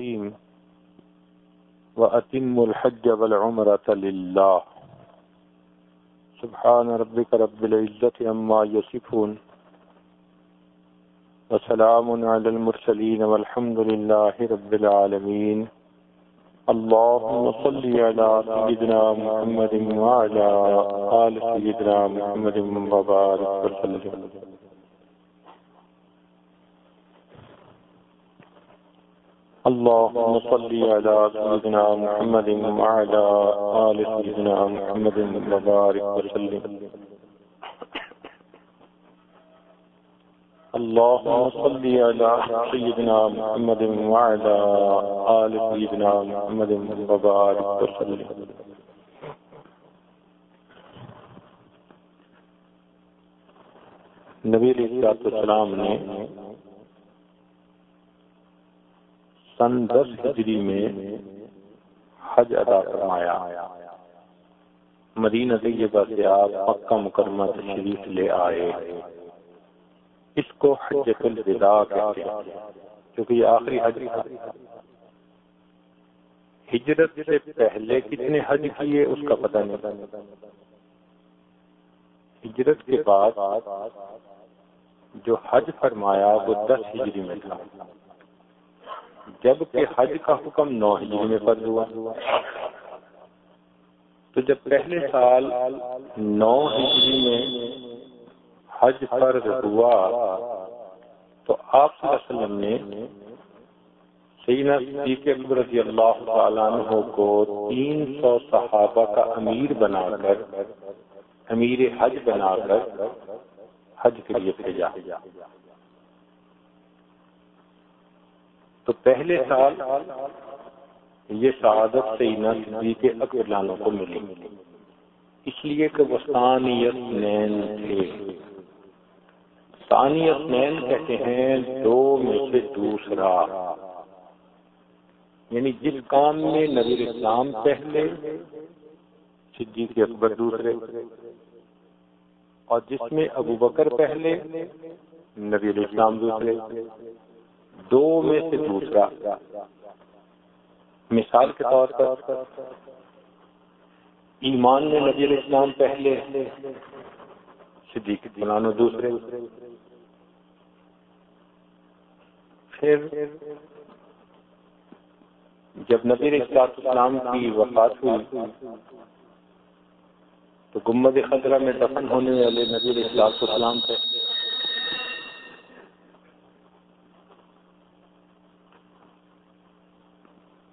الرحيم. وأتم الحج والعمرة لله. سبحان ربك رب العزة أما يصفون. وسلام على المرسلين والحمد لله رب العالمين. اللهم صل على سيدنا محمد وعلى آل سيدنا محمد وبارك وسلم. اللهم صل على سيدنا محمد وعلى آل سيدنا محمد وبارك وسلم. اللهم صل على سيدنا محمد وعلى آل سيدنا محمد وبارك وسلم. نبی علیہ السلام نے سن دس ہجری میں حج ادا فرمایا۔ مدینہ طیبہ سے آپ مکہ مکرمہ تشریف لے آئے۔ اس کو حجت الوداع کہتے ہیں، کیونکہ یہ آخری حج تھا۔ ہجرت سے پہلے کتنے حج کیے اس کا پتہ نہیں۔ ہجرت کے بعد جو حج فرمایا وہ دس ہجری میں تھا۔ جبکہ حج کا حکم نو ہجری میں فرض ہوا۔ تو جب پہلے سال نو ہجری میں حج فرض ہوا۔ تو آپ صلی اللہ علیہ وسلم نے سیدنا صدیق اکبر رضی اللہ تعالیٰ عنہ کو تین سو صحابہ کا امیر بنا کر امیر حج بنا کر حج کے لیے بھیجا۔ تو پہلے سال یہ شہادت سینا نبی کے اکرلانوں کو ملی۔ اس لیے کہ وہ ثانیت نین تھے۔ ثانیت نین کہتے ہیں دو میں سے دوسرا۔ یعنی جس کام میں نبی اسلام پہلے، صدیق اکبر دوسرے، اور جس میں ابو بکر پہلے، نبی اسلام دوسرے۔ دو میں سے دوسرا۔ مثال کے طور پر، ایمان میں نبی الاسلام پہلے صدیق بنانو دوسرے۔ پھر جب نبی اسلام کی وفات ہوئی، تو گمبد خطرہ میں دفن ہونے والے نبی اسلام تھے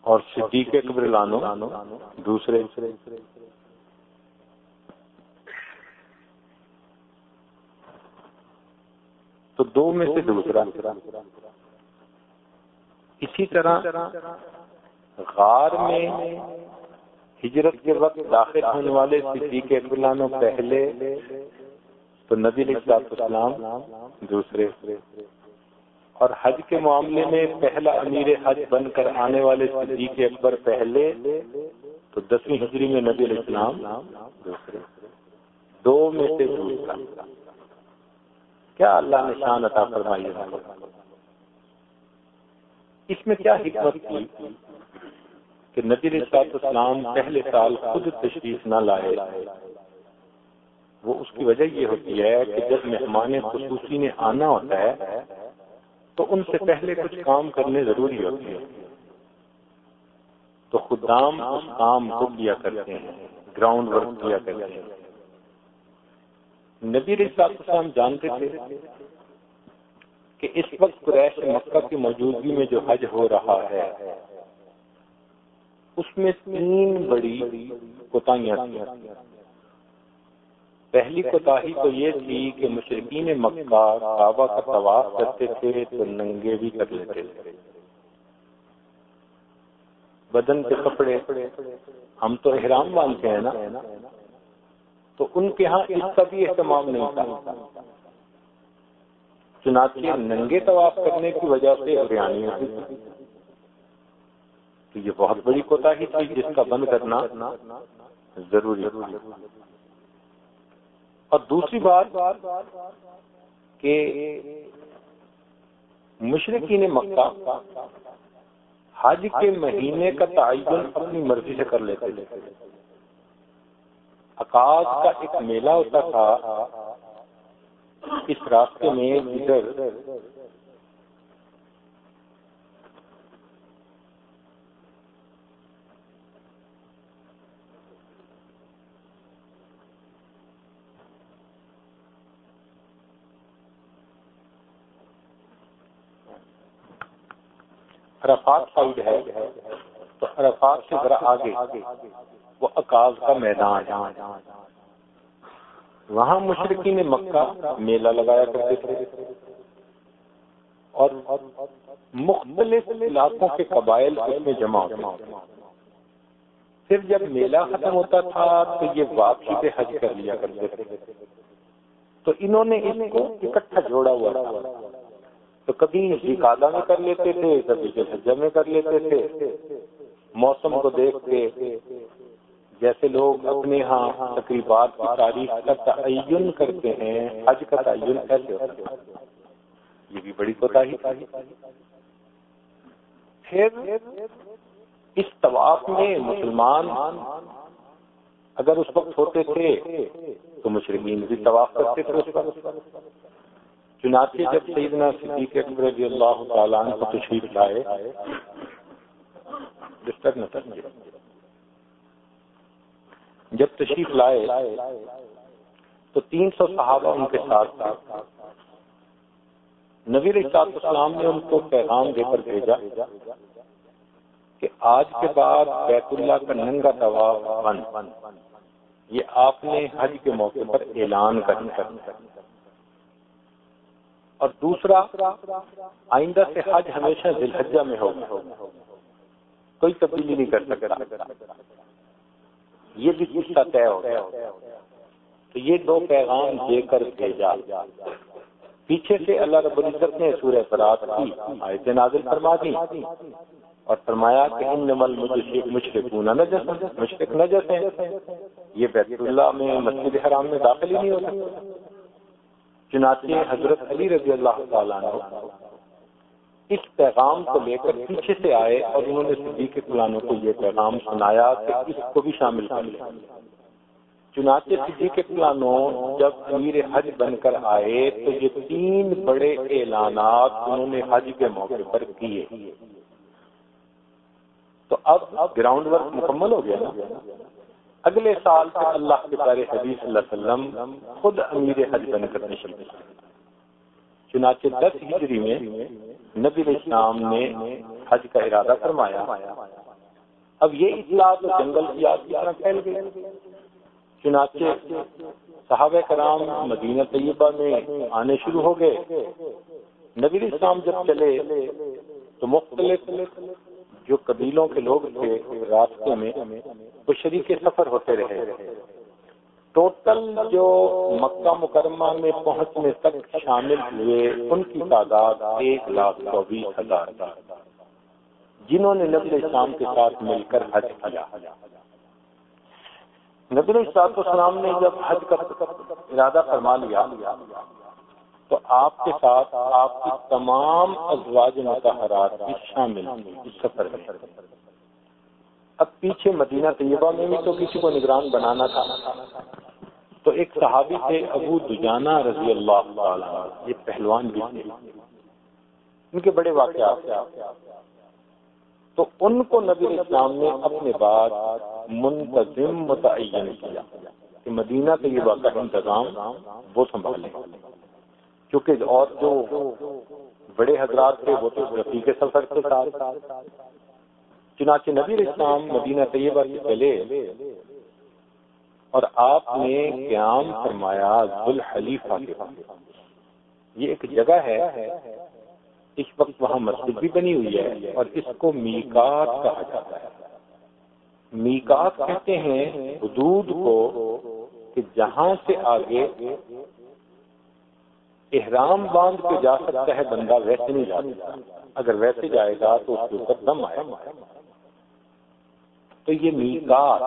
اور صدیق قبر لانو دوسرے۔ تو دو میں سے دوسرا۔ اسی طرح غار میں ہجرت کے وقت داخل ہونے والے صدیق لانو پہلے، تو نبی علیہ السلام دوسرے۔ اور حج کے معاملے میں پہلا امیر حج بن کر آنے والے صدیق اکبر پہلے، تو دسویں ہجری میں نبی علیہ السلام، دوسرے۔ دو میں سے دوسرا۔ کیا اللہ نے شان عطا فرمائی اس میں کیا حکمت تھی کہ نبی علیہ السلام پہلے سال خود تشریف نہ لائے؟ وہ اس کی وجہ یہ ہوتی ہے کہ جب مہمان خصوصی نے آنا ہوتا ہے تو ان سے پہلے کچھ کام کرنے ضروری ہوتے ہیں تو خدام اس کام کو کیا کرتے ہیں گراؤنڈ ورک کیا کرتے ہیں۔ نبی السلام جانتے تھے کہ اس وقت قریش مکہ کی موجودگی میں جو حج ہو رہا ہے، اس میں تین بڑی کوتاہیاں پہلی کوتاہی تو یہ تھی کہ مشرقین مکہ کعبہ کا طواف کرتے تھے تو ننگے بھی کر لیتے تھے۔ بدن کے کپڑے ہم تو احرام باندھتے ہیں نا۔ تو ان کے ہاں اس کا بھی اہتمام نہیں تھا۔ چنانچہ ننگے طواف کرنے کی وجہ سے ہریانی تو یہ بہت بڑی کوتاہی تھی جس کا بند کرنا ضروری اور دوسری بات کہ مشرقین مکہ حج کے مہینے کا تعین اپنی مرضی سے کر لیتے تھے۔ آکاش کا ایک میلہ ہوتا تھا، اس راستے میں ادھر عرفات سائڈ ہے، تو عرفات سے ذرا آگے، وہ اکاز کا میدان وہاں مشرقی نے مکہ میلہ لگایا کرتے تھے۔ اور مختلف علاقوں کے قبائل اس میں جمع ہوتے پھر جب میلہ ختم ہوتا تھا، تو یہ واپسی پہ حج کر لیا کرتے تھے۔ تو انہوں نے ان کو اکٹھا جوڑا ہوا تھا۔ تو کبھی زکادہ میں کر لیتے تھے کبھی حجہ میں کر لیتے تھے۔ موسم کو دیکھ کے جیسے لوگ اپنے ہاں تقریبات کی تاریخ کا تعین کرتے ہیں، حج کا تعین کیسے ہوتا ہے؟ یہ بھی بڑی کوتا ہی پھر اس طواف میں مسلمان اگر اس وقت ہوتے تھے تو مشرقین بھی طواف کرتے تھے۔ اس وقت چنانچہ جب سیدنا صدیق اکبر رضی اللہ تعالیٰ عنہ کو تشریف لائے ڈسٹرب نہ جب تشریف لائے، تو تین سو صحابہ ان کے ساتھ نبی رساط اسلام نے ان کو پیغام دے کر بھیجا کہ آج کے بعد بیت اللہ کا ننگا طواف بند۔ یہ آپ نے حج کے موقع پر اعلان کرنا اور دوسرا، آئندہ سے حج ہمیشہ دلحجہ میں ہوگا۔ کوئی تبدیلی نہیں کر سکتا۔ یہ بھی قصہ طے ہو گیا۔ تو یہ دو پیغام دے کر بھیجا۔ پیچھے سے اللہ رب العزت نے سورہ فرات کی آیت نازل فرما دی اور فرمایا کہ ان نمل مشرق نجس مشرق نجس ہیں۔ یہ بیت اللہ میں، مسجد حرام میں داخل ہی نہیں ہوتا چنانچہ حضرت علی رضی اللہ تعالیٰ نے اس پیغام کو لے کر پیچھے سے آئے اور انہوں نے صدیق قلانوں کو یہ پیغام سنایا کہ اس کو بھی شامل کر لیا چنانچہ صدیق قلانوں جب امیر حج بن کر آئے تو یہ تین بڑے اعلانات انہوں نے حج کے موقع پر کیے۔ تو اب اب گراؤنڈ ورک مکمل ہو گیا نا؟ اگلے سال سے اللہ کے بارے حدیث اللہ وسلم خود امیر حج بن کر نشل چنانچہ دس ہجری میں نبی اسلام نے حج کا ارادہ فرمایا۔ اب یہ اطلاع تو جنگل کی آگ کی طرح پھیل گئی۔ چنانچہ صحابہ کرام مدینہ طیبہ میں آنے شروع ہو گئے۔ نبی اسلام جب چلے تو مختلف جو قبیلوں کے لوگ تھے راستے میں، وہ شریک سفر ہوتے رہے۔ ٹوٹل جو مکہ مکرمہ میں پہنچنے تک شامل ہوئے، ان کی تعداد ایک لاکھ چوبیس ہزار جنہوں نے نبی اسلام کے ساتھ مل کر حج کیا۔ نبی السلام نے جب حج کا ارادہ فرما لیا تو آپ کے ساتھ آپ کی تمام ازواج متحرات بھی شامل اس سفر میں۔ اب پیچھے مدینہ طیبہ میں بھی تو کسی کو نگران بنانا تھا۔ تو ایک صحابی تھے، ابو دجانہ رضی اللہ تعالی یہ پہلوان بھی تھے۔ ان کے بڑے واقعات۔ تو ان کو نبی اسلام نے اپنے بعد منتظم متعین کیا کہ مدینہ طیبہ کا انتظام وہ سنبھالے۔ کیونکہ اور جو بڑے حضرات تھے وہ تو رفیق سفر کے ساتھ۔ چنانچہ نبی اسلام مدینہ طیبہ سے پہلے اور آپ نے قیام فرمایا ذوالحلیفہ کے یہ ایک جگہ ہے۔ اس وقت وہاں مسجد بھی بنی ہوئی ہے اور اس کو میکات کہا جاتا ہے۔ میکات کہتے ہیں حدود کو کہ جہاں سے آگے احرام باندھ کے جا سکتا ہے، بندہ ویسے نہیں جا سکتا۔ اگر ویسے جائے گا تو اس کے اوپر دم آئے گا۔ تو یہ میکات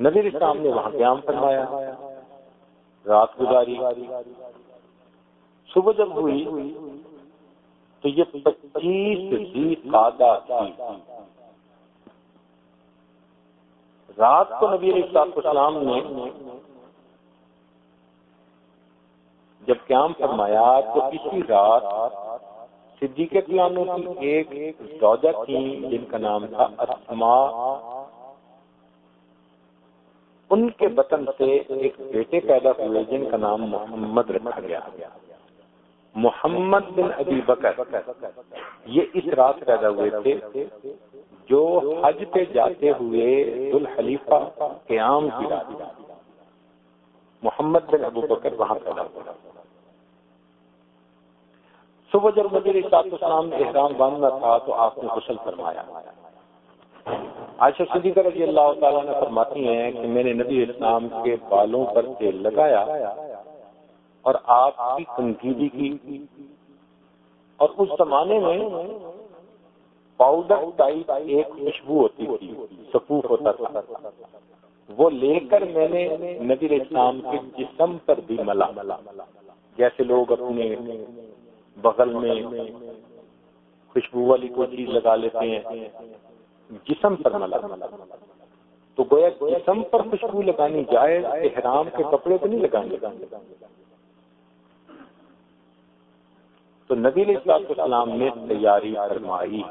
نبی اسلام نے وہاں قیام فرمایا۔ رات گزاری۔ صبح جب ہوئی تو یہ پچیس قادہ تھی۔ رات کو نبی علیہ السلام نے جب قیام فرمایا تو اسی رات صدیق کلانوں کی ایک زوجہ تھی جن کا نام تھا اسما ان کے بطن سے ایک بیٹے پیدا ہوئے جن کا نام محمد رکھا گیا۔ محمد بن ابی بکر، یہ اس رات پیدا ہوئے تھے۔ جو حج پہ جاتے ہوئے الحلیفہ قیام کی رات محمد بن ابو بکر وہاں پیدا ہوا صبح جب نبی صاحب السلام احرام باندھنا تھا تو آپ نے غسل فرمایا۔ عائشہ صدیقہ رضی اللہ تعالیٰ نے فرماتی ہیں کہ میں نے نبی اسلام کے بالوں پر تیل لگایا اور آپ کی تنقیدی کی۔ اور اس زمانے میں پاؤڈر ٹائپ ایک خوشبو ہوتی تھی سپوف ہوتا تھا وہ لے کر میں نے نبی اسلام کے جسم پر بھی ملا۔ جیسے لوگ اپنے بغل میں خوشبو والی کوئی چیز لگا لیتے ہیں، جسم پر ملا۔ تو گویا جسم پر خوشبو لگانی جائے احرام کے کپڑے تو نہیں لگانے۔ تو نبی علیہ السلام نے تیاری فرمائی۔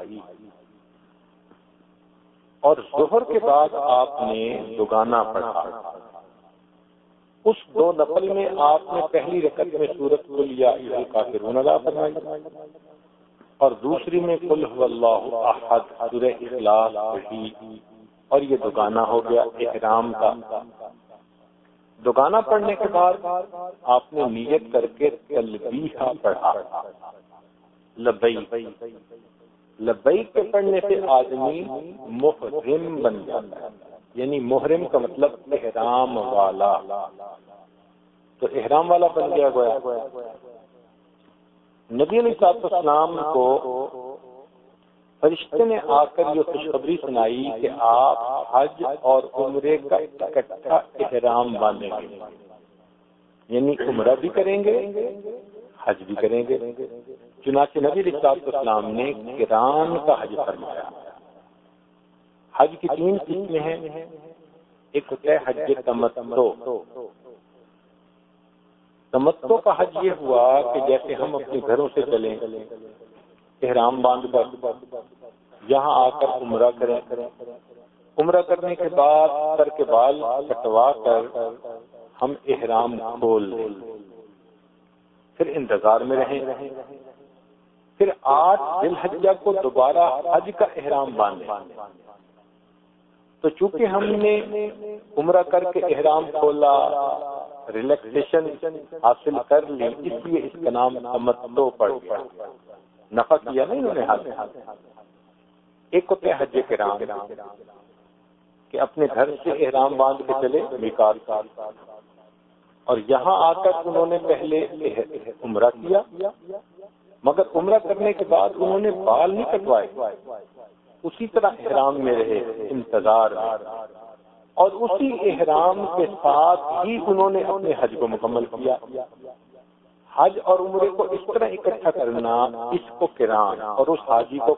اور ظہر کے بعد آپ نے دگانا پڑھا۔ اس دو نفل میں آپ نے پہلی رقط میں سورت کو لیا کافرون ادا فرمائی۔ اور دوسری میں کل اللہ احد، سورہ اخلاص پڑھی۔ اور یہ دگانا ہو گیا، احرام کا۔ دگانا پڑھنے کے بعد آپ نے نیت کر کے تلبیہ پڑھا۔ لبئی لبئی کے پڑھنے سے آدمی محرم بن جاتا ہے۔ یعنی محرم کا مطلب احرام والا۔ تو احرام والا بن گیا گویا۔ نبی علیہ صاحب السلام کو فرشتے نے آ کر یہ خوشخبری سنائی کہ آپ حج اور عمرے کا اکٹھا احرام باندھیں گے۔ یعنی عمرہ بھی کریں گے، حج بھی کریں گے۔ چنانچہ نبی علیہ صاحب السلام نے کران کا حج فرمایا۔ حج کی تین قسمیں ہیں۔ ایک ہوتا ہے حج تمتو تمتو کا حج یہ ہوا کہ جیسے ہم اپنے گھروں سے چلیں احرام باندھ کر، یہاں آ کر عمرہ کریں۔ عمرہ کرنے کے بعد سر کے بال کٹوا کر ہم احرام کھول لیں۔ پھر انتظار میں رہیں۔ پھر آٹھ دل حجہ کو دوبارہ حج کا احرام باندھیں۔ تو چونکہ ہم نے عمرہ کر کے احرام کھولا ریلیکسیشن حاصل کر لی، اس لیے اس کا نام تمتو پڑ گیا۔ نفع کیا نہیں انہوں نے ہاتھ ایک ہوتے حج کرام کہ اپنے گھر سے احرام باندھ کے چلے وکاس اور یہاں آ کر انہوں نے پہلے عمرہ کیا، مگر عمرہ کرنے کے بعد انہوں نے بال نہیں کٹوائے۔ اسی طرح احرام میں رہے انتظار اور اسی احرام کے ساتھ ہی انہوں نے اپنے حج کو مکمل کیا۔ حج اور عمرے کو اس طرح اکٹھا کرنا اس کو کران اور اس حاجی کو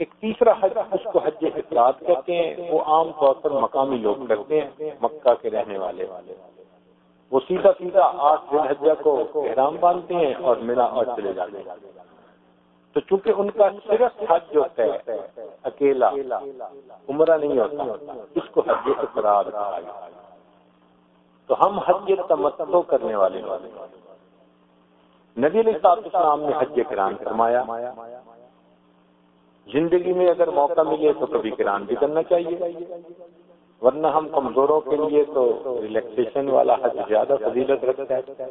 ایک تیسرا حج اس کو حج افراد کہتے ہیں، وہ عام طور پر مقامی لوگ کرتے ہیں، مکہ کے رہنے والے۔ والے وہ سیدھا سیدھا آٹھ دن حجہ کو احرام باندھتے ہیں اور میرا اور چلے جاتے ہیں۔ تو چونکہ ان کا صرف حج جو ہے، اکیلا، عمرہ نہیں ہوتا، اس کو حج افراد کہا گیا تو ہم حج تمتو کرنے والے والے نبی علیہ السلام نے حج کران فرمایا۔ زندگی میں اگر موقع ملے تو کبھی کران بھی کرنا چاہیے۔ ورنہ ہم کمزوروں کے لیے تو ریلیکسیشن والا حج زیادہ فضیلت رکھتا ہے۔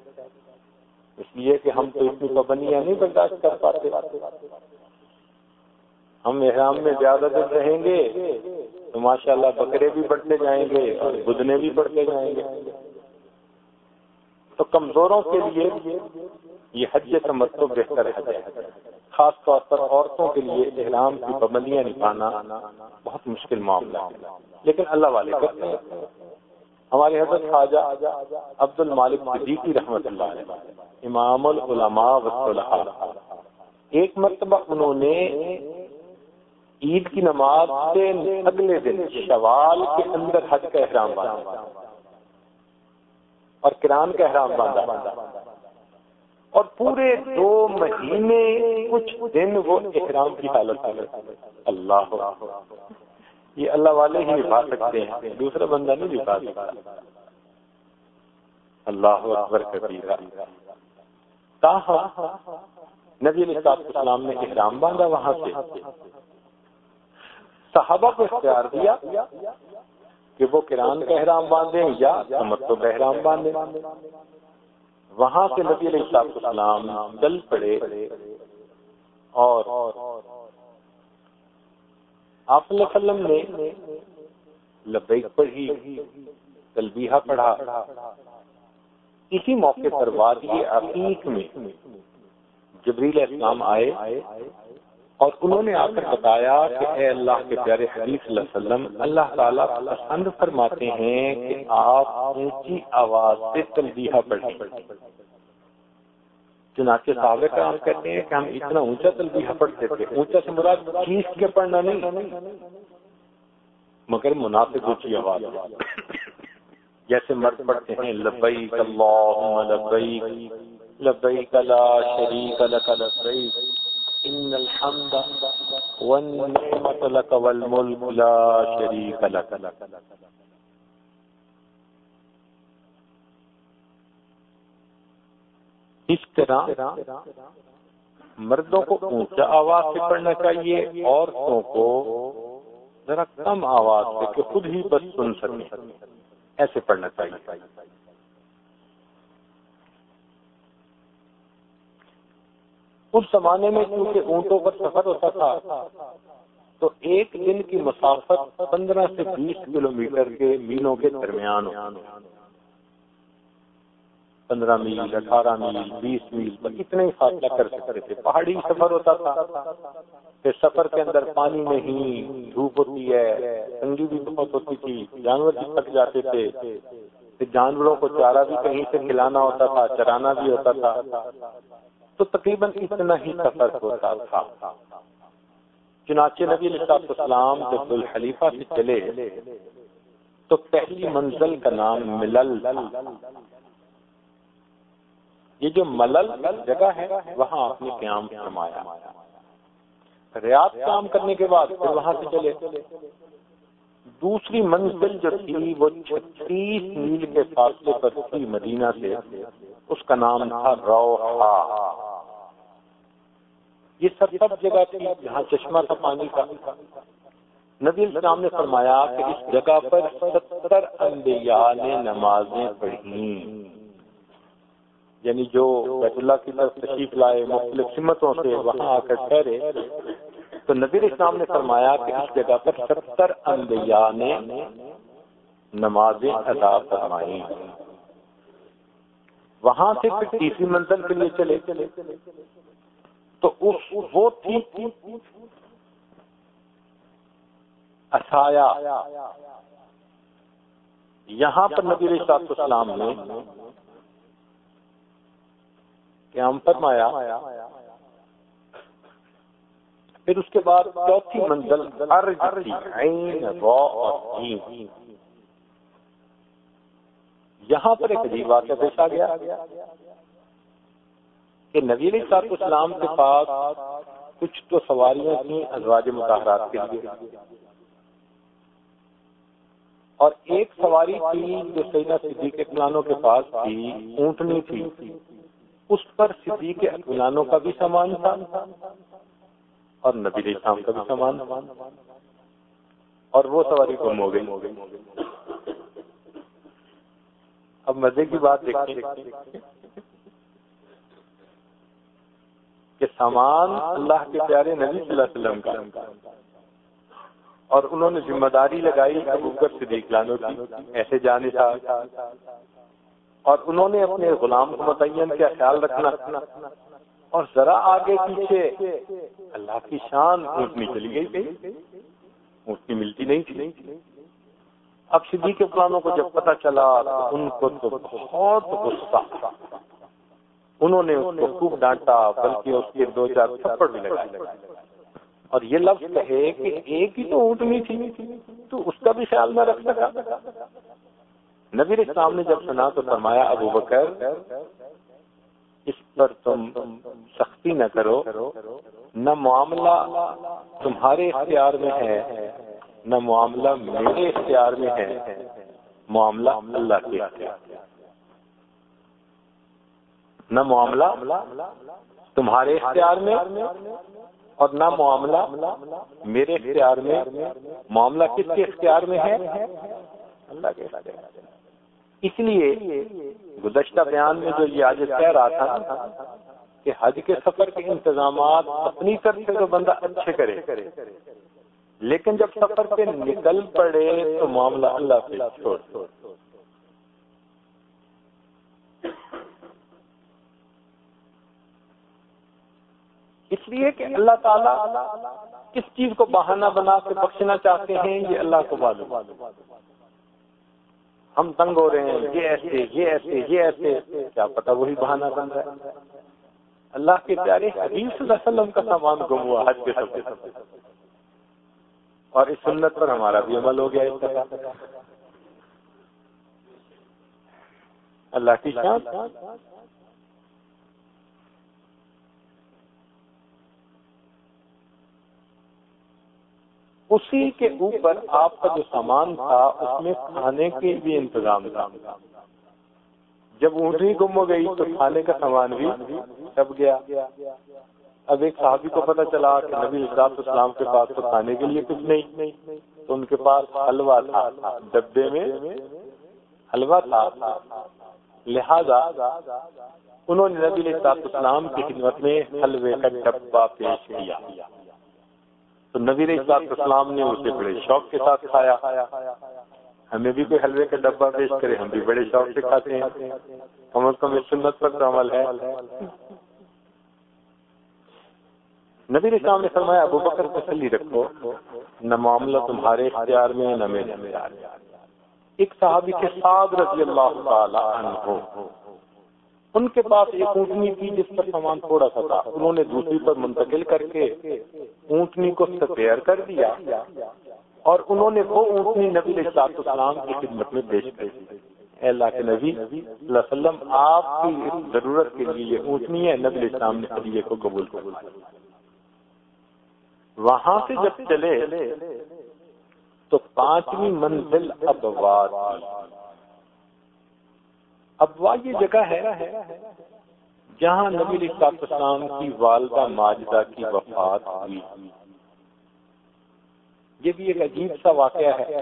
اس لیے کہ ہم تو اتنی پابندیاں نہیں برداشت کر پاتے۔ ہم احرام میں زیادہ دن رہیں گے تو ماشاء اللہ بکرے بھی بڑھتے جائیں گے اور بدنے بھی بڑھتے جائیں گے۔ تو کمزوروں کے لیے یہ حج تمتو بہتر ہے۔ خاص طور پر عورتوں کے لیے احرام کی پابندیاں نکالنا بہت مشکل معاملہ ہے۔ لیکن اللہ والے کرتے ہیں۔ ہمارے حضرت خواجہ عبد المالک صدیقی رحمت اللہ علیہ، امام العلماء وصلحہ ایک مرتبہ انہوں نے عید کی نماز سے اگلے دن، شوال کے اندر حج کا احرام باندھا اور کران کا احرام باندھا اور پورے دو مہینے کچھ دن وہ احرام کی حالت میں اللہ یہ اللہ والے ہی نبھا سکتے ہیں، دوسرا بندہ نہیں نبھا سکتا۔ اللہ اکبر کبیرہ۔ نبی علیہ السلام نے احرام باندھا وہاں سے۔ صحابہ کو اختیار دیا کہ وہ کران کا احرام باندھیں یا تو احرام باندھیں۔ وہاں سے نبی علیہ السلام چل پڑے۔ اور آپ صلی اللہ علیہ وسلم نے لبیک پڑھی تلبیہ پڑھا۔ اسی موقع پر وادی عقیق میں جبریل اسلام آئے۔ اور انہوں نے آ کر بتایا کہ اے اللہ کے پیارے حدیث صلی اللہ علیہ وسلم، اللہ تعالیٰ پسند فرماتے ہیں کہ آپ اونچی آواز سے تلبیہ پڑھیں۔ چنانچہ صحابہ کا ہم کہتے ہیں کہ ہم اتنا اونچا تلبیہ پڑھتے تھے، اونچا سے مراد کھینچ کے پڑھنا نہیں، مگر مناسب اونچی آواز جیسے مرد پڑھتے ہیں، لبیک اللہم لبیک لبیک لا شریک لک لبیک۔ ان الحمد والنعمت لک والملک لا شریک لک اس طرح مردوں کو اونچا آواز سے پڑھنا چاہیے عورتوں کو ذرا کم آواز سے کہ خود ہی بس سن سکیں۔ ایسے پڑھنا چاہیے۔ اس زمانے میں کیونکہ اونٹوں پر سفر ہوتا تھا، تو ایک دن کی مسافت پندرہ سے بیس کلو میٹر کے میلوں کے درمیان پندرہ میل، اٹھارہ میل، بیس میل پر اتنے ہی فاصلہ کر سکتے تھے۔ پہاڑی سفر ہوتا تھا۔ پھر سفر کے اندر پانی نہیں، دھوپ ہوتی ہے تنگی بھی بہت ہوتی تھی، جانور بھی تھک جاتے تھے۔ پھر جانوروں کو چارہ بھی کہیں سے کھلانا ہوتا تھا، چرانا بھی ہوتا تھا۔ تو تقریباً اتنا ہی سفر ہوتا تھا۔ چنانچہ نبی علیہ السلام جب الحلیفہ سے چلے، تو پہلی منزل کا نام ملل یہ جو ملل جگہ ہے، وہاں آپ نے قیام فرمایا۔ ریاض کام کرنے کے بعد پھر وہاں سے چلے۔ دوسری منزل جو تھی وہ چھتیس میل کے فاصلے پر تھی مدینہ سے۔ اس کا نام تھا روحا۔ یہ سب سب جگہ تھی جہاں چشمہ تھا پانی کا نبی السلام نے فرمایا کہ اس جگہ پر ستر انبیاء نے نمازیں پڑھی یعنی جو بیت اللہ کی طرف تشریف لائے، مختلف سمتوں سے وہاں آ کر ٹھہرے۔ تو نبیر اسلام نے فرمایا کہ اس جگہ پر ستر انبیاء نے نمازیں ادا فرمائی وہاں سے پھر تیسری منزل کے لیے چلے۔ تو وہ تھی اچھایا یہاں پر نبی صاحب السلام نے قیام فرمایا۔ پھر اس کے بعد چوتھی منزل یہاں پر ایک عجیب واقعہ پیش آ گیا کہ نبی علیہ صاحب اسلام کے پاس کچھ تو سواریاں تھیں ازواج مظاہرات کے لیے۔ اور ایک سواری تھی جو سیدہ صدیق اطمینانوں کے پاس تھی، اونٹنی تھی۔ اس پر صدیق اطمینانوں کا بھی سامان تھا۔ اور نبی شام کا بھی سامان۔ اور وہ سواری گم ہو گئی۔ اب مزے کی بات دیکھیں کہ سامان اللہ کے پیارے نبی صلی اللہ علیہ وسلم کا۔ اور انہوں نے ذمہ داری لگائی ابو بکر صدیق لانو کی۔ ایسے جانے تھا۔ اور انہوں نے اپنے غلام کو متعین کیا خیال رکھنا۔ اور ذرا آگے پیچھے۔ اللہ کی شان اونٹنی چلی گئی تھی اونٹنی ملتی نہیں تھی۔ اب صدیق کے پلانوں کو جب پتا چلا تو ان کو تو بہت غصہ انہوں نے اس کو خوب ڈانٹا، بلکہ اس کے دو چار تھپڑ بھی لگائے۔ اور یہ لفظ کہے کہ ایک ہی تو اونٹنی تھی۔ تو اس کا بھی خیال میں رکھ سکا نبیر اسلام نے جب سنا تو فرمایا، ابو بکر اس پر تم سختی نہ کرو، نہ معاملہ تمہارے اختیار میں ہے، نہ معاملہ میرے اختیار میں ہے، معاملہ اللہ کے اختیار نہ معاملہ تمہارے اختیار میں اور نہ معاملہ میرے اختیار میں، معاملہ کس کے اختیار میں ہے؟ اللہ کے اس لیے گزشتہ بیان میں جو یہ آج کہہ رہا تھا کہ حج کے سفر کے انتظامات اپنی طرف سے تو بندہ اچھے کرے، لیکن جب سفر پہ نکل پڑے تو معاملہ اللہ سے چھوڑ۔ اس لیے کہ اللہ تعالیٰ کس چیز کو بہانہ بنا کے بخشنا چاہتے ہیں، یہ اللہ کو معلوم۔ ہم تنگ ہو رہے ہیں، یہ ایسے یہ ایسے یہ ایسے۔ کیا پتا وہی بہانہ بن رہا ہے۔ اللہ کے پیارے حبیب صلی اللہ علیہ وسلم کا سامان گم ہوا حج کے سب اور اس سنت پر ہمارا بھی عمل ہو گیا اس اللہ کی شان۔ اسی کے اوپر آپ کا جو سامان تھا، اس میں کھانے کے بھی انتظام تھا۔ جب اونٹنی گم ہو گئی تو کھانے کا سامان بھی دب گیا۔ اب ایک صحابی کو پتا چلا کہ نبی الزاط اسلام کے پاس تو کھانے کے لیے کچھ نہیں۔ تو ان کے پاس حلوہ تھا۔ ڈبے میں حلوہ تھا۔ لہذا انہوں نے نبی الزاط اسلام کی خدمت میں حلوے کا ڈبا پیش کیا۔ تو نبی اسلام نے اسے بڑے شوق کے ساتھ کھایا۔ ہمیں بھی کوئی حلوے کا ڈبہ پیش کرے، ہم بھی بڑے شوق سے کھاتے ہیں۔ کم از کم اس سنت پر تو عمل ہے۔ نبی اسلام نے فرمایا، ابو بکر تسلی رکھو، نہ معاملہ تمہارے اختیار میں نہ میرے اختیار میں ایک صحابی کے ساتھ رضی اللہ تعالی عنہ ان کے پاس ایک اونٹنی تھی جس پر سامان تھوڑا سا تھا۔ انہوں نے دوسری پر منتقل کر کے اونٹنی کو سپیئر کر دیا اور انہوں نے وہ اونٹنی نبی السلام کی خدمت میں پیش کر دی اللہ کے نبی اللہ علیہ وسلم، آپ کی ضرورت کے لیے یہ اونٹنی ہے۔ نبی السلام نے خدیے کو قبول کر وہاں سے جب چلے تو پانچویں منزل اب ابوا یہ جگہ ہے جہاں نبی اسلام کی والدہ ماجدہ کی وفات ہوئی۔ یہ بھی ایک عجیب سا واقعہ ہے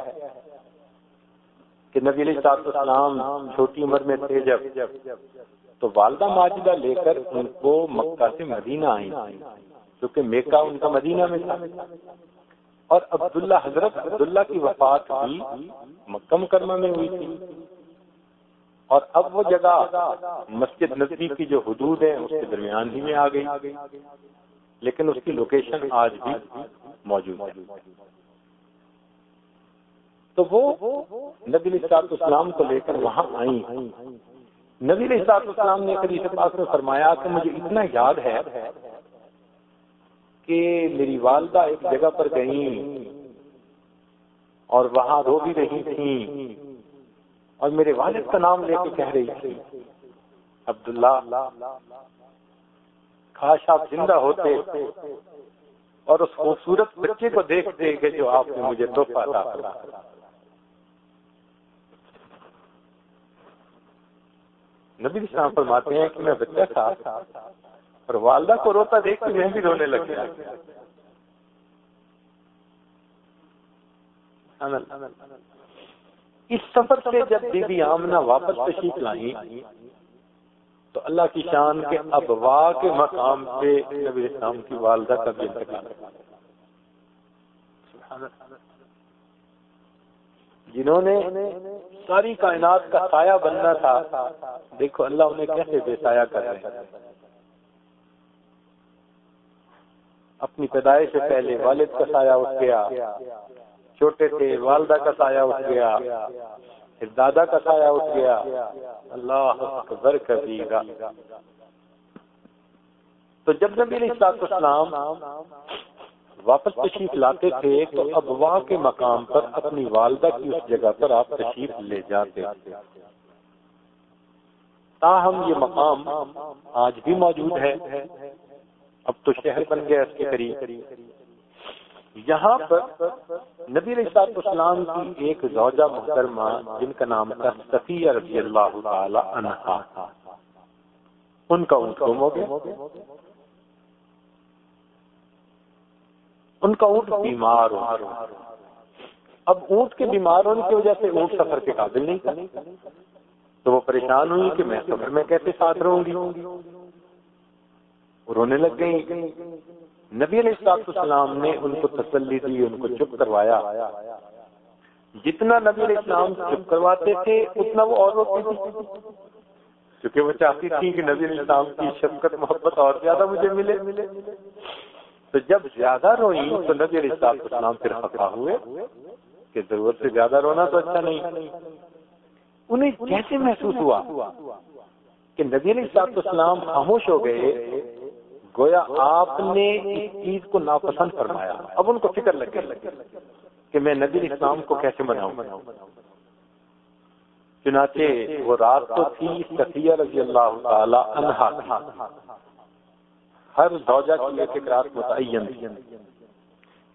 کہ نبی علیہ السلام چھوٹی عمر میں تھے جب تو والدہ ماجدہ لے کر ان کو مکہ سے مدینہ آئی کیونکہ میکا ان کا مدینہ میں تھا۔ اور عبداللہ حضرت عبداللہ کی وفات بھی مکہ مکرمہ میں ہوئی تھی۔ اور اب وہ جگہ مسجد نبی کی جو حدود ہیں، اس کے درمیان ہی میں آ گئی۔ لیکن اس کی لوکیشن آج بھی موجود ہے۔ تو وہ نبی السلاط اسلام کو لے کر وہاں آئی نبی السلاط اسلام نے کبھی پاس میں فرمایا کہ مجھے اتنا یاد ہے کہ میری والدہ ایک جگہ پر گئیں اور وہاں رو بھی رہی تھیں۔ اور میرے والد کا نام لے کے کہہ رہی تھی عبداللہ۔ کاش آپ زندہ ہوتے اور اس خوبصورت بچے کو دیکھتے کہ جو آپ نے مجھے تحفہ تھا نبی اسلام فرماتے ہیں کہ میں بچہ تھا اور والدہ کو روتا دیکھ کے میں بھی رونے لگ گیا۔ اس سفر سے جب بی بی آمنہ واپس تشریف لائی تو اللہ کی شان کے ابوا کے مقام پہ نبی اسلام کی والدہ کا بھی انتقال۔ جنہوں نے ساری کائنات کا سایہ بننا تھا، دیکھو اللہ انہیں کیسے بے سایہ کر رہے ہیں۔ اپنی پیدائش سے پہلے والد کا سایہ اٹھ گیا۔ چھوٹے تھے، والدہ کا سایہ اٹھ گیا، پھر دادا کا سایہ اٹھ گیا۔ اللہ اکبر کبیرہ۔ تو جب نبی علیہ السلام واپس تشریف لاتے تھے، تو اب وہاں کے مقام پر اپنی والدہ کی اس جگہ پر آپ تشریف لے جاتے تاہم، یہ مقام آج بھی موجود ہے۔ اب تو شہر بن گیا اس کے قریب۔ یہاں پر نبی رسات اسلام کی ایک زوجہ محترمہ جن کا نام تھا صفیہ رضی اللہ تعالی عنہا ان کا اونٹ گم ہو گیا۔ ان کا اونٹ بیمار ہو اب اونٹ کے بیمار ہونے کی وجہ سے اونٹ سفر کے قابل نہیں تھا۔ تو وہ پریشان ہوئی کہ میں سفر میں کیسے ساتھ رہوں گی؟ رونے لگ گئی نبی علیہ السلام نے ان کو تسلی دی، ان کو چپ کروایا۔ جتنا نبی علیہ السلام چپ کرواتے تھے، اتنا وہ اور روتی تھی۔ کیونکہ وہ چاہتی تھی کہ نبی علیہ السلام کی شفقت، محبت اور زیادہ مجھے ملے۔ ملے تو جب زیادہ روئی، تو نبی علیہ السلام پھر خفا ہوئے کہ ضرورت سے زیادہ رونا تو اچھا نہیں۔ انہیں کیسے محسوس ہوا کہ نبی علیہ السلام خاموش ہو گئے گویا آپ نے اس چیز کو ناپسند فرمایا۔ اب ان کو فکر لگ گئی کہ میں نبی علیہ السلام کو کیسے مناؤں؟ چنانچہ وہ رات تو تھی سفیہ رضی اللہ تعالی عنہا ہر زوجہ کی ایک رات متعین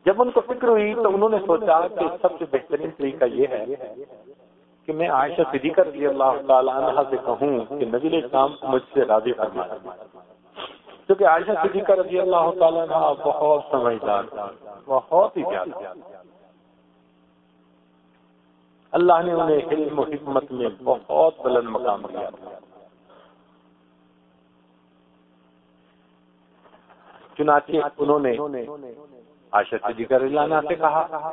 جب ان کو فکر ہوئی تو انہوں نے سوچا کہ سب سے بہترین طریقہ یہ ہے کہ میں عائشہ صدیقہ رضی اللہ تعالی عنہ سے کہوں کہ نبی السلام مجھ سے راضی فرما کیونکہ عائشہ صدیقہ رضی اللہ تعالی عنہ بہت سمجھدار بہت ہی پیارا اللہ نے انہیں علم و حکمت میں بہت بلند مقام دیا۔ چنانچہ انہوں نے عائشہ صدیقہ رضی اللہ عنہ سے کہا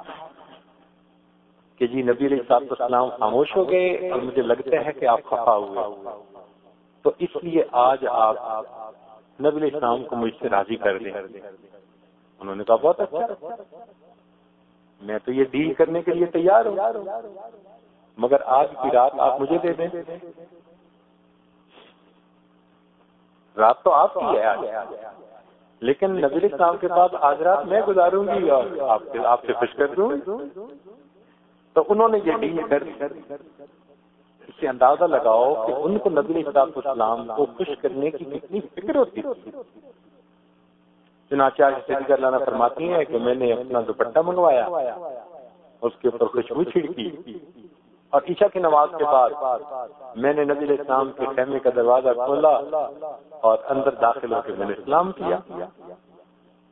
کہ جی نبی علیہ صاحب السلام خاموش ہو گئے اور مجھے لگتا ہے کہ آپ خفا ہوئے۔ تو اس لیے آج آپ نبی علیہ السلام کو مجھ سے راضی کر دیں۔ انہوں نے کہا، بہت اچھا۔ میں تو یہ ڈیل کرنے کے لیے تیار ہوں۔ مگر آج کی رات آپ مجھے دے دیں۔ رات تو آپ کی ہے لیکن نبی السلام کے پاس آج رات میں گزاروں گی اور آپ سے خوش کر دوں۔ تو انہوں نے یہ ڈیل کر اس سے اندازہ لگاؤ کہ ان کو نبی صاحب اسلام کو خوش کرنے کی کتنی فکر ہوتی چنانچہ صدیق اللہ فرماتی ہیں کہ میں نے اپنا دوپٹہ منگوایا، اس کے اوپر خوشبو چھڑکی۔ اور عشاء کی نماز کے بعد میں نے نبی اسلام کے خیمے کا دروازہ کھولا اور اندر داخل ہو کے میں نے اسلام کیا۔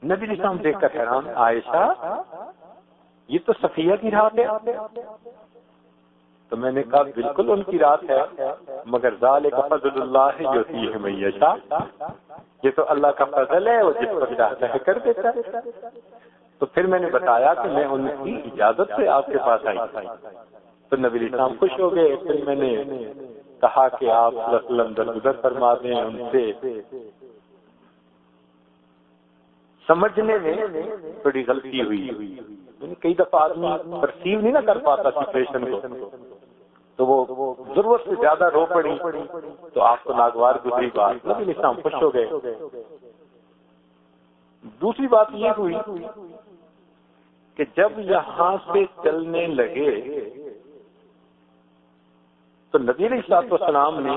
نبی اسلام دیکھ کر حیران، عائشہ، یہ تو صفیہ کی رات ہے۔ تو میں نے کہا، بالکل ان کی رات ہے، مگر ظال کا فضل اللہ جو میشا یہ تو اللہ کا فضل ہے، وہ جس پر چاہتا ہے کر دیتا ہے۔ تو پھر میں نے بتایا کہ میں ان کی اجازت سے آپ کے پاس آئی۔ تو نبی اسلام خوش ہو گئے۔ پھر میں نے کہا کہ آپ ادھر فرما دیں ان سے۔ سمجھنے میں تھوڑی غلطی ہوئی۔ یعنی کئی دفعہ آدمی پرسیو نہیں نہ کر پاتا سچویشن کو۔ تو وہ ضرورت سے زیادہ رو پڑی تو آپ کو ناگوار گزری بات۔ نبی اسلام خوش ہو گئے۔ دوسری بات یہ ہوئی کہ جب یہاں سے چلنے لگے تو نبی علیہ السلام نے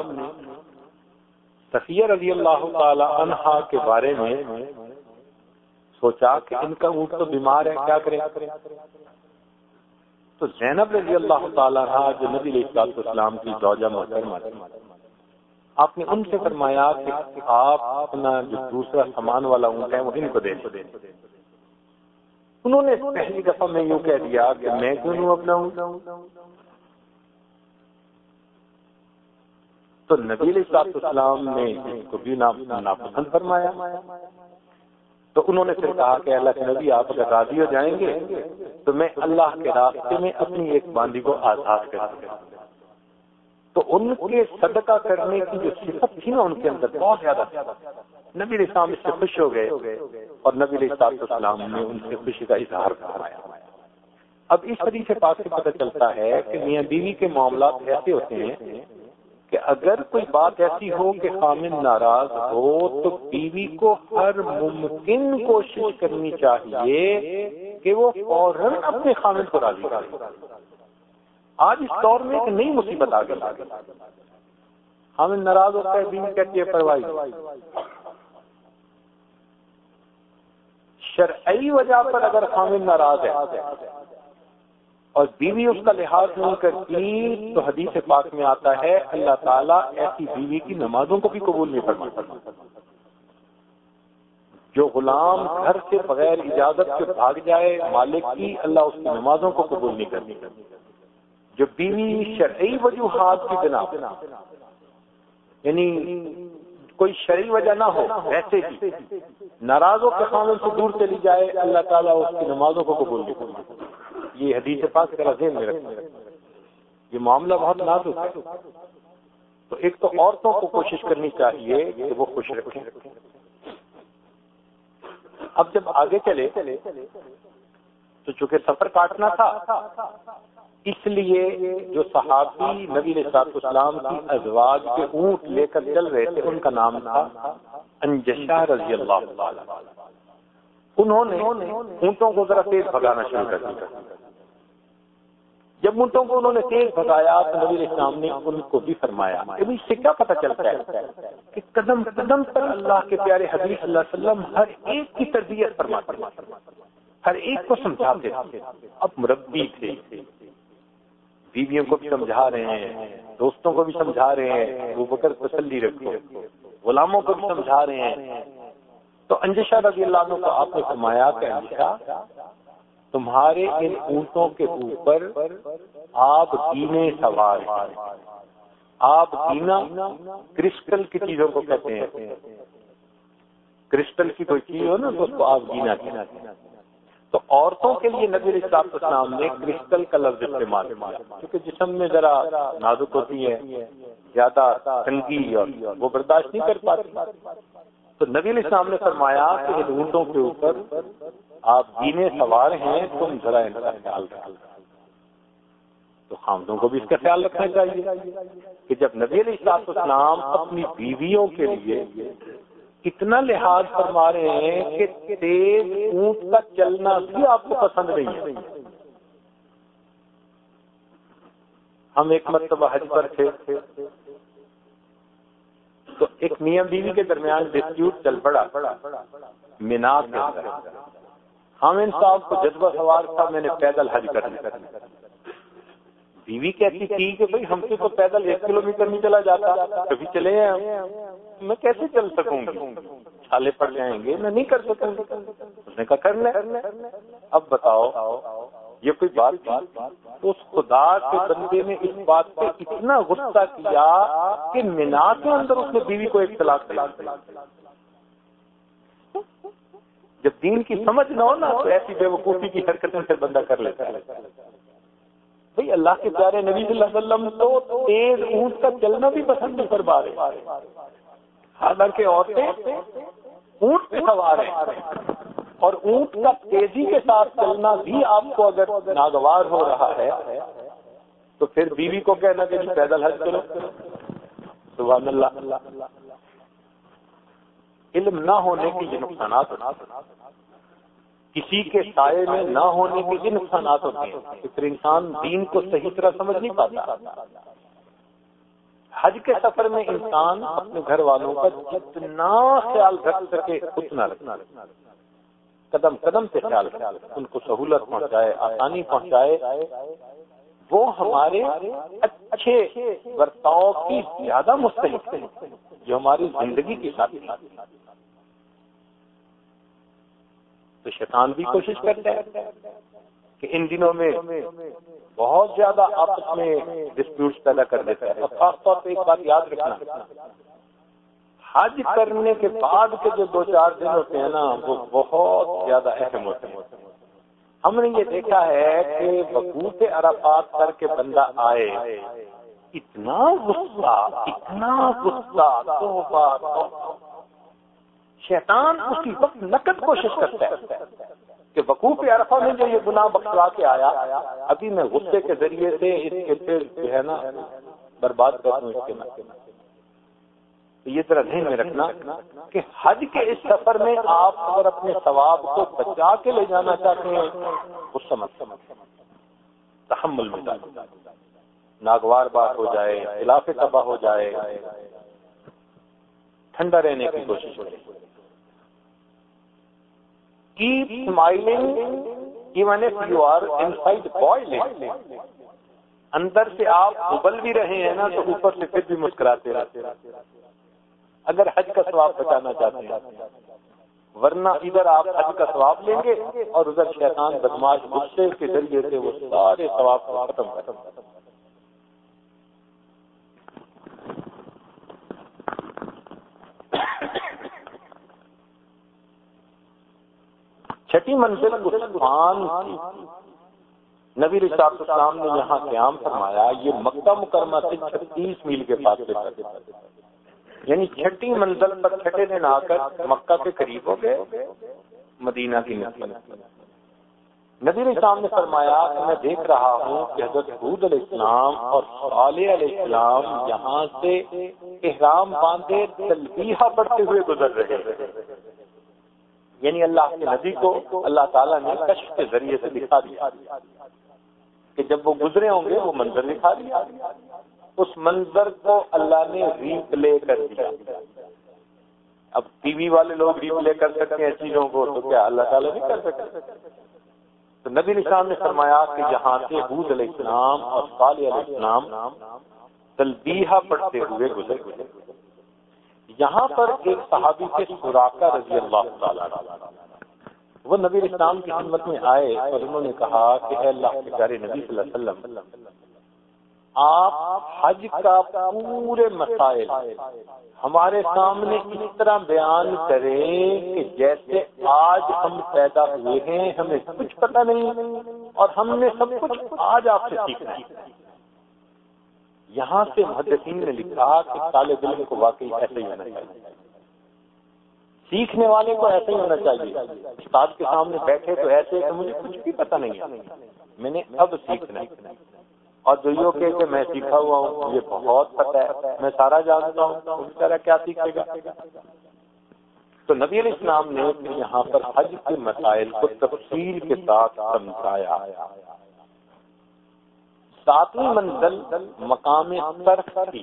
سفیر رضی اللہ تعالی عنہا کے بارے میں سوچا کہ ان کا اونٹ تو بیمار ہے، کیا کریں تو زینب رضی اللہ تعالیٰ رہا جو نبی علیہ السلام کی زوجہ محترمہ تھی آپ نے ان سے فرمایا کہ آپ اپنا جو دوسرا سامان والا اونٹ ہے، وہ ان کو دے دیں انہوں نے پہلی دفعہ میں یوں کہہ دیا کہ میں کیوں ہوں اپنا اونٹ؟ تو نبی علیہ السلام نے اس کو بھی ناپسند فرمایا۔ تو انہوں نے پھر کہا کہ اللہ کے نبی، آپ اگر راضی ہو جائیں گے، تو میں اللہ کے راستے میں اپنی ایک باندھی کو آزاد کر دوں تو ان کے صدقہ کرنے کی جو صفت تھی نا، ان کے اندر بہت زیادہ نبی اسلام اس سے خوش ہو گئے اور نبی السلام نے ان سے خوشی کا اظہار کروایا اب اس حدیث سے پاک سے پتہ چلتا ہے کہ میاں بیوی کے معاملات ایسے ہوتے ہیں کہ اگر کوئی بات ایسی ہو کہ خامن ناراض ہو، تو بیوی کو ہر ممکن کوشش کرنی چاہیے کہ وہ فوراً اپنے خامن کو راضی کرے۔ آج اس دور میں ایک نئی مصیبت آ گئی۔ خامن ناراض ہوتا ہے، بیوی کہتی ہے، پرواہی۔ شرعی وجہ پر اگر خامن ناراض ہے اور بیوی اس کا لحاظ نہیں کرتی تو حدیث پاک میں آتا ہے، اللہ تعالیٰ ایسی بیوی کی نمازوں کو بھی قبول نہیں فرما جو غلام گھر سے بغیر اجازت کے بھاگ جائے، مالک کی اللہ اس کی نمازوں کو قبول نہیں کرنی جو بیوی شرعی وجوہات کی بنا یعنی کوئی شرعی وجہ نہ ہو ایسے ہی ناراضوں کے خامن سے دور چلی جائے، اللہ تعالیٰ اس کی نمازوں کو قبول نہیں کرنا یہ حدیث پاک کا ذہن میں رکھنا یہ معاملہ بہت نازک ہے۔ تو ایک تو عورتوں کو کوشش کرنی چاہیے کہ وہ خوش رکھیں۔ اب جب آگے چلے، تو چونکہ سفر کاٹنا تھا، اس لیے جو صحابی نبی صاحب اسلام کی ازواج کے اونٹ لے کر چل رہے تھے، ان کا نام تھا انجشا رضی اللہ انہوں نے اونٹوں کو ذرا تیز بھگانا شروع کر دیا۔ جب منٹوں کو انہوں نے تیز بتایا تو نبی اسلام نے ان کو بھی فرمایا۔ اس سے کیا پتہ چلتا ہے کہ قدم قدم پر اللہ کے پیارے حدیث اللہ علیہ وسلم ہر ایک کی تربیت فرماتے ہر ایک کو سمجھاتے اب مربی تھے، بیویوں کو بھی سمجھا رہے ہیں، دوستوں کو بھی سمجھا رہے ہیں وہ بکر تسلی رکھو، غلاموں کو بھی سمجھا رہے ہیں۔ تو انجشا رضی اللہ عنہ کو آپ نے فرمایا کہ انجشا تمہارے ان اونٹوں کے اوپر آپ دینے سوار آپ دینا کرسٹل کی چیزوں کو کہتے ہیں۔ کرسٹل کی کوئی چیز ہو نا تو اس کو آپ دینا کہنا تو عورتوں کے لیے نبی صاحب اسلام نے کرسٹل کا لفظ استعمال کیونکہ جسم میں ذرا نازک ہوتی ہے، زیادہ تنگی اور وہ برداشت نہیں کر پاتی۔ تو نبی علیہ السلام نے فرمایا کہ ان اونٹوں کے اوپر آپ دینے سوار ہیں، تم ذرا ان کا خیال رکھو۔ تو خامدوں کو بھی اس کا خیال رکھنا چاہیے کہ جب نبی علیہ السلام اسلام اپنی بیویوں کے لیے اتنا لحاظ فرما رہے ہیں کہ تیز اونٹ کا چلنا بھی آپ کو پسند نہیں ہے۔ ہم ایک مرتبہ حج پر تھے۔ تو ایک میاں بیوی کے درمیان ڈسپیوٹ چل پڑا۔ مینا کے اندر۔ حامد صاحب کو جذبہ سوار تھا، میں نے پیدل حج کرنے بیوی کہتی تھی کہ بھائی، ہم سے تو پیدل ایک کلو میٹر نہیں چلا جاتا۔ کبھی چلے ہیں میں کیسے چل سکوں گی؟ چھالے پڑ جائیں گے، میں نہیں کر سکوں گی۔ اس نے کہا، کر لیں۔ اب بتاؤ، یہ کوئی بات تھی اس خدا کے بندے نے اس بات پہ اتنا غصہ کیا کہ مینا کے اندر اس نے بیوی کو ایک طلاق دیا جب دین کی سمجھ نہ ہو نا تو ایسی بے وقوفی کی حرکتوں سے بندہ کر لیتا ہے۔ بھائی اللہ کے پیارے نبی صلی اللہ علیہ وسلم تو تیز اونٹ کا چلنا بھی پسند کر پا رہے حالانکہ عورتیں اونٹ پہ سوار ہیں۔ اور اونٹ کا تیزی کے ساتھ چلنا بھی آپ کو اگر ناگوار ہو رہا ہے تو پھر بیوی کو کہنا کہ جی پیدل حج کرو۔ سبحان اللہ۔ علم نہ ہونے کے یہ نقصانات کسی کے سائے میں نہ ہونے کے یہ نقصانات ہوتے ہیں۔ کہ پھر انسان دین کو صحیح طرح سمجھ نہیں پاتا۔ حج کے سفر میں انسان اپنے گھر والوں کا جتنا خیال رکھ سکے اتنا رکھنا قدم قدم سے خیال ان کو سہولت پہنچائے، آسانی پہنچائے۔ وہ ہمارے اچھے برتاؤ کی زیادہ مستحق جو ہماری زندگی کی ساتھ تو شیطان بھی کوشش کرتا ہے کہ ان دنوں میں بہت زیادہ آپس میں ڈسپیوٹس پیدا کر دیتا ہے۔ اور خاص طور پہ ایک بات یاد رکھنا۔ حج کرنے کے بعد کے جو دو چار دن ہوتے ہیں نا، وہ بہت زیادہ اہم ہوتے ہیں۔ ہم نے یہ دیکھا ہے کہ بقوط عرفات کر کے بندہ آئے، اتنا غصہ اتنا غصہ شیطان اسی وقت نقد کوشش کرتا ہے کہ وقوف عرفہ میں جو یہ گناہ بخشوا کے آیا، ابھی میں غصے کے ذریعے سے اس کے پھر جو ہے نا برباد کر دوں اس کے یہ طرح ذہن میں رکھنا کہ حج کے اس سفر میں آپ اگر اپنے ثواب کو بچا کے لے جانا چاہتے ہیں، اس سمجھ۔ تحمل میں ناگوار بات ہو جائے، خلاف تباہ ہو جائے۔ ٹھنڈا رہنے کی کوشش کریں۔ Keep smiling even if you are inside boiling اندر سے آپ ابل بھی رہے ہیں نا تو اوپر سے پھر بھی مسکراتے رہتے اگر حج کا ثواب بچانا چاہتے ہیں، ورنہ ادھر آپ حج کا ثواب لیں گے اور ادھر شیطان بدماش غصے کے ذریعے سے وہ سارے ثواب کو ختم ختم چھٹی منزل عثمان تھی نبی رشاط اسلام نے یہاں قیام فرمایا، یہ مکہ مکرمہ سے چھتیس میل کے پاس یعنی چھٹی منزل پر چھٹے دن آ کر مکہ کے قریب ہو گئے، مدینہ کی نسبت۔ نبی اسلام نے فرمایا کہ میں دیکھ رہا ہوں کہ حضرت حود علیہ السلام اور صالح علیہ السلام یہاں سے احرام باندھے تلبیہ پڑھتے ہوئے گزر رہے۔ یعنی اللہ کے نبی کو اللہ تعالیٰ نے کشف کے ذریعے سے دکھا دیا کہ جب وہ گزرے ہوں گے وہ منظر دکھا دیا۔ اس منظر کو اللہ نے ری پلے کر دیا۔ اب ٹی وی والے لوگ ری پلے کر سکتے ہیں چیزوں کو، تو کیا اللہ تعالیٰ نہیں کر سکتے؟ تو نبی نشان نے فرمایا کہ یہاں سے حود علیہ السلام اور صالح علیہ السلام تلبیہ پڑھتے ہوئے گزر گزر یہاں پر ایک صحابی کے سوراخا رضی اللہ تعالیٰ وہ نبی اسلام کی خدمت میں آئے اور انہوں نے کہا کہ اے اللہ کے پیارے نبی صلی اللہ علیہ وسلم، آپ حج کا پورے مسائل ہمارے سامنے اس طرح بیان کریں کہ جیسے آج ہم پیدا ہوئے ہیں، ہمیں کچھ پتہ نہیں اور ہم نے سب کچھ آج آپ سے سیکھنا ہے یہاں سے محدثین نے لکھا کہ طالب علم کو واقعی ایسے ہی ہونا چاہیے۔ سیکھنے والے کو ایسے ہی ہونا چاہیے۔ استاد کے سامنے بیٹھے تو ایسے کہ مجھے کچھ بھی پتہ نہیں ہے۔ میں نے اب سیکھنا اور جو یہ کہ میں سیکھا ہوا ہوں یہ بہت پتہ ہے۔ میں سارا جانتا ہوں۔ اس طرح کیا سیکھے گا؟ تو نبی علیہ السلام نے یہاں پر حج کے مسائل کو تفصیل کے ساتھ سمجھایا۔ ساتویں منزل مقام تھی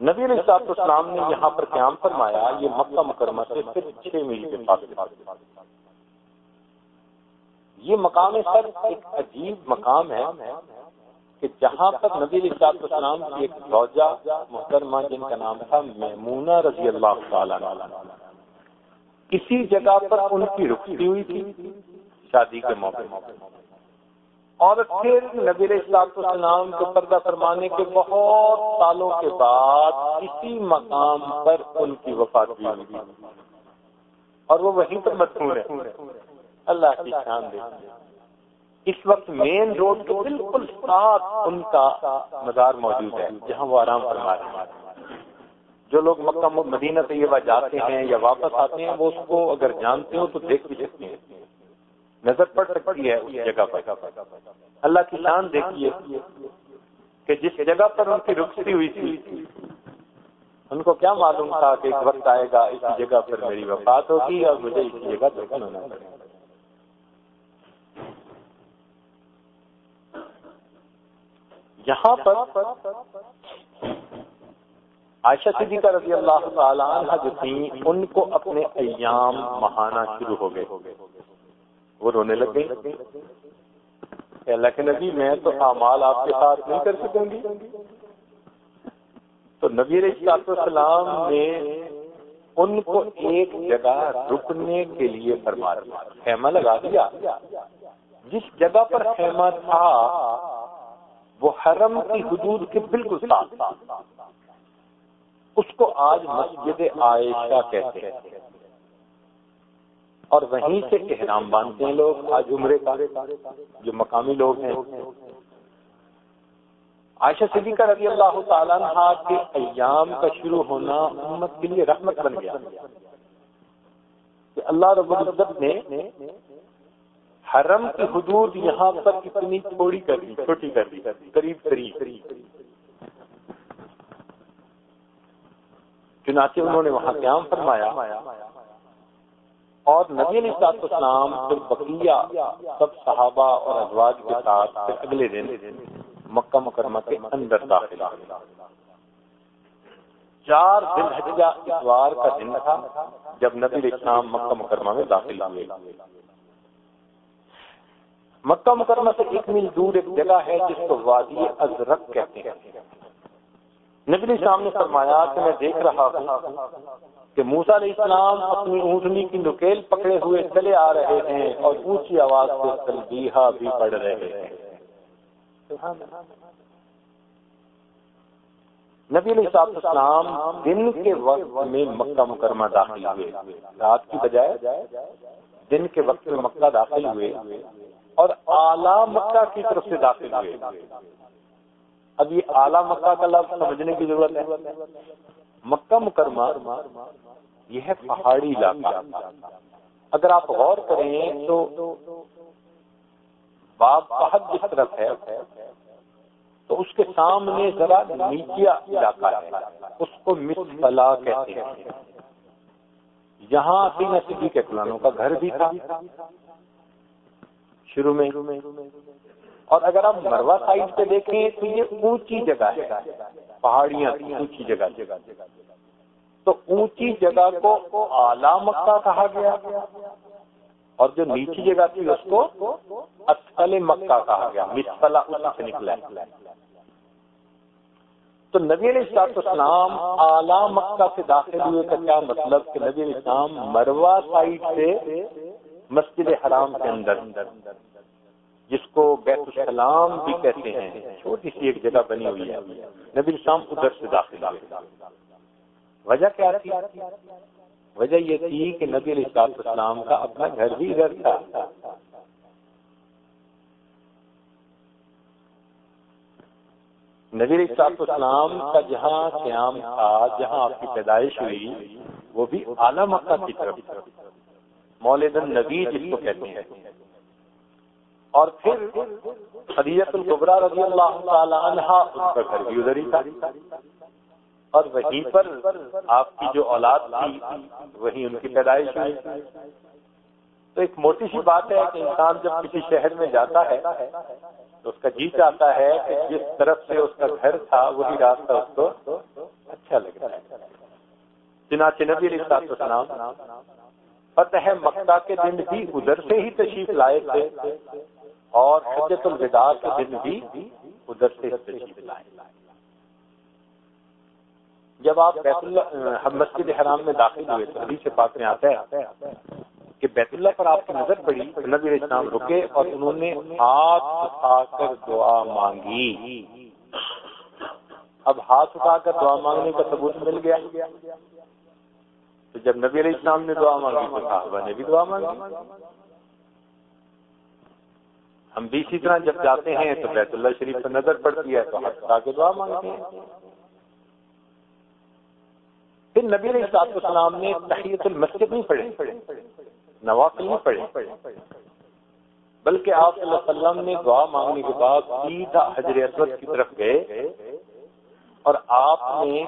نبی علیہ صاحب اسلام نے یہاں پر قیام فرمایا، یہ مکہ مکرمہ سے صرف چھ میل کے پاس یہ مقام سر ایک عجیب مقام ہے کہ جہاں پر نبی علیہ صاحب اسلام کی ایک روجہ محترمہ، جن کا نام تھا میمونہ رضی اللہ تعالیٰ اسی جگہ پر ان کی رخصتی ہوئی تھی شادی کے موقع اور پھر نبی السلام کو پردہ فرمانے کے بہت سالوں کے بعد اسی مقام پر ان کی وفات بھی ہوئی۔ اور وہ وہیں پر مشہور ہے۔ اللہ کی شان دے۔ اس وقت مین روڈ کے بالکل ساتھ ان کا مزار موجود ہے، جہاں وہ آرام فرما رہے ہیں۔ جو لوگ مکہ مدینہ طیبہ جاتے ہیں یا واپس آتے ہیں، وہ اس کو اگر جانتے ہو تو دیکھ بھی سکتے ہیں۔ نظر پڑ سکتی ہے اس جگہ پر۔ اللہ کی شان دیکھیے کہ جس جگہ پر ان کی رخصتی ہوئی تھی، ان کو کیا معلوم تھا کہ ایک وقت آئے گا اسی جگہ پر میری وفات ہوگی اور مجھے اسی جگہ دفن ہونا پڑے گا۔ یہاں پر عائشہ صدیقہ رضی اللہ تعالیٰ عنہ جو تھی ان کو اپنے ایام مہانا شروع ہو گئے۔ وہ رونے لگ گئی اللہ کے نبی، میں تو اعمال آپ کے ساتھ نہیں کر سکوں گی۔ تو نبی السلام نے ان کو ایک جگہ رکنے کے لیے فرما دیا خیمہ لگا دیا۔ جس جگہ پر خیمہ تھا، وہ حرم کی حدود کے بالکل ساتھ تھا۔ اس کو آج مسجد عائشہ کہتے ہیں۔ اور وہیں سے احرام باندھتے ہیں لوگ، آج عمرے کا جو مقامی لوگ ہیں۔ عائشہ صدیقہ رضی اللہ تعالیٰ کے ایام کا شروع ہونا امت کے لیے رحمت بن گیا۔ کہ اللہ رب العزت نے حرم کی حدود یہاں پر کتنی تھوڑی کر دی، چھوٹی کر دی، قریب قریب۔ چنانچہ انہوں نے وہاں قیام فرمایا۔ اور نبی علیہ صاحب اسلام پھر بقیہ سب صحابہ اور ازواج کے ساتھ پھر اگلے دن مکہ مکرمہ کے اندر داخل چار دن حجہ اتوار کا دن تھا جب نبی علیہ السلام مکہ مکرمہ میں داخل ہوئے۔ مکہ مکرمہ سے ایک میل دور ایک جگہ ہے جس کو وادی ازرق کہتے ہیں۔ نبی علیہ السلام نے فرمایا کہ میں دیکھ رہا ہوں کہ موسا علیہ السلام اپنی اونٹنی کی نکیل پکڑے ہوئے چلے آ رہے ہیں اور اونچی آواز سے تلبیہ بھی پڑھ رہے ہیں۔ نبی علیہ صاحب السلام دن کے وقت میں مکہ مکرمہ داخل ہوئے۔ رات کی بجائے دن کے وقت میں مکہ داخل ہوئے اور اعلی مکہ کی طرف سے داخل ہوئے۔ اب یہ اعلیٰ مکہ کا لفظ سمجھنے کی ضرورت ہے۔ مکہ مکرمہ، یہ ہے پہاڑی علاقہ۔ اگر آپ غور کریں تو باب بہت جس طرف ہے، تو اس کے سامنے ذرا نیچے علاقہ ہے، اس کو مسفلا کہتے ہیں۔ یہاں سینا سدی کے فلانوں کا گھر بھی تھا۔ شروع میں اور اگر آپ مروا سائڈ پہ دیکھیں تو یہ اونچی جگہ ہے۔ پہاڑیاں اونچی جگہ جگہ جگہ تو اونچی جگہ کو اعلی مکہ کہا گیا۔ اور جو نیچی جگہ تھی اس کو اصل مکہ کہا گیا۔ مسفلا سے نکلا تو نبی علیہ السلام اعلی مکہ سے داخل ہوئے کا کیا مطلب کہ نبی علیہ السلام مروا سائڈ سے مسجد حرام کے اندر جس کو بیت السلام بھی کہتے ہیں، چھوٹی سی ایک جگہ بنی ہوئی ہے۔ نبی شام ادھر سے داخل وجہ کیا تھی؟ وجہ یہ تھی کہ نبی علیہ السلام کا اپنا گھر بھی ادھر تھا۔ نبی علیہ السلام کا جہاں قیام تھا، جہاں آپ کی پیدائش ہوئی، وہ بھی اعلیٰ مکہ کی طرف۔ مولد النبی جس کو کہتے ہیں۔ اور پھر خدیت القبرا رضی اللہ تعالی عنہ اس کا گھر بھی ادھر ہی تھا۔ اور وہیں پر آپ کی جو اولاد تھی وہی ان کی پیدائش ہوئی۔ تو ایک موٹی سی بات ہے کہ انسان جب کسی شہر میں جاتا ہے، تو اس کا جی چاہتا ہے کہ جس طرف سے اس کا گھر تھا، وہی راستہ اس کو اچھا لگ رہا ہے۔ چنانچہ نبی علیہ السلام فتح مکہ کے دن بھی ادھر سے ہی تشریف لائے تھے۔ اور حجت الوداع کے دن بھی ادھر سے تشریف لائے جب آپ بیت اللہ مسجد حرام میں داخل ہوئے تو حدیث پاک میں آتا ہے کہ بیت اللہ پر آپ کی نظر پڑی، نبی علیہ السلام رکے اور انہوں نے ہاتھ اٹھا کر دعا مانگی۔ اب ہاتھ اٹھا کر دعا مانگنے کا ثبوت مل گیا۔ تو جب نبی علیہ السلام نے دعا مانگی تو صحابہ نے بھی دعا مانگی۔ ہم بھی اسی طرح جب جاتے ہیں تو بیت اللہ شریف پر نظر پڑتی ہے تو ہم کے دعا مانگتے ہیں۔ پھر نبی علیہ صاحب السلام نے تحیت المسجد نہیں پڑھے نوافل نہیں پڑھے بلکہ آپ صلی اللہ علیہ وسلم نے دعا مانگنے کے بعد سیدھا حجر اسود کی طرف گئے اور آپ نے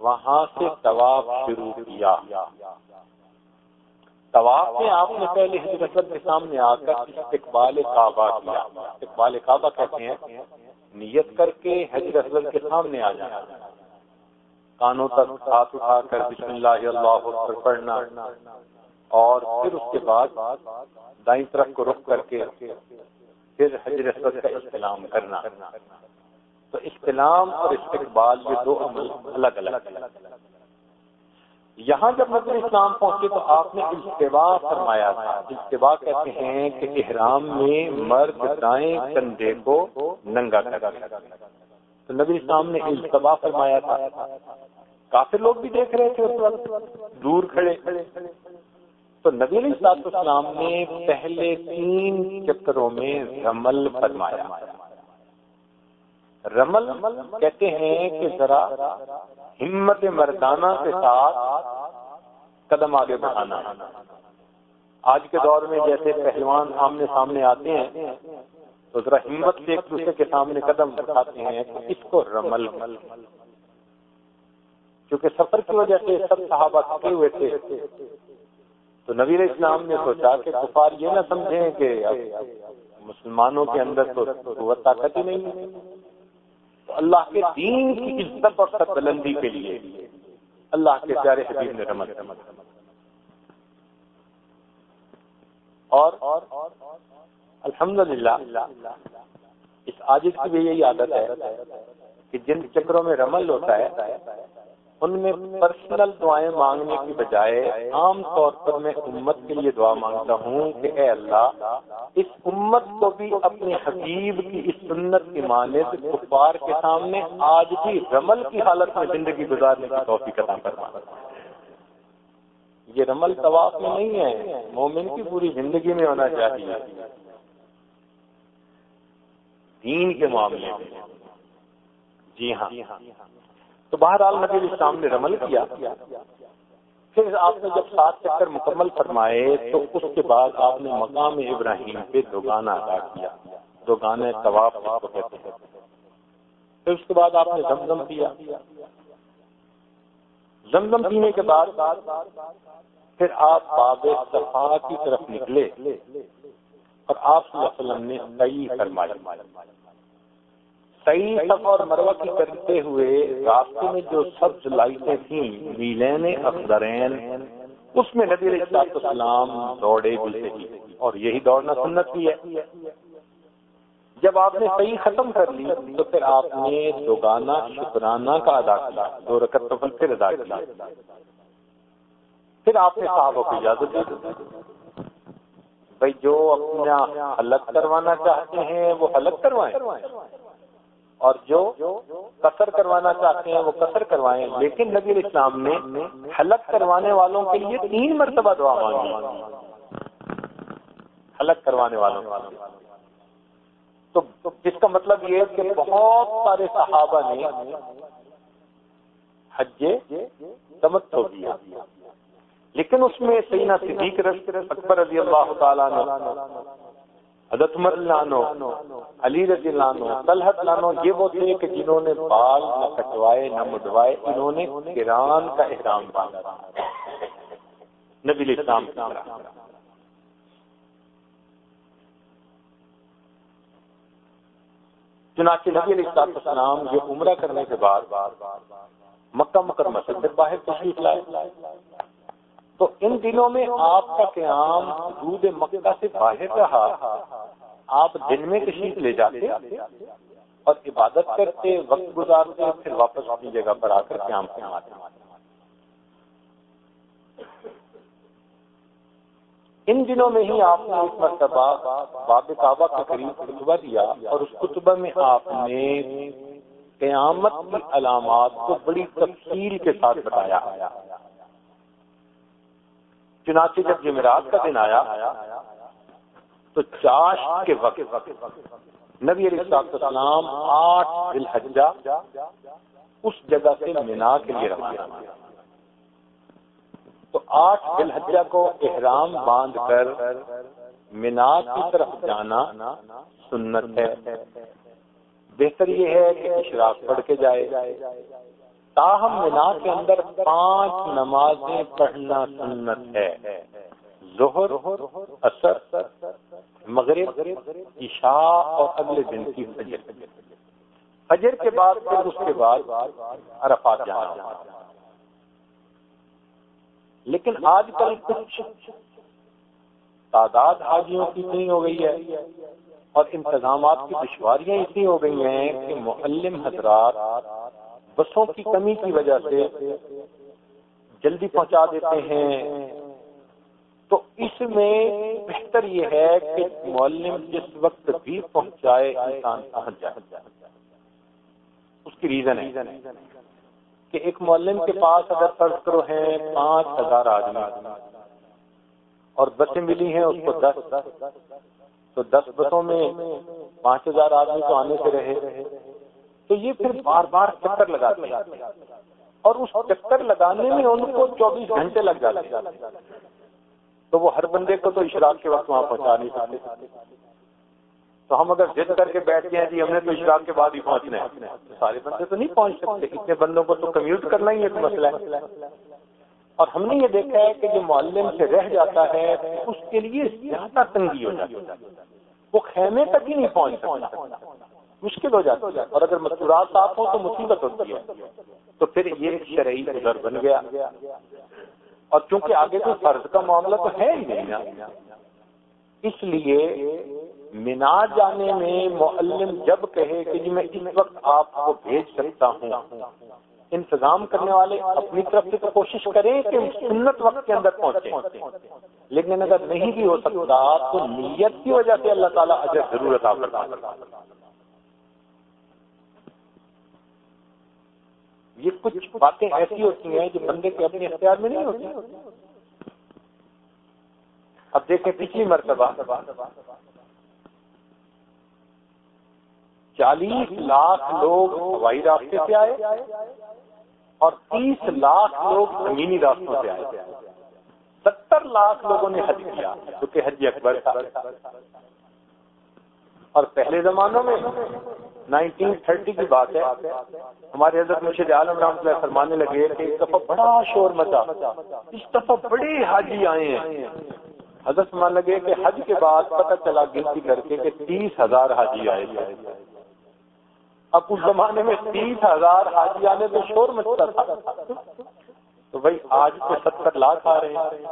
وہاں سے طواف شروع کیا۔ طواف میں آپ نے پہلے حضرت کے سامنے آ کر استقبال کعبہ کیا۔ استقبال کعبہ کہتے ہیں، نیت کر کے حضرت کے سامنے آ جانا۔ کانوں تک ہاتھ اٹھا کر بسم اللہ اللہ پر پڑھنا۔ اور پھر اس کے بعد دائیں طرف کو رخ کر کے پھر حضرت کا استعلام کرنا۔ تو استعلام اور استقبال یہ دو عمل الگ الگ۔ یہاں جب نظر اسلام پہنچے تو آپ نے اجتباع فرمایا تھا۔ اجتباع کہتے ہیں کہ احرام میں مرد دائیں کندھے کو ننگا کر تو نبی اسلام نے اجتباع فرمایا تھا۔ کافی لوگ بھی دیکھ رہے تھے اس وقت، دور کھڑے۔ تو نبی علیہ السلام نے پہلے تین چکروں میں رمل فرمایا۔ رمل کہتے ہیں کہ ذرا ہمت مردانہ کے ساتھ قدم آگے بڑھانا آج کے دور میں جیسے پہلوان آمنے سامنے آتے ہیں، تو ذرا ہمت سے ایک دوسرے کے سامنے قدم اٹھاتے ہیں اس کو رمل۔ کیونکہ سفر کی وجہ سے سب صحابہ تھکے ہوئے تھے۔ تو نویر اسلام نے سوچا کہ کفار یہ نہ سمجھیں کہ مسلمانوں کے اندر تو قوت طاقت ہی نہیں تو اللہ کے دین کی عزت اور سربلندی کے لیے۔ اللہ کے پیارے حبیب نے رمل اور الحمد للہ اس عاجز کی بھی یہی عادت ہے کہ جن چکروں میں رمل ہوتا ہے ان میں پرسنل دعائیں مانگنے کی بجائے عام طور پر میں امت کے لیے دعا مانگتا ہوں کہ اے اللہ، اس امت کو بھی اپنے حبیب کی اس سنت کی مانت کفار کے سامنے آج بھی رمل کی حالت میں زندگی گزارنے کی توفیق عطا کروا یہ رمل طواف میں نہیں ہے، مومن کی پوری زندگی میں ہونا چاہیے۔ دین کے معاملے میں۔ جی ہاں۔ تو بہرحال نبی السلام نے رمل کیا۔ پھر آپ نے جب سات چکر مکمل فرمائے تو اس کے بعد آپ نے مقام ابراہیم پہ دو گانا ادا کیا۔ دو گانے طواف کہتے ہیں پھر اس کے بعد آپ نے زمزم پیا زمزم پینے کے بعد پھر آپ باب صفا کی طرف نکلے اور آپ صلی اللہ علیہ وسلم نے صحیح فرمایا صحیح صفا اور مروہ کی کرتے ہوئے راستے میں جو سبز لائٹیں تھیں میلین افدرین اس میں نبی علیہ السلام دوڑے بھی اور یہی دوڑنا سنت بھی ہے۔ جب آپ نے صحیح ختم کر لی، تو پھر آپ نے دو گانا شکرانہ کا ادا کیا، دو رکت تو پھر ادا کیا۔ پھر آپ نے صحابہ کو اجازت دی۔ بھائی، جو اپنا الگ کروانا چاہتے ہیں، وہ الگ کروائیں۔ اور جو قصر کروانا چاہتے ہیں وہ قصر کروائیں۔ لیکن نبی اسلام نے حلق کروانے والوں کے لیے تین مرتبہ دعا مانگی۔ حلق کروانے والوں تو اس کا مطلب یہ ہے کہ بہت سارے صحابہ نے حج دمت ہو دیا لیکن اس میں سینا صدیق اکبر رضی اللہ تعالیٰ نے حضرت عمر لانو، علی رضی اللہ عنہ طلحت لانو، یہ وہ تھے کہ جنہوں نے بال نہ کٹوائے، نہ مڈوائے انہوں نے ایران کا احرام باندھا۔ نبی اسلام کی چنانچہ نبی علیہ السلام یہ عمرہ کرنے کے بعد مکہ مکرمہ سے باہر تشریف لائے۔ تو ان دنوں میں آپ کا قیام حدود مکہ سے باہر رہا۔ آپ دن میں تشریف لے جاتے اور عبادت کرتے، وقت گزارتے، پھر واپس اپنی جگہ پر آ کر قیام فرماتے۔ ان دنوں میں ہی آپ نے ایک مرتبہ باب کعبہ کے قریب خطبہ دیا اور اس خطبہ میں آپ نے قیامت کی علامات کو بڑی تفصیل کے ساتھ بتایا۔ چنانچہ جب جمعرات کا دن آیا، تو چاش کے وقت نبی علیہ السلام آٹھ الحجہ اس جگہ سے مینا کے لیے روانہ تو آٹھ دلحجہ کو احرام باندھ کر مینا کی طرف جانا سنت ہے۔ بہتر یہ ہے کہ اشراق پڑھ کے جائے۔ تاہم مینا کے اندر پانچ نمازیں پڑھنا سنت ہے۔ ظہر اثر مغرب، عشاء اور اگلے دن کی فجر۔ فجر کے بعد پھر اس کے بعد عرفات جانا۔ لیکن آج کل کچھ تعداد حاجیوں کی اتنی ہو گئی ہے اور انتظامات کی دشواریاں اتنی ہو گئی ہیں کہ معلم حضرات بسوں کی کمی کی وجہ سے جلدی پہنچا دیتے ہیں۔ تو اس میں بہتر یہ ہے کہ معلم جس وقت بھی پہنچائے انسان پہنچ جائے۔ اس کی ریزن ہے کہ ایک معلم کے پاس اگر فرض کرو ہیں پانچ ہزار آدمی اور بسیں ملی ہیں اس کو دس، تو دس بسوں میں پانچ ہزار آدمی تو آنے سے رہے۔ تو یہ پھر بار بار چکر لگاتے ہیں۔ اور اس چکر لگانے میں ان کو چوبیس گھنٹے لگ جاتے تو وہ ہر بندے کو تو اشراق کے وقت وہاں پہنچا نہیں سکتے۔ تو ہم اگر ضد کر کے بیٹھ گئے ہیں جی ہم نے تو اشراق کے بعد ہی پہنچنا ہے۔ سارے بندے تو نہیں پہنچ سکتے اتنے بندوں کو تو کمیوٹ کرنا ہی ایک مسئلہ ہے۔ اور ہم نے یہ دیکھا ہے کہ جو معلم سے رہ جاتا ہے، اس کے لیے زیادہ تنگی ہو جاتی ہے۔ وہ خیمے تک ہی نہیں پہنچ سکتا۔ مشکل ہو جاتی ہے۔ اور اگر مستورات صاف ہو تو مصیبت ہوتی ہے۔ تو پھر یہ شرعی گھر بن گیا۔ اور چونکہ آگے تو فرض کا معاملہ تو ہے ہی نہیں اس لیے مینا جانے میں معلم جب کہے کہ جی میں اس وقت آپ کو بھیج سکتا ہوں، انتظام کرنے والے اپنی طرف سے تو کوشش کریں کہ سنت وقت کے اندر پہنچے لیکن اگر نہیں بھی ہو سکتا تو نیت کی وجہ سے اللہ تعالیٰ اجر ضرورت آپ یہ کچھ باتیں ایسی ہوتی ہیں جو بندے کے اپنے اختیار میں نہیں ہوتی اب دیکھیں پچھلی مرتبہ۔ چالیس لاکھ لوگ ہوائی راستے سے آئے اور تیس لاکھ لوگ زمینی راستوں سے آئے۔ ستر لاکھ لوگوں نے حج کیا کیونکہ حج اکبر تھا۔ اور پہلے زمانوں میں نائنٹین تھرٹی کی بات ہے۔ ہمارے حضرت مرشد عالم رام اللہ فرمانے لگے کہ ایک دفعہ بڑا شور مچا۔ اس دفعہ بڑے حاجی آئے ہیں۔ حضرت مان لگے کہ حج کے بعد پتہ چلا گنتی کر کے کہ تیس ہزار حاجی آئے اب اس زمانے میں تیس ہزار حاجی آنے تو شور مچتا تھا۔ تو بھائی آج تو ستر لاکھ آ رہے ہیں۔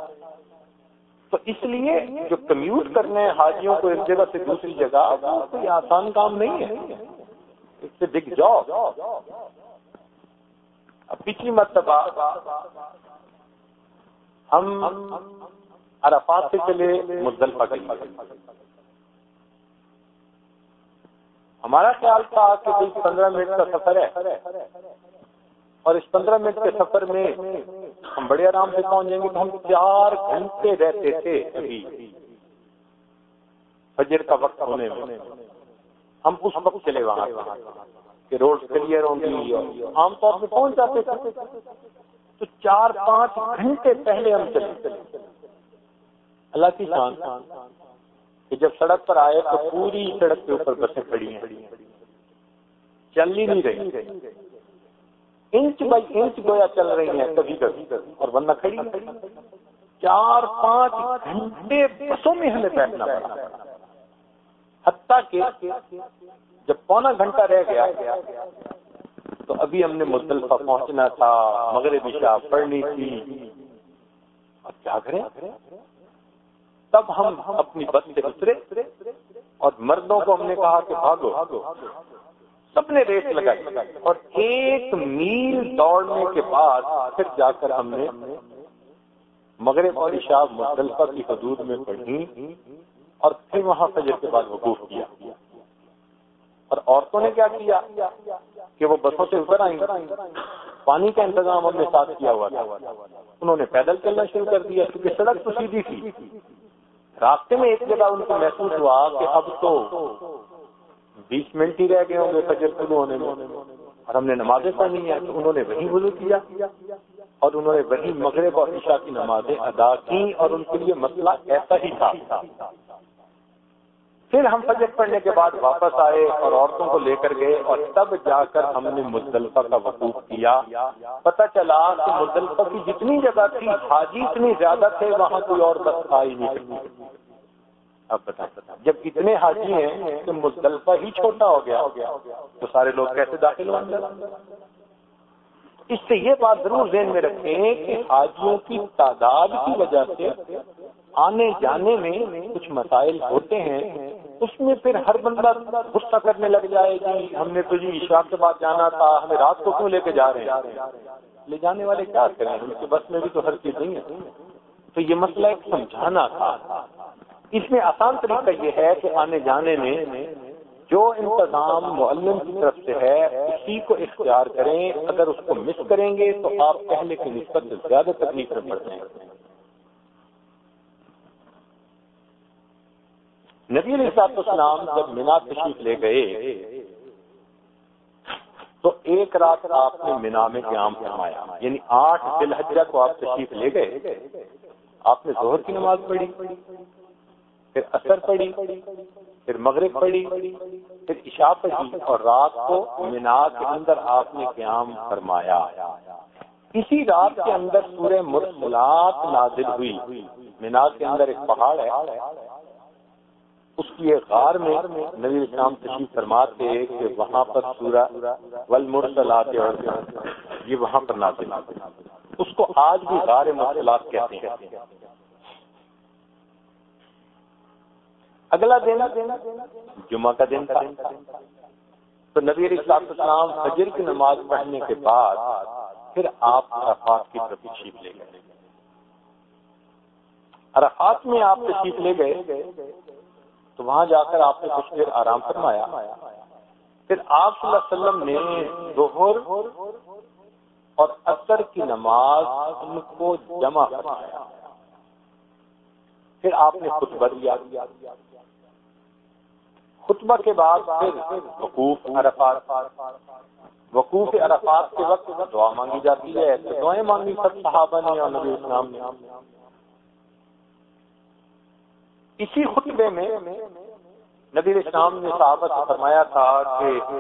تو اس لیے جو کمیوٹ کرنے حاجیوں کو ایک جگہ سے دوسری جگہ کوئی آسان کام نہیں ہے۔ اس سے بگ جاب اب پچھلی مرتبہ ہم عرفات سے چلے مزدلفہ کے ہمارا خیال تھا کہ پندرہ منٹ کا سفر ہے۔ اور اس پندرہ منٹ کے سفر میں ہم بڑے آرام سے پہنچ جائیں گے تو ہم چار گھنٹے رہتے تھے ابھی۔ فجر کا وقت ہونے میں۔ ہم اس وقت چلے وہاں کہ روڈ کلیئر ہوں گی۔ عام طور پہ پہنچ جاتے تو چار پانچ گھنٹے پہلے ہم چلے۔ اللہ کی شان۔ کہ جب سڑک پر آئے تو پوری سڑک کے اوپر بسیں کھڑی ہیں۔ چل ہی نہیں رہی۔ انچ بائی انچ گویا چل رہی ہیں کبھی کبھی، اور ورنہ کھڑی چار پانچ گھنٹے بسوں میں ہمیں بیٹھنا پڑا۔ حتیٰ کہ جب پونا گھنٹہ رہ گیا تو ابھی ہم نے مصطلفہ پہنچنا تھا مغربی شاہ پڑھنی تھی۔ اب کیا کریں؟ تب ہم اپنی بس سے اترے اور مردوں کو ہم نے کہا کہ بھاگو۔ سب نے ریس لگائی اور ایک میل دوڑنے کے بعد پھر جا کر ہم نے مغرب اور شاہ مصطلفہ کی حدود میں پڑھی۔ اور پھر وہاں فجر کے بعد وقوف کیا۔ اور عورتوں نے کیا کیا؟ کہ وہ بسوں سے اتر آئیں۔ پانی کا انتظام ہم نے ساتھ کیا ہوا تھا۔ انہوں نے پیدل چلنا شروع کر دیا۔ کیونکہ سڑک تو سیدھی تھی۔ راستے میں ایک جگہ ان کو محسوس ہوا کہ اب تو بیس منٹ ہی رہ گئے ہوں گے فجر شروع ہونے میں۔ اور ہم نے نمازیں پڑھنی ہے تو انہوں نے وہی وضو کیا۔ اور انہوں نے وہی مغرب اور عشاء کی نمازیں ادا کی اور ان کے لیے مسئلہ ایسا ہی تھا۔ پھر ہم فجر پڑھنے کے بعد واپس آئے اور عورتوں کو لے کر گئے اور تب جا کر ہم نے مزدلفہ کا وقوف کیا۔ پتہ چلا کہ مزدلفہ کی جتنی جگہ تھی، حاجی اتنی زیادہ تھے، وہاں کوئی اور بس آئی نہیں۔ اب بتا جب اتنے حاجی ہیں کہ مزدلفہ ہی چھوٹا ہو گیا۔ تو سارے لوگ کیسے داخل ہوں گے؟ اس سے یہ بات ضرور ذہن میں رکھیں کہ حاجیوں کی تعداد کی وجہ سے آنے جانے میں کچھ مسائل ہوتے ہیں، اس میں پھر ہر بندہ غصہ کرنے لگ جائے گی ہم نے تجھے عشاء کے بعد جانا تھا، ہمیں رات کو کیوں لے کے جا رہے ہیں؟ لے جانے والے کیا کریں؟ ان کے بس میں بھی تو ہر چیز نہیں ہے۔ تو یہ مسئلہ ایک سمجھانا تھا۔ اس میں آسان طریقہ یہ ہے کہ آنے جانے میں جو انتظام معلم کی طرف سے ہے، اسی کو اختیار کریں۔ اگر اس کو مس کریں گے تو آپ پہلے کی نسبت سے زیادہ تکلیف میں پڑ جائیں۔ گے نبی علیہ صاحب اسلام جب مینا تشریف لے گئے، تو ایک رات آپ نے مینا میں قیام فرمایا۔ یعنی آٹھ دل حجہ کو آپ تشریف لے گئے۔ آپ نے ظہر کی نماز پڑھی، پھر اثر پڑھی، پھر مغرب پڑھی، پھر عشاء پڑھی، اور رات کو مینا کے اندر آپ نے قیام فرمایا۔ اسی رات کے اندر سورہ مرسلات نازل ہوئی۔ مینا کے اندر ایک پہاڑ ہے۔ اس کی ایک غار میں نبی اسلام تشریف فرماتے کہ وہاں پر سورہ ول مرسلات یہ وہاں پر نازل اس کو آج بھی غار مرسلات کہتے ہیں۔ اگلا دن جمعہ کا دن تھا۔ تو نبی السلام فجر کی نماز پڑھنے کے بعد پھر آپ عرفات کی طرف تشریف لے گئے۔ عرفات میں آپ تشریف لے گئے۔ تو وہاں جا کر آپ نے کچھ دیر آرام فرمایا۔ پھر آپ صلی اللہ علیہ وسلم نے دوہر اور اثر کی نماز ان کو جمع فرمایا۔ پھر آپ نے خطبہ دیا۔ خطبہ کے بعد پھر وقوف عرفات وقوف عرفات کے وقت دعا مانگی جاتی ہے۔ دعائیں مانگی سب صحابہ نے اور نبی اسلام نے۔ اسی خطبے میں نبی اسلام نے صحابہ سے فرمایا تھا کہ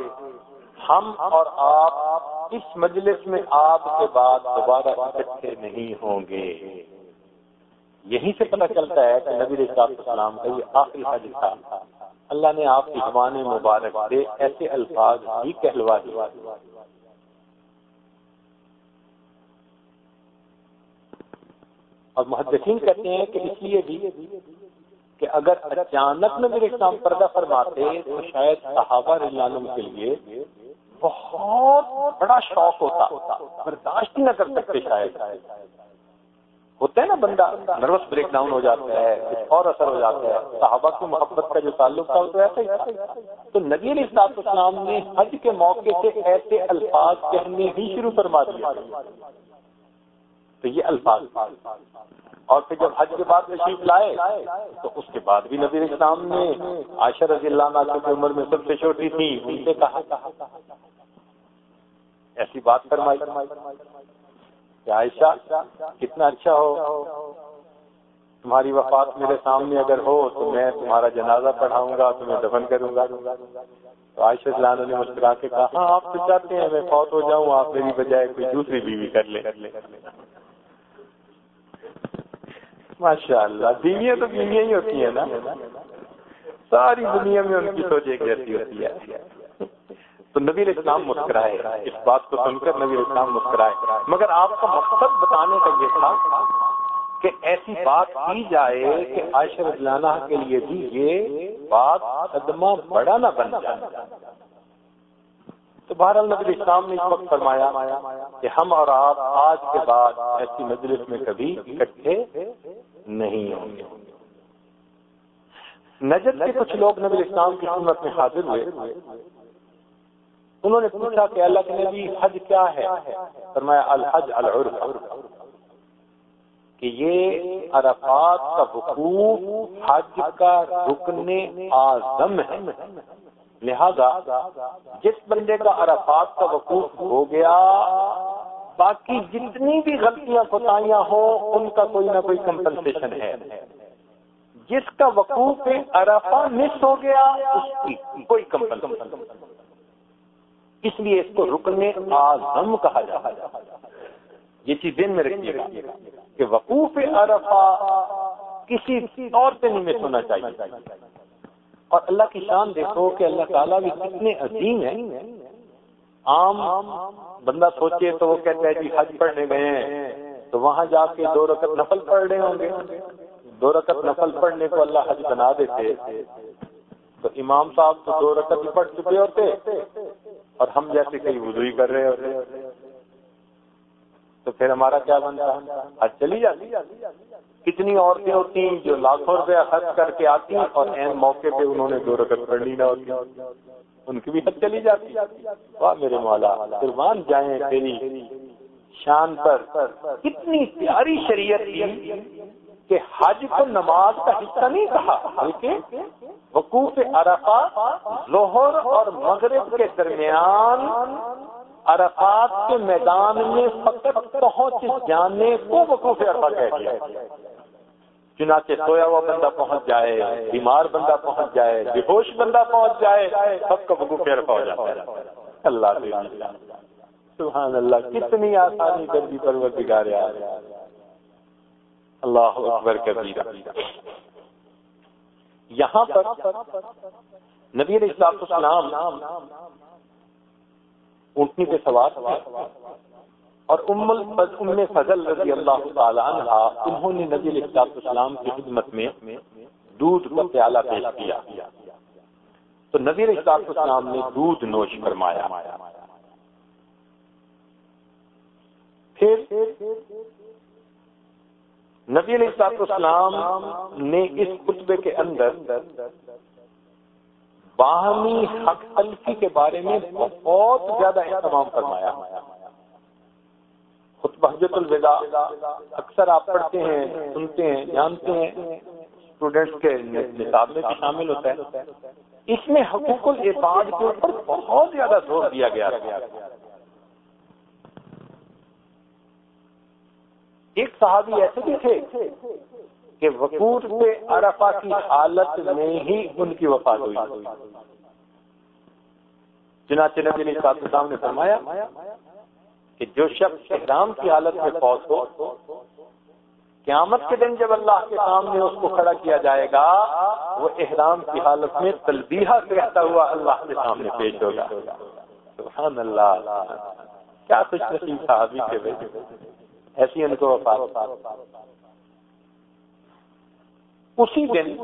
ہم اور آپ اس مجلس میں آپ کے بعد دوبارہ اکٹھے نہیں ہوں گے۔ یہیں سے پتہ چلتا ہے کہ نبی السلام کا یہ آخری حج تھا۔ اللہ نے آپ کی زبان مبارک سے ایسے الفاظ ہی کہلوا دیا۔ اور محدثین کہتے ہیں کہ اس لیے بھی کہ اگر اچانک نبی اسلام پردہ فرماتے تو شاید صحابہ عنہ کے لیے بہت بڑا شوق ہوتا، برداشت نہ کر سکتے شاید۔ ہوتا ہے نا بندہ نروس بریک ڈاؤن ہو جاتا ہے اور اثر ہو جاتا ہے۔ صحابہ کی محبت کا جو تعلق تھا، وہ تو ایسا ہی تھا۔ تو نبی علیہ السلام اسلام نے حج کے موقع سے ایسے الفاظ کہنے ہی شروع فرما دیا تو یہ الفاظ۔ اور پھر جب حج کے بعد تشریف لائے، تو اس کے بعد بھی نبی اسلام نے عائشہ رضی اللہ عنہ کی عمر میں سب سے چھوٹی تھی، ان سے کہا، ایسی بات فرمائی کہ عائشہ، کتنا اچھا ہو، تمہاری وفات میرے سامنے اگر ہو تو میں تمہارا جنازہ پڑھاؤں گا، تمہیں دفن کروں گا۔ تو عائشہ لانو نے مسکرا کے کہا ہاں آپ تو چاہتے ہیں میں فوت ہو جاؤں، آپ میری بجائے کوئی دوسری بیوی کر لے۔ ماشاء اللہ بیویاں تو بیویاں ہی ہوتی ہیں نا۔ ساری دنیا میں ان کی سوچ ایک جیسی ہوتی ہے۔ تو نبی اسلام مسکرائے۔ اس بات کو سن کر نبی اسلام مسکرائے۔ مگر آپ کا مقصد بتانے کا یہ تھا کہ ایسی بات کی جائے کہ عائشہ رضلانہ کے لیے بھی یہ بات قدمہ بڑا نہ بن جائے۔ تو بہرحال نبی اسلام نے اس وقت فرمایا کہ ہم اور آپ آج کے بعد ایسی مجلس میں کبھی اکٹھے نہیں ہوں۔ گے نجد کے کچھ لوگ نبی اسلام کی سنت میں حاضر ہوئے۔ انہوں نے پوچھا کہ اللہ کے نبی حج کیا ہے؟ فرمایا، الحج العرف۔ کہ یہ عرفات کا وقوف حج کا رکن اعظم ہے۔ لہذا، جس بندے کا عرفات کا وقوف ہو گیا باقی جتنی بھی غلطیاں کوتاہیاں ہوں، ان کا کوئی نہ کوئی کمپنسیشن ہے۔ جس کا وقوف عرفہ مس ہو گیا، اس کی کوئی کمپنسیشن اس لیے اس کو رکن آزم کہا جاتا ہے۔ یہ چیز دن میں رکھیے گا کہ وقوف عرفہ کسی طور پہ نہیں مس ہونا چاہیے۔ اور اللہ کی شان دیکھو کہ اللہ تعالیٰ بھی کتنے عظیم ہیں۔ عام بندہ سوچے تو وہ کہتے ہیں جی حج پڑھنے گئے ہیں، تو وہاں جا کے دو رکعت نفل پڑھ رہے ہوں گے۔ دو رکعت نفل پڑھنے کو اللہ حج بنا دیتے۔ تو امام صاحب تو دو رکعت پڑھ چکے ہوتے۔ اور ہم جیسے کہیں وضو کر رہے ہوتے۔ تو پھر ہمارا کیا بنتا؟ حج چلی جاتی۔ کتنی عورتیں ہوتی ہیں جو لاکھوں روپیہ خرچ کر کے آتی ہیں اور این موقع پہ انہوں نے دو رکعت پڑھنی نہ ہوتی۔ ان کی بھی حج چلی جاتی۔ واہ میرے مولا، قربان جائیں تیری۔ شان پر کتنی پیاری شریعت تھی کہ حج کو نماز کا حصہ نہیں کہا، بلکہ وقوف عرفہ، ظہر اور مغرب کے درمیان عرفات کے میدان میں فقط پہنچ جانے کو وقوف عرفہ کہہ دیا۔ چنانچہ سویا ہوا بندہ پہنچ جائے، بیمار بندہ پہنچ جائے، بے ہوش بندہ پہنچ جائے، سب کا بگو پھر ہو جاتا ہے۔ اللہ سبحان اللہ، کتنی آسانی کر دی پرور بگاڑے اللہ اکبر کبیرہ۔ یہاں پر نبی علیہ السلام اونٹنی پہ سوار اور ام ام فضل رضی اللہ تعالی عنہ انہوں نے نبی علیہ السلام کی خدمت میں دودھ کا پیالہ پیش کیا۔ تو نبی علیہ السلام نے دودھ نوش فرمایا۔ پھر نبی علیہ السلام نے اس خطبے کے اندر باہمی حق تلفی کے بارے میں بہت زیادہ اہتمام فرمایا۔ خطبہ حجت الوداع اکثر آپ پڑھتے ہیں، سنتے ہیں، جانتے ہیں۔ اسٹوڈینٹس کے نصاب میں بھی شامل ہوتا ہے۔ اس میں حقوق العباد کے اوپر بہت زیادہ زور دیا گیا ایک صحابی ایسے بھی تھے کہ وقور سے عرفہ کی حالت میں ہی ان کی وفات ہوئی۔ چنانچہ نبی علیہ السلام نے فرمایا کہ جو شخص احرام کی حالت میں فوت ہو، قیامت کے دن جب اللہ کے سامنے اس کو کھڑا کیا جائے گا، وہ احرام کی حالت میں تلبیہ سے رہتا ہوا اللہ کے سامنے پیش ہوگا۔ سبحان اللہ۔ کیا خوش نصیب صحابی کے بیٹے ایسی ان کو اسی دن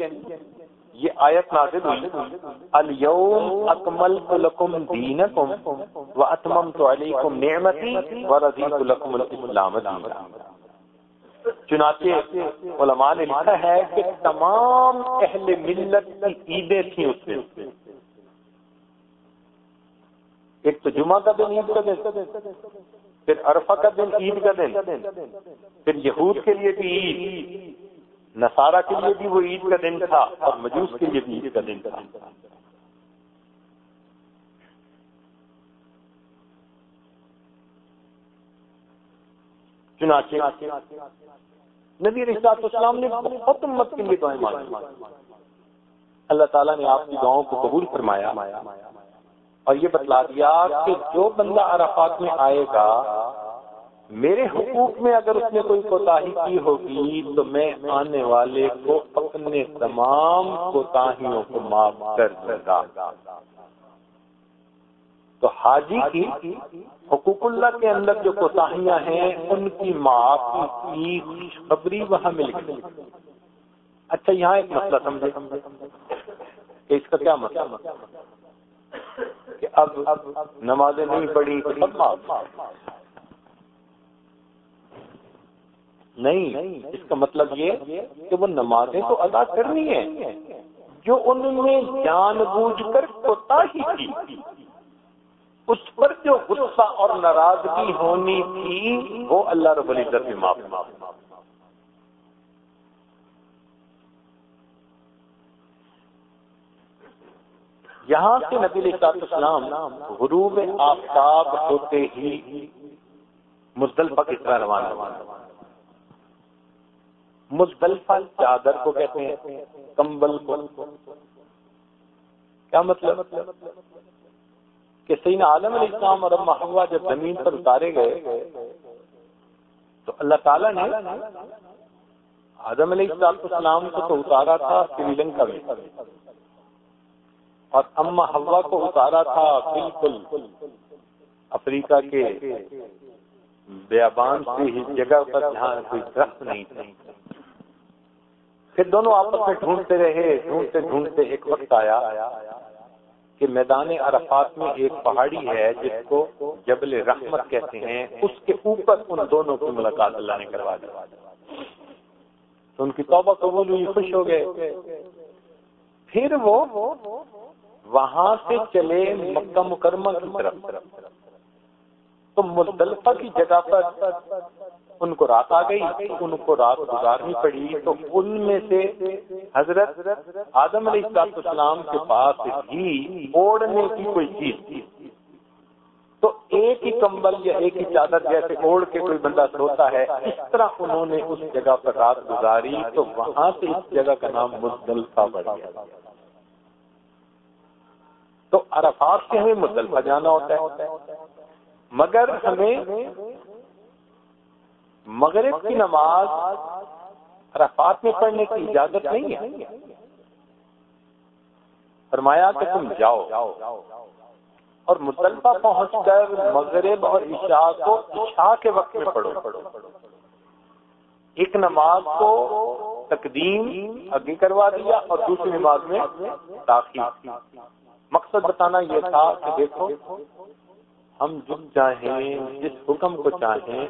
یہ آیت نازل ہوئی۔ الیوم اکملت لکم دینکم و اتممت علیکم نعمتی و رضیت لکم الاسلام دینا۔ چنانچہ علماء نے لکھا ہے کہ تمام اہل ملت کی عیدیں تھیں اس دن۔ ایک تو جمعہ کا دن، عید کا دن، پھر عرفہ کا دن، عید کا دن، پھر یہود کے لیے بھی عید۔ نصارہ کے لیے بھی وہ عید کا دن تھا اور مجوس کے لیے بھی عید کا دن تھا۔ چنانچہ نبی رشتہ اسلام نے بہت امت کے لیے دعائیں مانگی۔ اللہ تعالیٰ نے آپ کی دعاؤں کو قبول فرمایا اور یہ بتلا دیا کہ جو بندہ عرفات میں آئے گا میرے حقوق میں اگر اس نے کوئی کوتاہی کی ہوگی تو میں آنے والے کو اپنے تمام کوتاہیوں کو معاف کر دوں گا۔ تو حاجی کی حقوق اللہ کے اندر جو کوتاہیاں ہیں، ان کی معافی کی خبری وہاں مل گئی۔ اچھا یہاں ایک مسئلہ سمجھے کہ اس کا کیا مسئلہ؟ کہ اب نمازیں نہیں پڑھی نہیں، اس کا مطلب یہ کہ وہ نمازیں تو ادا کرنی ہے۔ جو انہوں نے جان بوجھ کر کوتا ہی کی، اس پر جو غصہ اور ناراضگی ہونی تھی، وہ اللہ رب العزت میں معاف یہاں سے نبی علیہ السلام غروب آفتاب ہوتے ہی مزدلفہ کی طرح روانہ مزدلفہ چادر کو کہتے ہیں، کمبل کو۔ کیا مطلب؟ کہ سین عالم علیہ السلام اور اب محبوبہ جب زمین پر اتارے گئے، تو اللہ تعالیٰ نے آدم علیہ السلام کو تو اتارا تھا سری لنکا میں، اور اما ہوا کو اتارا تھا بالکل افریقہ کے بیابان سے جگہ پر جہاں کوئی درخت نہیں تھا۔ پھر دونوں آپس میں ڈھونڈتے رہے، ڈھونڈتے ڈھونڈتے ایک وقت آیا کہ میدان عرفات میں ایک پہاڑی ہے جس کو جبل رحمت کہتے ہیں، اس کے اوپر ان دونوں کی ملاقات اللہ نے کروا دی۔ تو ان کی توبہ قبول ہوئی، خوش ہو گئے۔ پھر وہ وہاں سے چلے مکہ مکرمہ کی طرف۔ تو مزدلفہ کی جگہ پر ان کو رات آ گئی، ان کو رات گزارنی پڑی۔ تو ان میں سے حضرت آدم علیہ السلام کے پاس ہی اوڑھنے کی کوئی چیز تھی۔ تو ایک ہی کمبل یا ایک ہی چادر جیسے اوڑھ کے کوئی بندہ سوتا ہے، اس طرح انہوں نے اس جگہ پر رات گزاری۔ تو وہاں سے اس جگہ کا نام مزدلفہ بڑھ گیا۔ تو عرفات سے ہمیں مزدلفہ جانا ہوتا ہے۔ مگر ہمیں مغرب کی نماز عرفات میں پڑھنے کی اجازت نہیں ہے۔ فرمایا کہ تم جاؤ اور مطلفہ پہنچ کر مغرب اور عشاء کو عشاء کے وقت میں پڑھو۔ ایک نماز کو تقدیم آگے کروا دیا اور دوسری نماز میں تاخیر۔ مقصد بتانا یہ تھا کہ دیکھو، ہم جب چاہیں، جس حکم کو چاہیں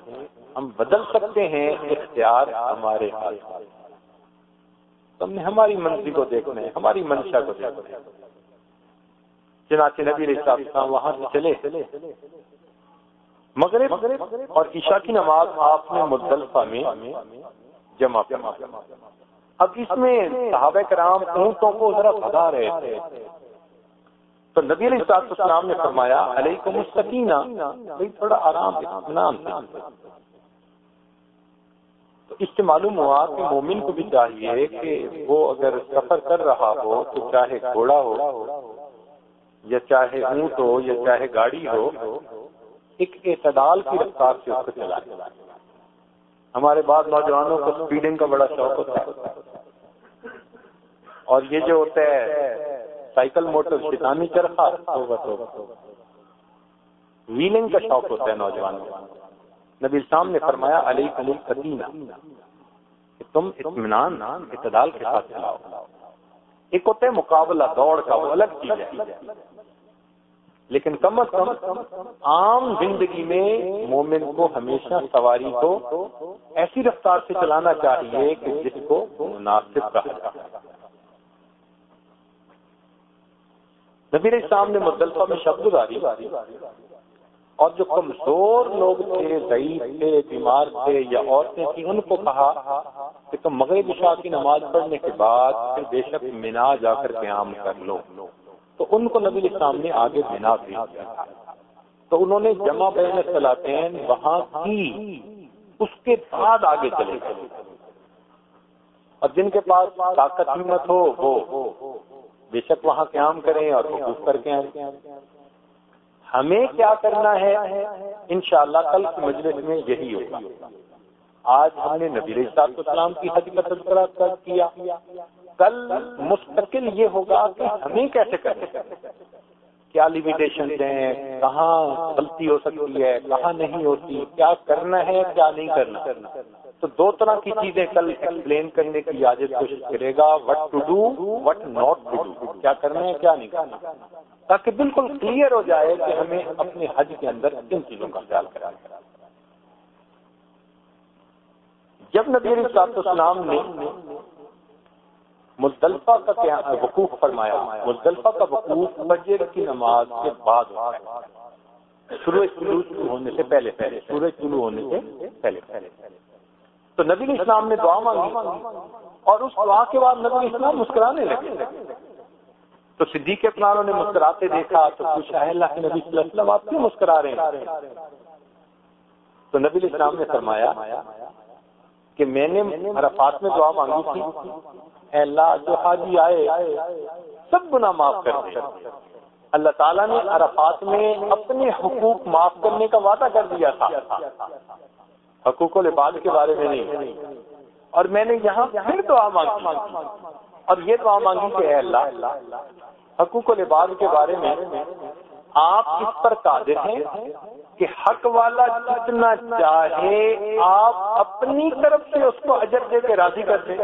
ہم بدل سکتے ہیں اختیار ہمارے ہاتھ تم نے ہماری منزل کو دیکھنا ہے، ہماری منشا کو دیکھنا ہے۔ چنانچہ نبی السلام وہاں سے چلے۔ مغرب اور عشاء کی نماز آپ نے مدلفہ میں جمع اب اس میں صحابہ کرام اونٹوں کو ذرا بھگا رہے تھے۔ تو نبی علیہ السلام نے فرمایا، علیکم السکینہ۔ تھوڑا آرام، اطمینان۔ اس سے معلوم ہوا کہ مومن کو بھی چاہیے کہ وہ اگر سفر کر رہا ہو تو چاہے گھوڑا ہو یا چاہے اونٹ ہو یا چاہے گاڑی ہو، ایک اعتدال کی رفتار سے اس کو چلائے ہمارے بعد نوجوانوں کو اسپیڈنگ کا بڑا شوق ہوتا ہے۔ اور یہ جو ہوتا ہے، سائیکل، موٹر، شیطانی چرخا ویلنگ کا شوق ہوتا ہے نوجوانوں نبی اسلام نے فرمایا علی کلی سکینہ کہ تم اطمینان، اعتدال کے ساتھ چلاؤ۔ ایک ہوتا ہے مقابلہ، دوڑ کا وہ الگ چیز ہے۔ لیکن کم از کم عام زندگی میں مومن کو ہمیشہ سواری کو ایسی رفتار سے چلانا چاہیے کہ جس کو مناسب کہا جائے۔ نبی اسلام نے مدلفہ میں شب گزاری اور جو کمزور لوگ تھے، ضعیف تھے، بیمار تھے یا عورتیں تھیں، ان کو کہا کہ تم مغرب عشاء کی نماز پڑھنے کے بعد پھر بے شک مینا جا کر قیام کر لو۔ تو ان کو نبی اسلام نے آگے بنا بھیج دیا۔ تو انہوں نے جمع بین سلاطین وہاں کی، اس کے بعد آگے چلے گئے۔ اور جن کے پاس طاقت ہمت ہو وہ بے شک وہاں قیام کریں اور وقوف کر کے آئیں۔ ہمیں کیا کرنا ہے؟ انشاءاللہ کل کی مجلس میں یہی ہوگا۔ آج ہم نے نبی صاحب السلام کی حج کا تذکرہ کیا۔ کل مستقل یہ ہوگا کہ ہمیں کیسے کریں کیا لمیٹیشن ہیں؟ کہاں غلطی ہو سکتی ہے؟ کہاں نہیں ہوتی؟ کیا کرنا ہے؟ کیا نہیں کرنا؟ تو دو طرح کی چیزیں کل ایکسپلین کرنے کی اجازت کوشش کرے گا what to do what not to do کیا کرنا ہے، کیا نہیں کرنا۔ تاکہ بالکل کلیئر ہو جائے کہ ہمیں اپنے حج کے اندر کن چیزوں کا خیال کرا جب نبی صاحب اسلام نے مزدلفہ کا وقوف فرمایا، مزدلفہ کا وقوف فجر کی نماز کے بعد سورج طلوع ہونے سے پہلے پہلے سورج طلوع ہونے سے پہلے پہلے۔ تو نبی اسلام نے دعا مانگی اور اس دعا کے بعد نبی اسلام مسکرانے لگے۔ تو صدیق اپنانوں نے مسکراتے دیکھا تو پوچھا ہے اللہ کے نبی صلی اللہ علیہ وسلم آپ کیوں مسکرا رہے ہیں؟ تو نبی اسلام نے فرمایا کہ میں نے عرفات میں دعا مانگی تھی۔ اے اللہ، جو حاجی آئے، سب گناہ معاف کر دے۔ اللہ تعالیٰ نے عرفات میں اپنے حقوق معاف کرنے کا وعدہ کر دیا تھا۔ حقوق العباد کے بارے میں نہیں۔ اور میں نے یہاں پھر دعا مانگی۔ اور یہ دعا مانگی کہ اے اللہ، حقوق العباد کے بارے میں آپ اس پر قادر ہیں کہ حق والا جتنا چاہے آپ اپنی طرف سے اس کو اجر دے کے راضی کر دیں۔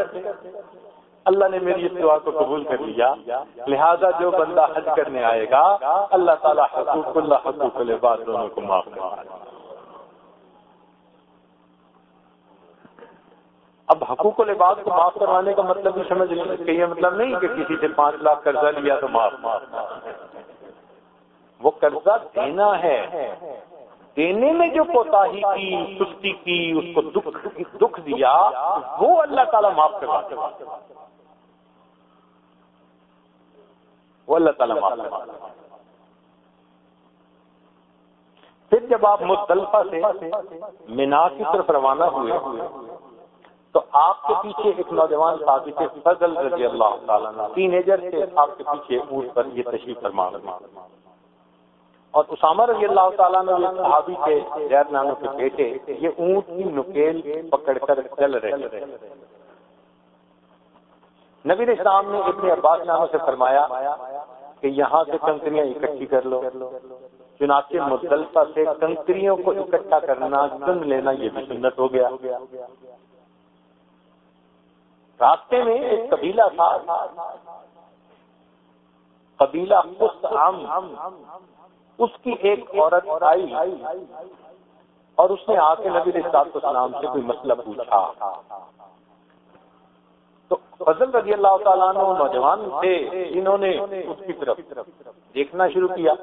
اللہ نے میری اس دعا کو قبول کر لیا۔ لہذا جو بندہ حج کرنے آئے گا، اللہ تعالیٰ حقوق اللہ، حقوق العباد دونوں کو معاف کر اب حقوق العباد کو معاف کروانے کا مطلب بھی سمجھ کہ یہ مطلب نہیں کہ کسی سے پانچ لاکھ قرضہ لیا تو معاف۔ وہ قرضہ دینا ہے۔ دینے میں جو کوتا کی، سستی کی، اس کو دکھ دکھ دیا، وہ اللہ تعالیٰ معاف کروا وہ اللہ تعالیٰ معاف کروا پھر جب آپ مطلفہ سے مینا کی طرف روانہ ہوئے تو آپ کے پیچھے ایک نوجوان صحابی تھے فضل رضی اللہ تعالیٰ تین ایجر سے آپ کے پیچھے اونٹ پر یہ تشریف فرما اور اسامہ رضی اللہ تعالیٰ نے یہ صحابی کے زید نانوں کے بیٹے، یہ اونٹ کی نکیل پکڑ کر چل رہے نبی اسلام نے ابن عباس ناموں سے فرمایا کہ یہاں سے کنکریاں اکٹھی کر لو۔ چنانچہ مدلفہ سے کنکریوں کو اکٹھا کرنا چن لینا یہ بھی سنت ہو گیا۔ راستے میں ایک قبیلہ تھا، قبیلہ اس کی ایک عورت آئی اور اس نے آ کے نبی السلام سے کوئی مسئلہ پوچھا۔ تو فضل رضی اللہ تعالیٰ نوجوان تھے، جنہوں نے اس کی طرف دیکھنا شروع کیا،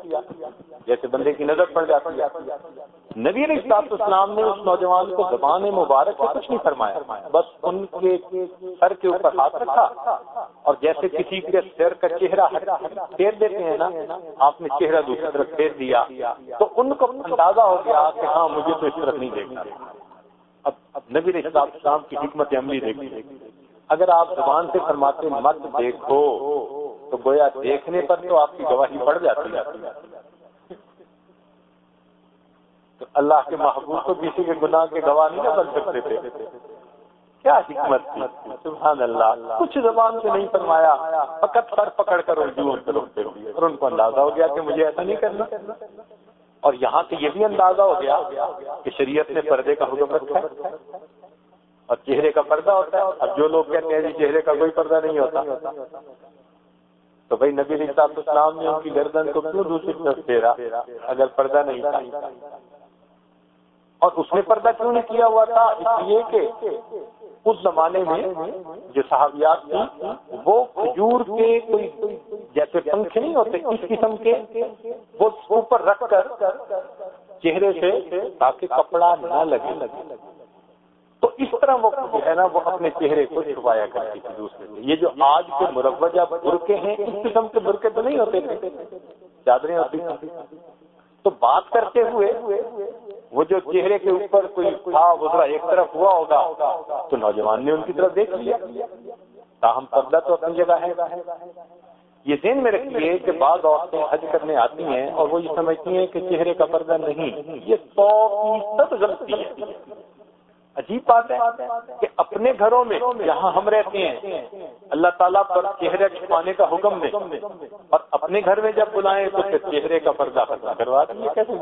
جیسے بندے کی نظر پڑ جاتی ہے۔ نبی علیہ اسلام نے اس نوجوان کو زبان مبارک سے کچھ نہیں فرمایا، بس ان کے سر کے اوپر ہاتھ رکھا۔ اور جیسے کسی کے سر کا چہرہ پھیر دیتے ہیں نا، آپ نے چہرہ دوسری طرف پھیر دیا، تو ان کو اندازہ ہو گیا کہ ہاں مجھے تو اس طرف نہیں دیکھنا۔ اب نبی علیہ السلام کی حکمت عملی دیکھی اگر آپ زبان سے فرماتے مت دیکھو، تو گویا دیکھنے پر تو آپ کی گواہی بڑھ جاتی ہے۔ تو اللہ کے محبوب کو کسی کے گناہ کے گواہ نہیں بن سکتے تھے۔ کیا حکمت تھی؟ سبحان اللہ۔ کچھ زبان سے نہیں فرمایا۔ فقط سر پکڑ کر اور ان کو اندازہ ہو گیا کہ مجھے ایسا نہیں کرنا۔ اور یہاں سے یہ بھی اندازہ ہو گیا کہ شریعت نے پردے کا حکم رکھا ہے۔ اور چہرے کا پردہ ہوتا ہے اب جو لوگ کہتے ہیں جی چہرے کا کوئی پردہ نہیں ہوتا۔ تو بھائی نبی صاحب اسلام نے ان کی گردن کو کیوں دوسری طرف پھیرا؟ اگر پردہ نہیں تھا۔ اور اس نے پردہ کیوں نہیں کیا ہوا تھا؟ اس لیے کہ اس زمانے میں جو صحابیات تھی وہ کھجور کے کوئی جیسے پنکھ نہیں ہوتے اس قسم کے؟ وہ اوپر رکھ کر چہرے سے تاکہ کپڑا نہ لگے لگے۔ تو اس طرح وہ جو ہے نا وہ اپنے چہرے کو چھپایا کرتی تھی دوسرے سے۔ یہ جو آج کے مروجہ برقے ہیں، اس قسم کے برقے تو نہیں ہوتے تھے۔ چادریں ہوتی تو بات کرتے ہوئے وہ جو چہرے کے اوپر کوئی تھا وہ ذرا ایک طرف ہوا ہوگا، تو نوجوان نے ان کی طرف دیکھ لیا۔ تاہم پردہ تو اپنی جگہ ہے۔ یہ ذہن میں رکھیے کہ بعض عورتیں حج کرنے آتی ہیں اور وہ یہ سمجھتی ہیں کہ چہرے کا پردہ نہیں، یہ سو فیصد غلطی ہے۔ عجیب بات ہے کہ اپنے گھروں میں جہاں ہم رہتے ہیں، اللہ تعالیٰ پر چہرے چھپانے کا حکم دے اور اپنے گھر میں جب بلائیں تو پھر چہرے کا پردہ پردہ کروا دیں۔ کیسے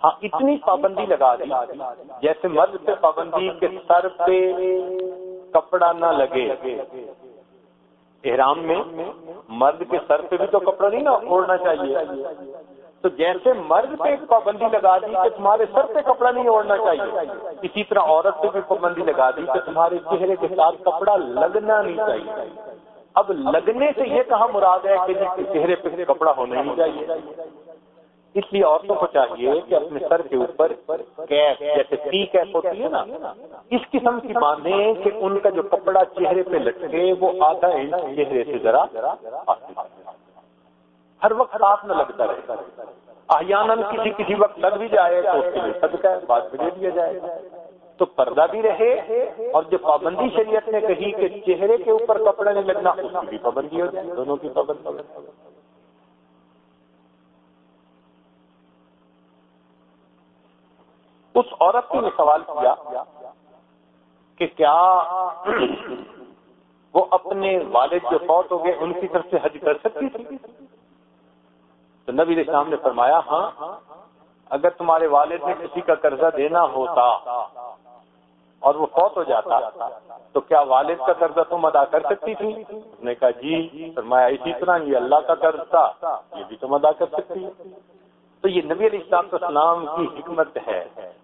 ہاں اتنی پابندی لگا دی، جیسے مرد پہ پابندی کے سر پہ کپڑا نہ لگے۔ احرام میں مرد کے سر پہ بھی تو کپڑا نہیں نا، اوڑھنا چاہیے۔ تو جیسے مرد پہ پابندی لگا دی کہ تمہارے سر پہ کپڑا نہیں اوڑھنا چاہیے۔ اسی طرح عورت پہ بھی پابندی لگا دی کہ تمہارے چہرے کے ساتھ کپڑا لگنا نہیں چاہیے۔ اب لگنے سے یہ کہاں مراد ہے کہ جس کے چہرے پہ کپڑا ہونا نہیں چاہیے۔ اس لیے عورتوں کو چاہیے کہ اپنے سر کے اوپر کیپ جیسے ٹی کیپ ہوتی ہے نا، اس قسم کی باندھیں کہ ان کا جو کپڑا چہرے پہ لٹکے وہ آدھا انچ چہرے سے ذرا ہر وقت آپ نہ لگتا رہے۔ احیان کسی کسی وقت لگ بھی جائے تو اس کے لیے صدقہ ہے بات دے دیا جائے۔ تو پردہ بھی رہے اور جو پابندی شریعت نے کہی کہ چہرے کے اوپر کپڑا نہیں لگنا، اس کی بھی پابندی ہو جائے، دونوں کی پابندی۔ اس عورت نے سوال کیا کہ کیا وہ اپنے والد جو فوت ہو گئے، ان کی طرف سے حج کر سکتی تھی؟ تو نبی علیہ السلام نے فرمایا ہاں اگر تمہارے والد نے کسی کا قرضہ دینا ہوتا اور وہ فوت ہو جاتا، تو کیا والد کا قرضہ تم ادا کر سکتی تھی؟ اس نے کہا جی فرمایا، اسی طرح یہ اللہ کا قرض تھا یہ بھی تم ادا کر سکتی تو یہ نبی علیہ السلام السلام کی حکمت ہے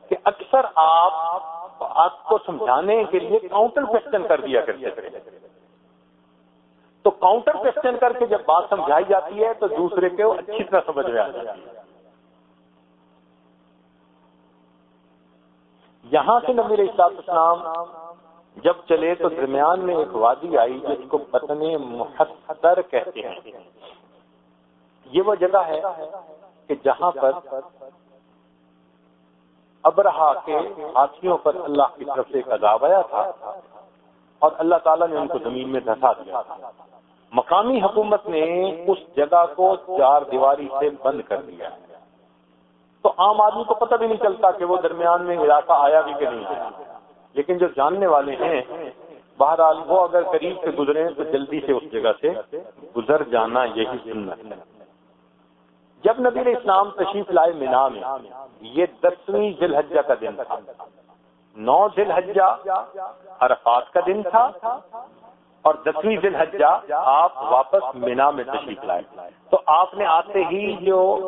کہ اکثر آپ آپ کو سمجھانے کے لیے کاؤنٹر کوشچن کر دیا کرتے تھے۔ تو کاؤنٹر کوشچن کر کے جب بات سمجھائی جاتی ہے تو دوسرے کو اچھی طرح سمجھ میں آ جاتی ہے۔ یہاں سے نبی اسلام اسلام جب چلے تو درمیان میں ایک وادی آئی جس کو پتنے محسر کہتے ہیں۔ یہ وہ جگہ ہے کہ جہاں پر ابرہا کے ہاتھیوں پر اللہ کی طرف سے ایک عذاب آیا تھا اور اللہ تعالیٰ نے ان کو زمین میں دھسا دیا۔ مقامی حکومت نے اس جگہ کو چار دیواری سے بند کر دیا۔ تو عام آدمی کو پتہ بھی نہیں چلتا کہ وہ درمیان میں علاقہ آیا بھی کہ نہیں آیا۔ لیکن جو جاننے والے ہیں، بہرحال وہ اگر قریب سے گزرے تو جلدی سے اس جگہ سے گزر جانا یہی سنت ہے۔ جب نبی اسلام تشریف لائے مینا میں، یہ دسویں ذیل حجہ کا دن تھا۔ نو ذیل حجہ عرفات کا دن تھا۔ اور دسویں ذیل حجہ آپ واپس مینا میں تشریف لائے۔ تو آپ نے آتے ہی جو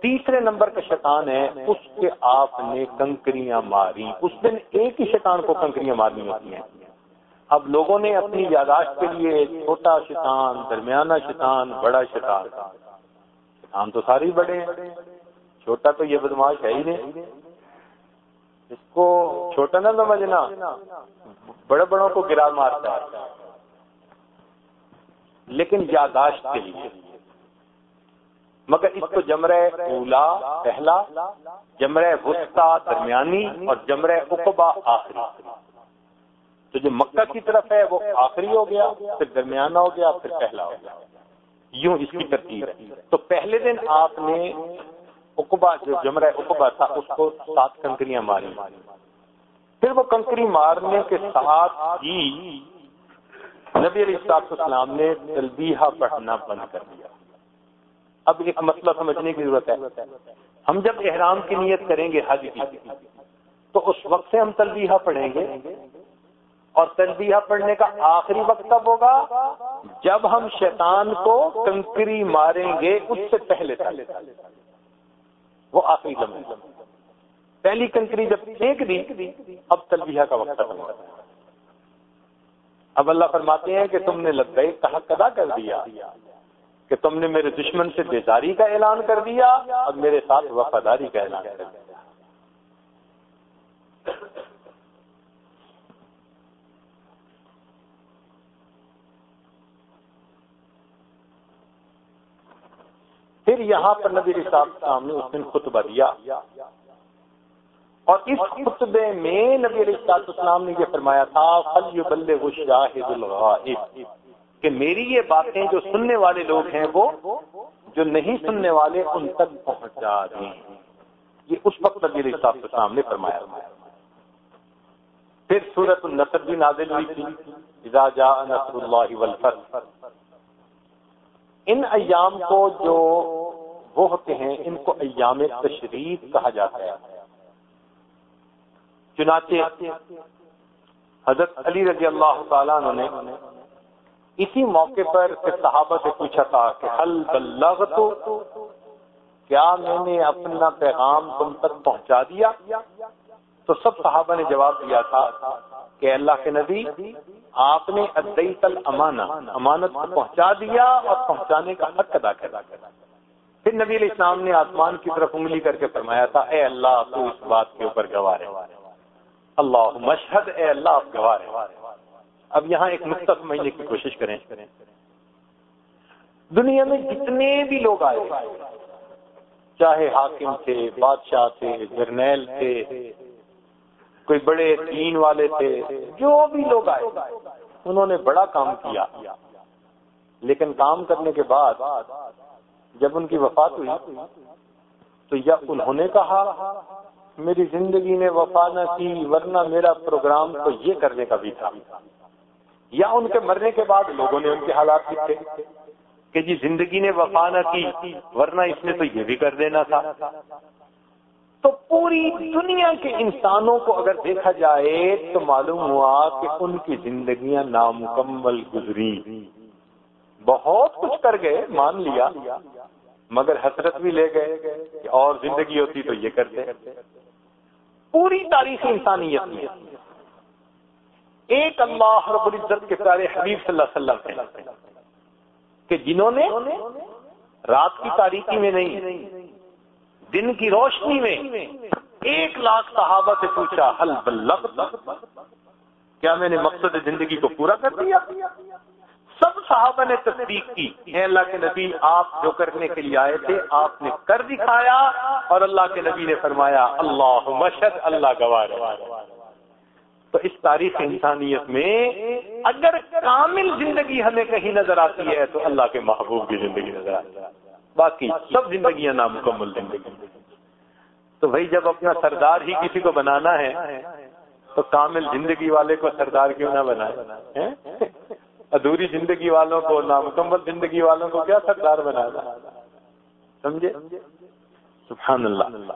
تیسرے نمبر کا شیطان ہے، اس کے آپ نے کنکریاں ماری۔ اس دن ایک ہی شیطان کو کنکریاں مارنی ہوتی ہیں۔ اب لوگوں نے اپنی یاداشت کے لیے چھوٹا شیطان، درمیانہ شیطان، بڑا شیطان۔ شیطان تو سارے بڑے ہیں۔ چھوٹا تو یہ بدماش ہے ہی نہیں۔ اس کو چھوٹا نہ سمجھنا۔ بڑے بڑوں کو گرا مارتا ہے۔ لیکن یاداشت کے لیے۔ مگر اس کو جمرہ اولا پہلا، جمرہ وسطی درمیانی اور جمرہ اقبا آخری۔ تو جو مکہ کی طرف ہے وہ آخری ہو گیا، پھر درمیانہ ہو گیا، پھر پہلا ہو گیا۔ یوں اس کی ترتیب ہے۔ تو پہلے دن آپ نے اقبا جو جمرہ اقبا تھا، اس کو سات کنکریاں ماری پھر وہ کنکری مارنے کے ساتھ ہی نبی علیہ السلام نے تلبیہ پڑھنا بند کر دیا۔ اب ایک مسئلہ سمجھنے کی ضرورت ہے۔ ہم جب احرام کی نیت کریں گے حج کی، تو اس وقت سے ہم تلبیہ پڑھیں گے۔ اور تلبیہ پڑھنے کا آخری وقت کب ہوگا؟ جب ہم شیطان کو کنکری ماریں گے اس سے پہلے وہ آخری لمحہ۔ پہلی کنکری جب ایک دی، اب تلبیہ کا وقت ختم ہوتا ہے۔ اب اللہ فرماتے ہیں کہ تم نے لبئی کہا ادا کر دیا، کہ تم نے میرے دشمن سے بیزاری کا اعلان کر دیا اور میرے ساتھ وفاداری کا اعلان کر دیا۔ پھر یہاں پر نبی صاحب نے اس دن خطبہ دیا۔ اور اس خطبے میں نبی علیہ السلام نے یہ فرمایا تھا فل شاہد الغائب۔ کہ میری یہ باتیں جو سننے والے لوگ ہیں وہ جو نہیں سننے والے ان تک پہنچا دیں۔ یہ اس وقت نبی علیہ السلام نے فرمایا۔ پھر سورت النصر بھی نازل ہوئی تھی۔ اذا جاء نصر اللہ والفتح۔ ان ایام کو جو وہ ہوتے ہیں، ان کو ایام تشریف کہا جاتا ہے۔ چنانچہ حضرت علی رضی اللہ تعالیٰ نے اسی موقع پر صحابہ سے پوچھا تھا کہ حل بلغ کیا میں نے اپنا پیغام تم تک پہنچا دیا؟ تو سب صحابہ نے جواب دیا تھا کہ اللہ کے نبی، آپ نے ادئی تل امانا امانت کو پہنچا دیا اور پہنچانے کا حق ادا کر پھر نبی علیہ السلام نے آسمان کی طرف انگلی کر کے فرمایا تھا، اے اللہ، تو اس بات کے اوپر گواہ ہے۔ اللہ مشہد اے اللہ، آپ گواہ ہے اب یہاں ایک نقطہ سمجھنے کی کوشش کریں۔ دنیا میں جتنے بھی لوگ آئے، چاہے حاکم تھے، بادشاہ تھے، جرنیل تھے، کوئی بڑے دین والے تھے، جو بھی لوگ آئے، انہوں نے بڑا کام کیا۔ لیکن کام کرنے کے بعد، جب ان کی وفات ہوئی، تو یا انہوں نے کہا میری زندگی نے وفا نہ کی، ورنہ میرا پروگرام تو یہ کرنے کا بھی تھا۔ یا ان کے مرنے کے بعد لوگوں نے ان کے حالات لکھے کہ جی زندگی نے وفا نہ کی، ورنہ اس نے تو یہ بھی کر دینا تھا۔ تو پوری دنیا کے انسانوں کو اگر دیکھا جائے تو معلوم ہوا کہ ان کی زندگیاں نامکمل گزری۔ بہت کچھ کر گئے، مان لیا۔ مگر حسرت بھی لے گئے اور زندگی ہوتی تو یہ کرتے۔ پوری تاریخ انسانیت میں۔ ایک اللہ رب العزت کے پیارے حبیب صلی اللہ علیہ وسلم کہ جنہوں نے رات کی تاریخی میں نہیں، دن کی روشنی میں ایک لاکھ صحابہ سے پوچھا حل بلغ کیا میں نے مقصد زندگی کو پورا کر دیا؟ سب صحابہ نے تصدیق کی اے اللہ کے نبی، آپ جو کرنے کے لیے آئے تھے، آپ نے کر دکھایا اور اللہ کے نبی نے فرمایا اللہ مشد اللہ گوار تو اس تاریخ انسانیت میں اگر کامل زندگی ہمیں کہیں نظر آتی ہے، تو اللہ کے محبوب کی زندگی نظر آتی ہے۔ باقی سب زندگیاں نامکمل زندگی۔ تو بھائی، جب اپنا سردار ہی کسی کو بنانا ہے، تو کامل زندگی والے کو سردار کیوں نہ بنائے؟ ادھوری زندگی والوں کو، نامکمل زندگی والوں کو کیا سردار بنانا سمجھے؟ سبحان اللہ۔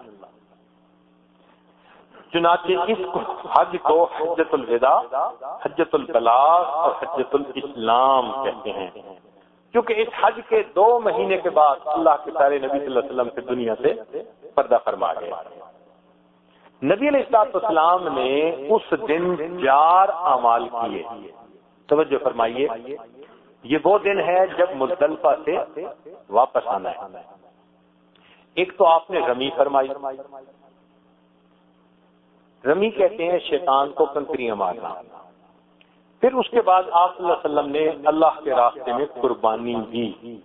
چنانچہ اس کو حج کو حجت الوداع حجت البلاغ اور حجت الاسلام کہتے ہیں۔ کیونکہ اس حج کے دو مہینے کے بعد اللہ کے سارے نبی صلی اللہ علیہ وسلم سے دنیا سے پردہ فرما گئے۔ نبی علیہ السلاط اسلام نے اس دن چار اعمال کیے۔ توجہ فرمائیے۔ یہ وہ دن ہے جب مزدلفہ سے واپس آنا ہے۔ ایک تو آپ نے رمی فرمائی۔ رمی کہتے ہیں شیطان کو کنکریاں مارنا۔ پھر اس کے بعد آپ صلی اللہ علیہ وسلم نے اللہ کے راستے میں قربانی دی۔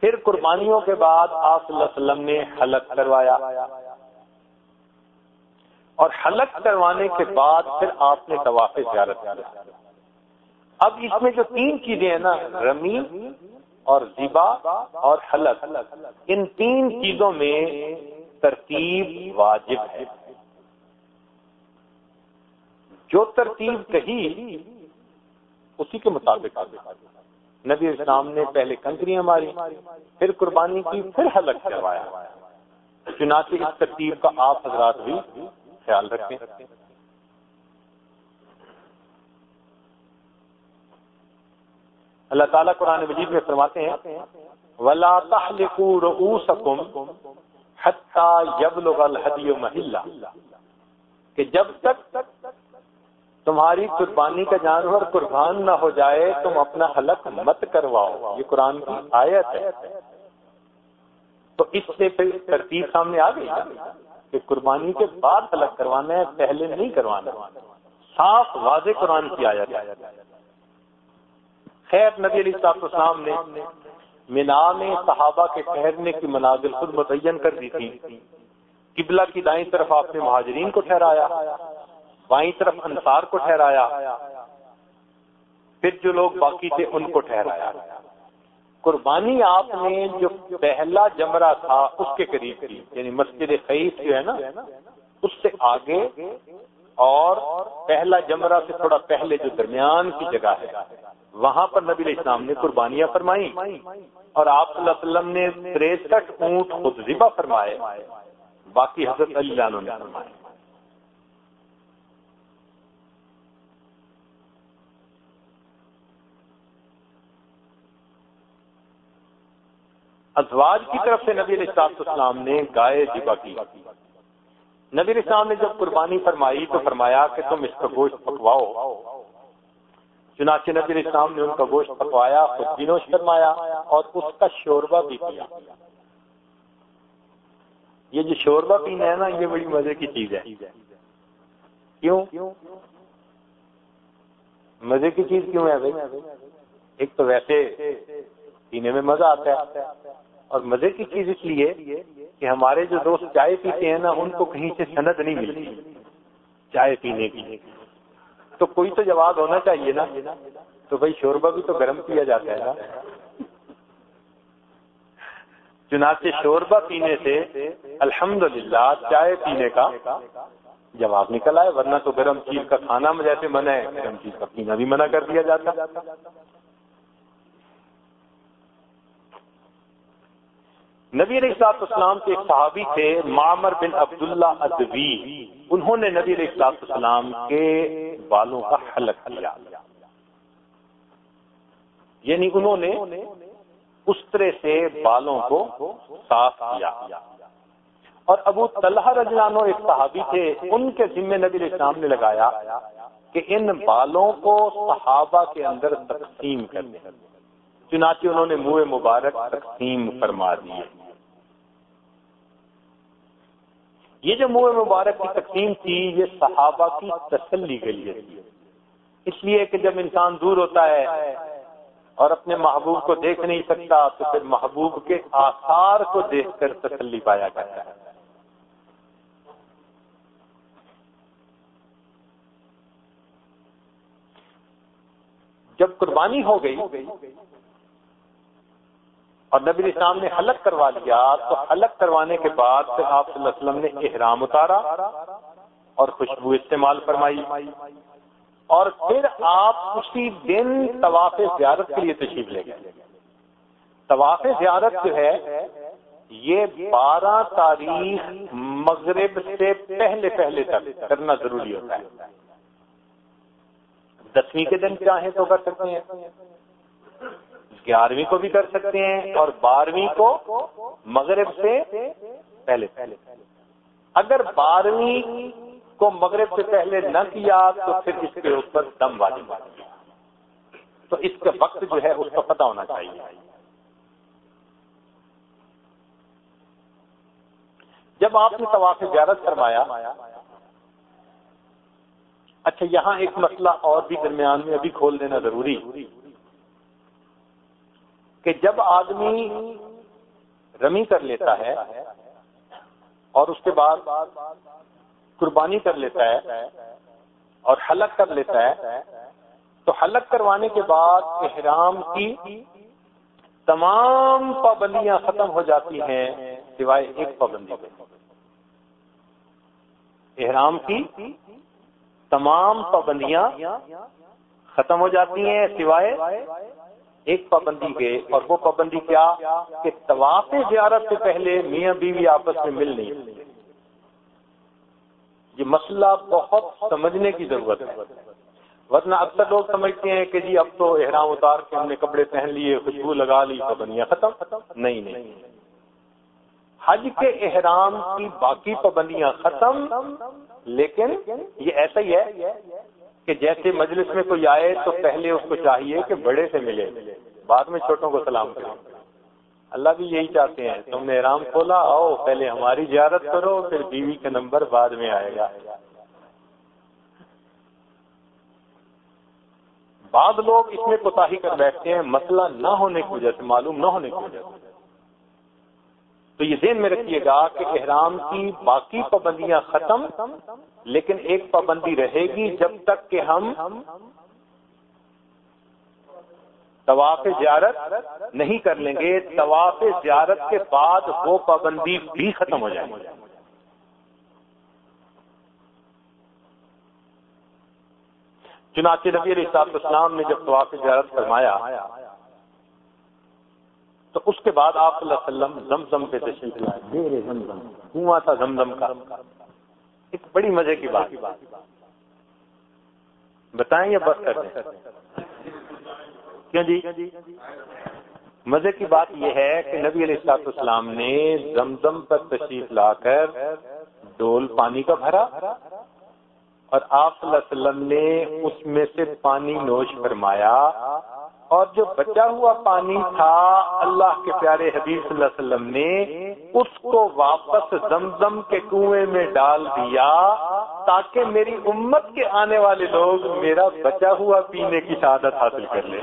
پھر قربانیوں کے بعد آپ صلی اللہ علیہ وسلم نے حلق کروایا۔ اور حلق کروانے کے بعد پھر آپ نے طواف زیارت کیا۔ اب اس میں جو تین چیزیں ہیں نا، رمی اور زبا اور حلق، ان تین چیزوں میں ترتیب واجب ہے۔ جو ترتیب کہی، اسی کے مطابق۔ نبی اسلام نے پہلے کنکریاں ماری، پھر قربانی کی، پھر حلق کروایا۔ چنانچہ اس ترتیب کا آپ حضرات بھی خیال رکھیں۔ اللہ تعالیٰ قرآن مجید میں فرماتے ہیں ولا رؤوسکم حتی یبلغ الحدی محلہ کہ جب تک تمہاری قربانی کا جانور قربان نہ ہو جائے تم اپنا حلق مت کرواؤ۔ یہ قرآن کی آیت ہے۔ تو اس سے پھر ترتیب سامنے آ گئی۔ کہ قربانی کے بعد الگ کروانا ہے، پہلے نہیں کروانا۔ صاف واضح قرآن کی آیت خیر، نبی علی صاحب السلام نے مینا میں صحابہ کے ٹھہرنے کی مناظر خود متعین کر دی تھی۔ قبلہ کی دائیں طرف آپ نے مہاجرین کو ٹھہرایا، بائیں طرف انصار کو ٹھہرایا۔ پھر جو لوگ باقی تھے، ان کو ٹھہرایا۔ قربانی آپ نے جو پہلا جمرہ تھا اس کے قریب تھی یعنی مسجد خیف جو ہے نا، اس سے آگے اور پہلا جمرہ سے تھوڑا پہلے جو درمیان کی جگہ ہے، وہاں پر نبی علیہ السلام نے قربانیاں فرمائی اور آپ صلی اللہ علیہ وسلم نے تریسٹھ اونٹ خود ذبح فرمائے، باقی حضرت علی نے فرمائے۔ ازواج کی طرف سے نبی علیہ السلام نے گائے ذبح کی۔ نبی السلام نے جب قربانی فرمائی تو فرمایا کہ تم اس کا گوشت پکواؤ۔ چنانچہ نبی علیہ السلام نے ان کا گوشت پکوایا، خود بھی نوش فرمایا اور اس کا شوربہ بھی کیا یہ جو شوربہ پینا ہے نا، یہ بڑی مزے کی چیز ہے۔ کیوں؟ مزے کی چیز کیوں ہے بھائی؟ ایک تو ویسے پینے میں مزہ آتا ہے۔ اور مزے کی چیز اس لیے کہ ہمارے جو دوست چائے پیتے ہیں نا، ان کو کہیں سے سند نہیں ملتی۔ چائے پینے کی۔ تو کوئی تو جواب ہونا چاہیے نا۔ تو بھائی شوربہ بھی تو گرم کیا جاتا ہے نا۔ چنانچہ شوربہ پینے سے الحمدللہ چائے پینے کا جواب نکل آئے، ورنہ تو گرم چیز کا کھانا جیسے منع ہے، گرم چیز کا پینا بھی منع کر دیا جاتا۔ نبی علیہ السلاط اسلام کے ایک صحابی تھے معمر بن عبداللہ ادوی۔ انہوں نے نبی علیہ السلاط اسلام کے بالوں کا حلق کیا۔ یعنی انہوں نے اس طرح سے بالوں کو صاف کیا۔ اور ابو طلحہ رجانو ایک صحابی تھے، ان کے ذمے نبی علیہ السلام نے لگایا کہ ان بالوں کو صحابہ کے اندر تقسیم کرنے۔ چنانچہ انہوں نے منہ مبارک تقسیم فرما دیے۔ یہ جو منہ مبارک کی تقسیم تھی، یہ صحابہ کی تسلی کے لیے اس لیے کہ جب انسان دور ہوتا ہے اور اپنے محبوب کو دیکھ نہیں سکتا، تو پھر محبوب کے آثار کو دیکھ کر تسلی پایا جاتا ہے۔ جب قربانی ہو گئی اور نبی اسلام نے حلق کروا لیا، تو حلق کروانے کے بعد پھر آپ صلی اللہ علیہ وسلم نے احرام اتارا اور خوشبو استعمال فرمائی۔ اور پھر آپ اسی دن طواف زیارت کے لیے تشریف لے گئے۔ طواف زیارت جو ہے، یہ بارہ تاریخ مغرب سے پہلے پہلے تک کرنا ضروری ہوتا ہے۔ دسویں کے دن چاہیں تو کر سکتے ہیں۔ گیارہویں کو بھی کر سکتے ہیں اور بارہویں کو مغرب سے پہلے۔ پہلے اگر بارہویں کو مغرب سے پہلے نہ کیا تو پھر اس کے اوپر دم واجب تو اس کا وقت جو ہے اس کا پتہ ہونا چاہیے۔ جب آپ نے طواف زیارت کروایا اچھا یہاں ایک مسئلہ اور بھی درمیان میں ابھی کھول دینا ضروری۔ کہ جب آدمی رمی کر لیتا ہے اور اس کے بعد قربانی کر لیتا ہے اور حلق کر لیتا ہے، تو حلق کروانے کے بعد احرام کی تمام پابندیاں ختم ہو جاتی ہیں سوائے ایک پابندی احرام کی تمام پابندیاں ختم ہو جاتی ہیں سوائے ایک پابندی کے اور وہ پابندی کیا کہ طواف زیارت سے پہلے میاں بیوی آپس میں مل نہیں یہ مسئلہ بہت سمجھنے کی ضرورت ہے۔ ورنہ اکثر لوگ سمجھتے ہیں کہ جی اب تو احرام اتار کے ہم نے کپڑے پہن لیے، خوشبو لگا لی، پابندیاں ختم۔ نہیں نہیں۔ حج کے احرام کی باقی پابندیاں ختم، لیکن یہ ایسا ہی ہے کہ جیسے مجلس میں کوئی آئے تو پہلے اس کو چاہیے کہ بڑے سے ملے۔ بعد میں چھوٹوں کو سلام کریں اللہ بھی یہی چاہتے ہیں۔ تم نے احرام کھولا، آؤ، پہلے ہماری زیارت کرو، پھر بیوی کا نمبر بعد میں آئے گا۔ بعض لوگ اس میں کوتا کر بیٹھتے ہیں۔ مسئلہ نہ ہونے کی وجہ سے، معلوم نہ ہونے کی وجہ سے۔ تو یہ ذہن میں رکھیے گا کہ احرام کی باقی پابندیاں ختم، لیکن ایک پابندی رہے گی جب تک کہ ہم طواف زیارت نہیں کر لیں گے۔ طواف زیارت کے بعد وہ پابندی بھی ختم ہو جائے گی۔ چنانچہ نبی علیہ صاحب اسلام نے جب طواف زیارت فرمایا تو اس کے بعد آپ صلی اللہ علیہ وسلم زمزم پہ تشریف لائے کنواں تھا زمزم کا۔ ایک بڑی مزے کی بات۔ بتائیں یا بس کرتے کیوں جی؟ مزے کی بات یہ ہے کہ نبی علیہ السلاط اسلام نے زمزم پر تشریف لا کر ڈول پانی کا بھرا اور آپ صلی اللہ علیہ وسلم نے اس میں سے پانی نوش فرمایا اور جو بچا ہوا پانی تھا اللہ کے پیارے حبیب صلی اللہ علیہ وسلم نے، اس کو واپس زمزم کے کنویں میں ڈال دیا تاکہ میری امت کے آنے والے لوگ میرا بچا ہوا پینے کی شہادت حاصل کر لیں۔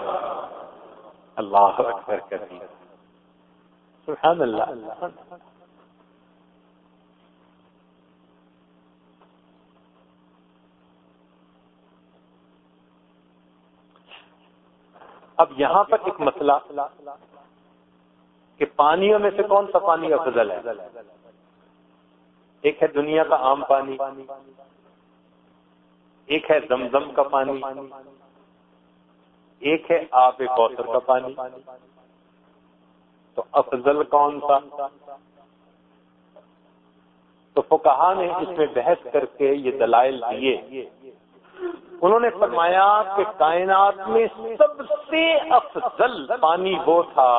اللہ اکبر کر سبحان اللہ۔ اب یہاں پر ایک مسئلہ کہ پانیوں میں سے کون سا پانی افضل ہے؟ ایک ہے دنیا کا عام پانی، ایک ہے زمزم کا پانی، ایک ہے آب کوثر کا پانی۔ تو افضل کون سا؟ تو فکہ نے اس میں بحث کر کے یہ دلائل دیے۔ انہوں نے فرمایا کہ کائنات میں سب سے افضل پانی وہ تھا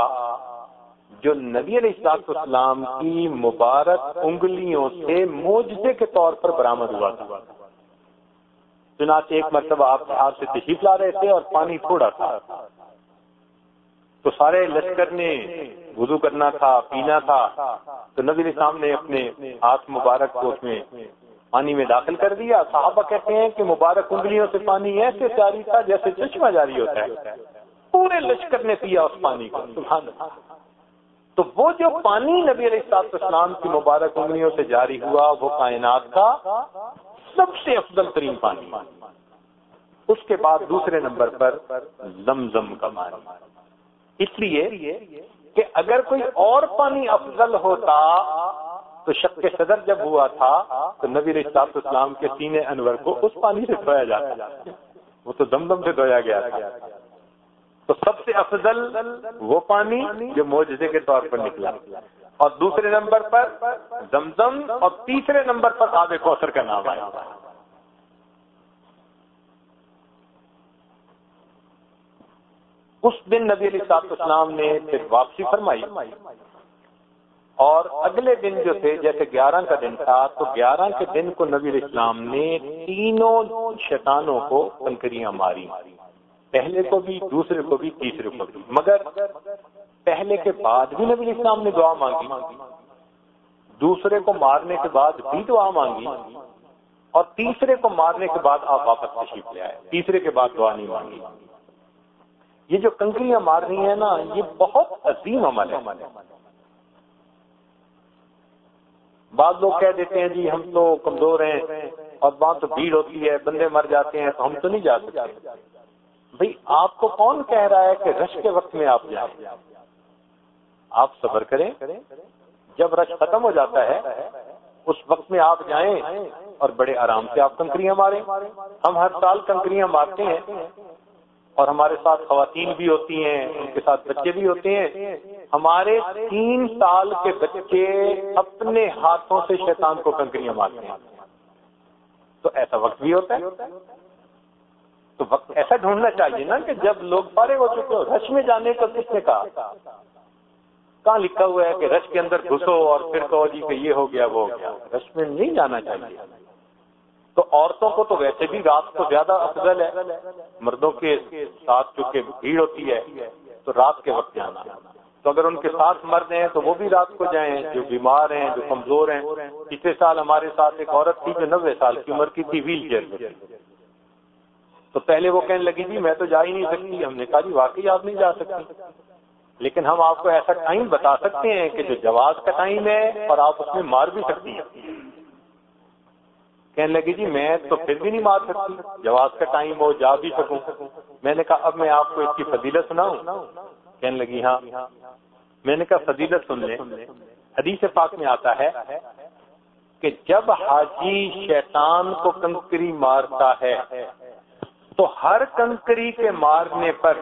جو نبی علیہ السلاط اسلام کی مبارک انگلیوں سے موجے کے طور پر برامد ہوا تھا۔ چنانچہ ایک مرتبہ آپ ہاتھ سے تشریف لا رہے تھے اور پانی تھوڑا تھا۔ تو سارے لشکر نے وضو کرنا تھا، پینا تھا۔ تو نبی السلام نے اپنے ہاتھ مبارک کو اس میں پانی میں داخل کر دیا۔ صحابہ کہتے ہیں کہ مبارک انگلیوں سے پانی ایسے جاری تھا جیسے چشمہ جاری ہوتا ہے۔ پورے لشکر نے پیا اس پانی کو۔ سبحان تو وہ جو پانی نبی علیہ السلام کی مبارک انگلیوں سے جاری ہوا، وہ کائنات کا سب سے افضل ترین پانی۔ اس کے بعد دوسرے نمبر پر زمزم کا پانی۔ اس لیے کہ اگر کوئی اور پانی افضل ہوتا تو شک کے صدر جب ہوا تھا، تو نبی رشتاب اسلام کے سینے انور کو اس پانی سے دھویا جاتا وہ تو دم دم سے دھویا گیا تھا۔ تو سب سے افضل وہ پانی جو معجزے کے طور پر نکلا۔ اور دوسرے نمبر پر زمزم اور تیسرے نمبر پر آب کوثر کا نام آیا۔ اس دن نبی علی صاحب اسلام نے پھر واپسی فرمائی۔ اور اگلے دن جو تھے، جیسے گیارہ کا دن تھا، تو گیارہ کے دن کو نبی اسلام نے تینوں شیطانوں کو کنکریاں ماری۔ پہلے کو بھی، دوسرے کو بھی، تیسرے کو بھی۔ مگر پہلے کے بعد بھی نبی اسلام نے دعا مانگی۔ دوسرے کو مارنے کے بعد بھی دعا مانگی۔ اور تیسرے کو مارنے کے بعد آپ واپس تشریف لے آئے۔ تیسرے کے بعد دعا نہیں مانگی۔ یہ جو کنکریاں مارنی ہیں نا، یہ بہت عظیم عمل ہے۔ بعض لوگ کہہ دیتے ہیں جی ہم تو کمزور ہیں اور وہاں تو بھیڑ ہوتی ہے، بندے مر جاتے ہیں، تو ہم تو نہیں جا سکتے۔ بھائی آپ کو کون کہہ رہا ہے کہ رش کے وقت میں آپ جائیں؟ آپ صبر کریں۔ جب رش ختم ہو جاتا ہے، اس وقت میں آپ جائیں اور بڑے آرام سے آپ کنکریاں ماریں۔ ہم ہر سال کنکریاں مارتے ہیں۔ اور ہمارے ساتھ خواتین بھی ہوتی ہیں، ان کے ساتھ بچے بھی ہوتے ہیں۔ ہمارے تین سال کے بچے اپنے ہاتھوں سے شیطان کو کنکریاں مارتے ہیں۔ تو ایسا وقت بھی ہوتا ہے۔ تو وقت ایسا ڈھونڈنا چاہیے نا کہ جب لوگ پارے ہو چکے ہو رش میں جانے کا کس نے کہا؟ کہاں لکھا ہوا ہے کہ رش کے اندر گھسو اور پھر کہو جی کہ یہ ہو گیا، وہ ہو گیا۔ رش میں نہیں جانا چاہیے۔ تو عورتوں کو تو ویسے بھی رات کو زیادہ افضل ہے۔ مردوں کے ساتھ چونکہ بھیڑ ہوتی ہے، تو رات کے وقت جانا۔ تو اگر ان کے ساتھ مرد ہیں تو وہ بھی رات کو جائیں، جو بیمار ہیں، جو کمزور ہیں۔ پچھلے سال ہمارے ساتھ ایک عورت تھی جو نوے سال کی عمر کی تھی، ویل چیئر میں تو پہلے وہ کہنے لگی تھی میں تو جا ہی نہیں سکتی۔ ہم نے کہا جی واقعی آپ نہیں جا سکتی۔ لیکن ہم آپ کو ایسا ٹائم بتا سکتے ہیں کہ جو جواز کا ٹائم ہے اور آپ اس میں مار بھی سکتی ہیں۔ کہنے لگی جی میں تو پھر بھی نہیں مار سکتی۔ جواز کا ٹائم ہو، جا بھی سکوں۔ میں نے کہا، اب میں آپ کو اس کی فضیلت سناؤں۔ کہنے لگی ہاں۔ میں نے کہا، فضیلت سن لیں۔ حدیث پاک میں آتا ہے کہ جب حاجی شیطان کو کنکری مارتا ہے، تو ہر کنکری کے مارنے پر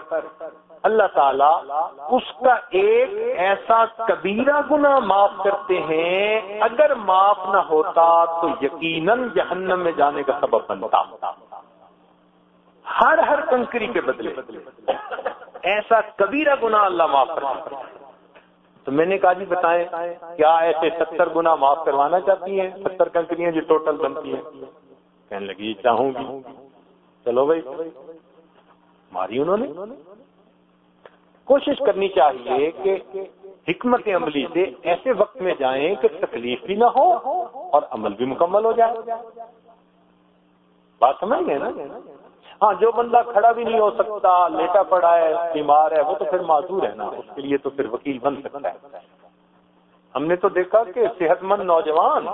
اللہ تعالیٰ اس کا ایک ایسا کبیرہ گنا معاف کرتے ہیں، اگر معاف نہ ہوتا تو یقیناً جہنم میں جانے کا سبب بنتا۔ ہر ہر کنکری کے بدلے۔ ایسا کبیرہ گنا اللہ معاف کرتا تو میں نے کہا جی بتائیں، کیا ایسے ستر گنا معاف کروانا چاہتی ہیں؟ ستر کنکریاں جو ٹوٹل بنتی ہیں۔ کہنے لگی چاہوں گی۔ چلو بھائی، ماری انہوں نے؟ کوشش کرنی چاہیے کہ حکمت عملی سے ایسے وقت میں جائیں کہ تکلیف بھی نہ ہو اور عمل بھی مکمل ہو جائے۔ بات سمجھ گئے نا؟ ہاں جو بندہ کھڑا بھی نہیں ہو سکتا، لیٹا پڑا ہے، بیمار ہے، وہ تو پھر معذور ہے نا۔ اس کے لیے تو پھر وکیل بن سکتا ہے۔ ہم نے تو دیکھا کہ صحت مند نوجوان،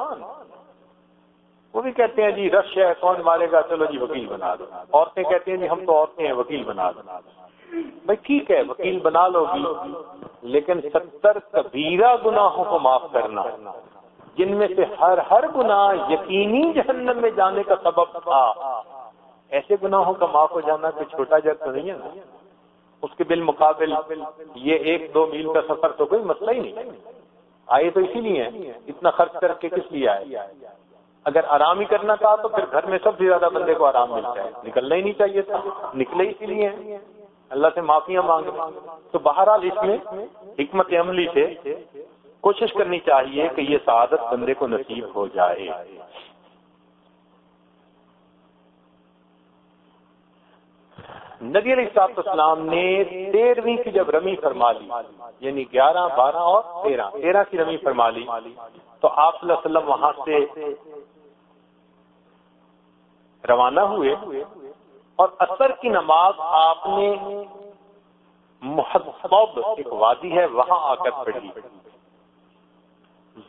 وہ بھی کہتے ہیں جی رش ہے، کون مارے گا؟ چلو جی وکیل بنا دو۔ عورتیں کہتے ہیں جی ہم تو عورتیں ہیں، وکیل بنا دو۔ بھائی ٹھیک ہے، وکیل بنا لو گی لیکن ستر کبیرہ گناہوں کو معاف کرنا۔ جن میں سے ہر ہر گناہ یقینی جہنم میں جانے کا سبب تھا۔ ایسے گناہوں کا معاف ہو جانا کوئی چھوٹا جگ تو نہیں ہے نا۔ اس کے بالمقابل یہ ایک، دو میل کا سفر تو کوئی مسئلہ ہی نہیں۔ آئے تو اسی لیے اتنا خرچ کر کے کس لیے آئے؟ اگر آرام ہی کرنا تھا تو پھر گھر میں سب سے زیادہ بندے کو آرام ملتا ہے۔ نکلنا ہی نہیں چاہیے تھا۔ نکلے اسی لیے۔ اللہ سے معافیاں مانگے۔ تو بہرحال اس میں حکمت عملی سے کوشش کرنی چاہیے کہ یہ سعادت بندے کو نصیب ہو جائے۔ نبی علیہ صاحب السلام نے تیرہویں کی جب رمی فرما لی یعنی گیارہ، بارہ اور تیرہ تیرہ کی رمی فرما لی، تو آپ صلی اللہ علیہ وسلم وہاں سے روانہ ہوئے۔ اور اثر کی نماز آپ نے محبوب ایک وادی ہے، وہاں آ کر پڑھی۔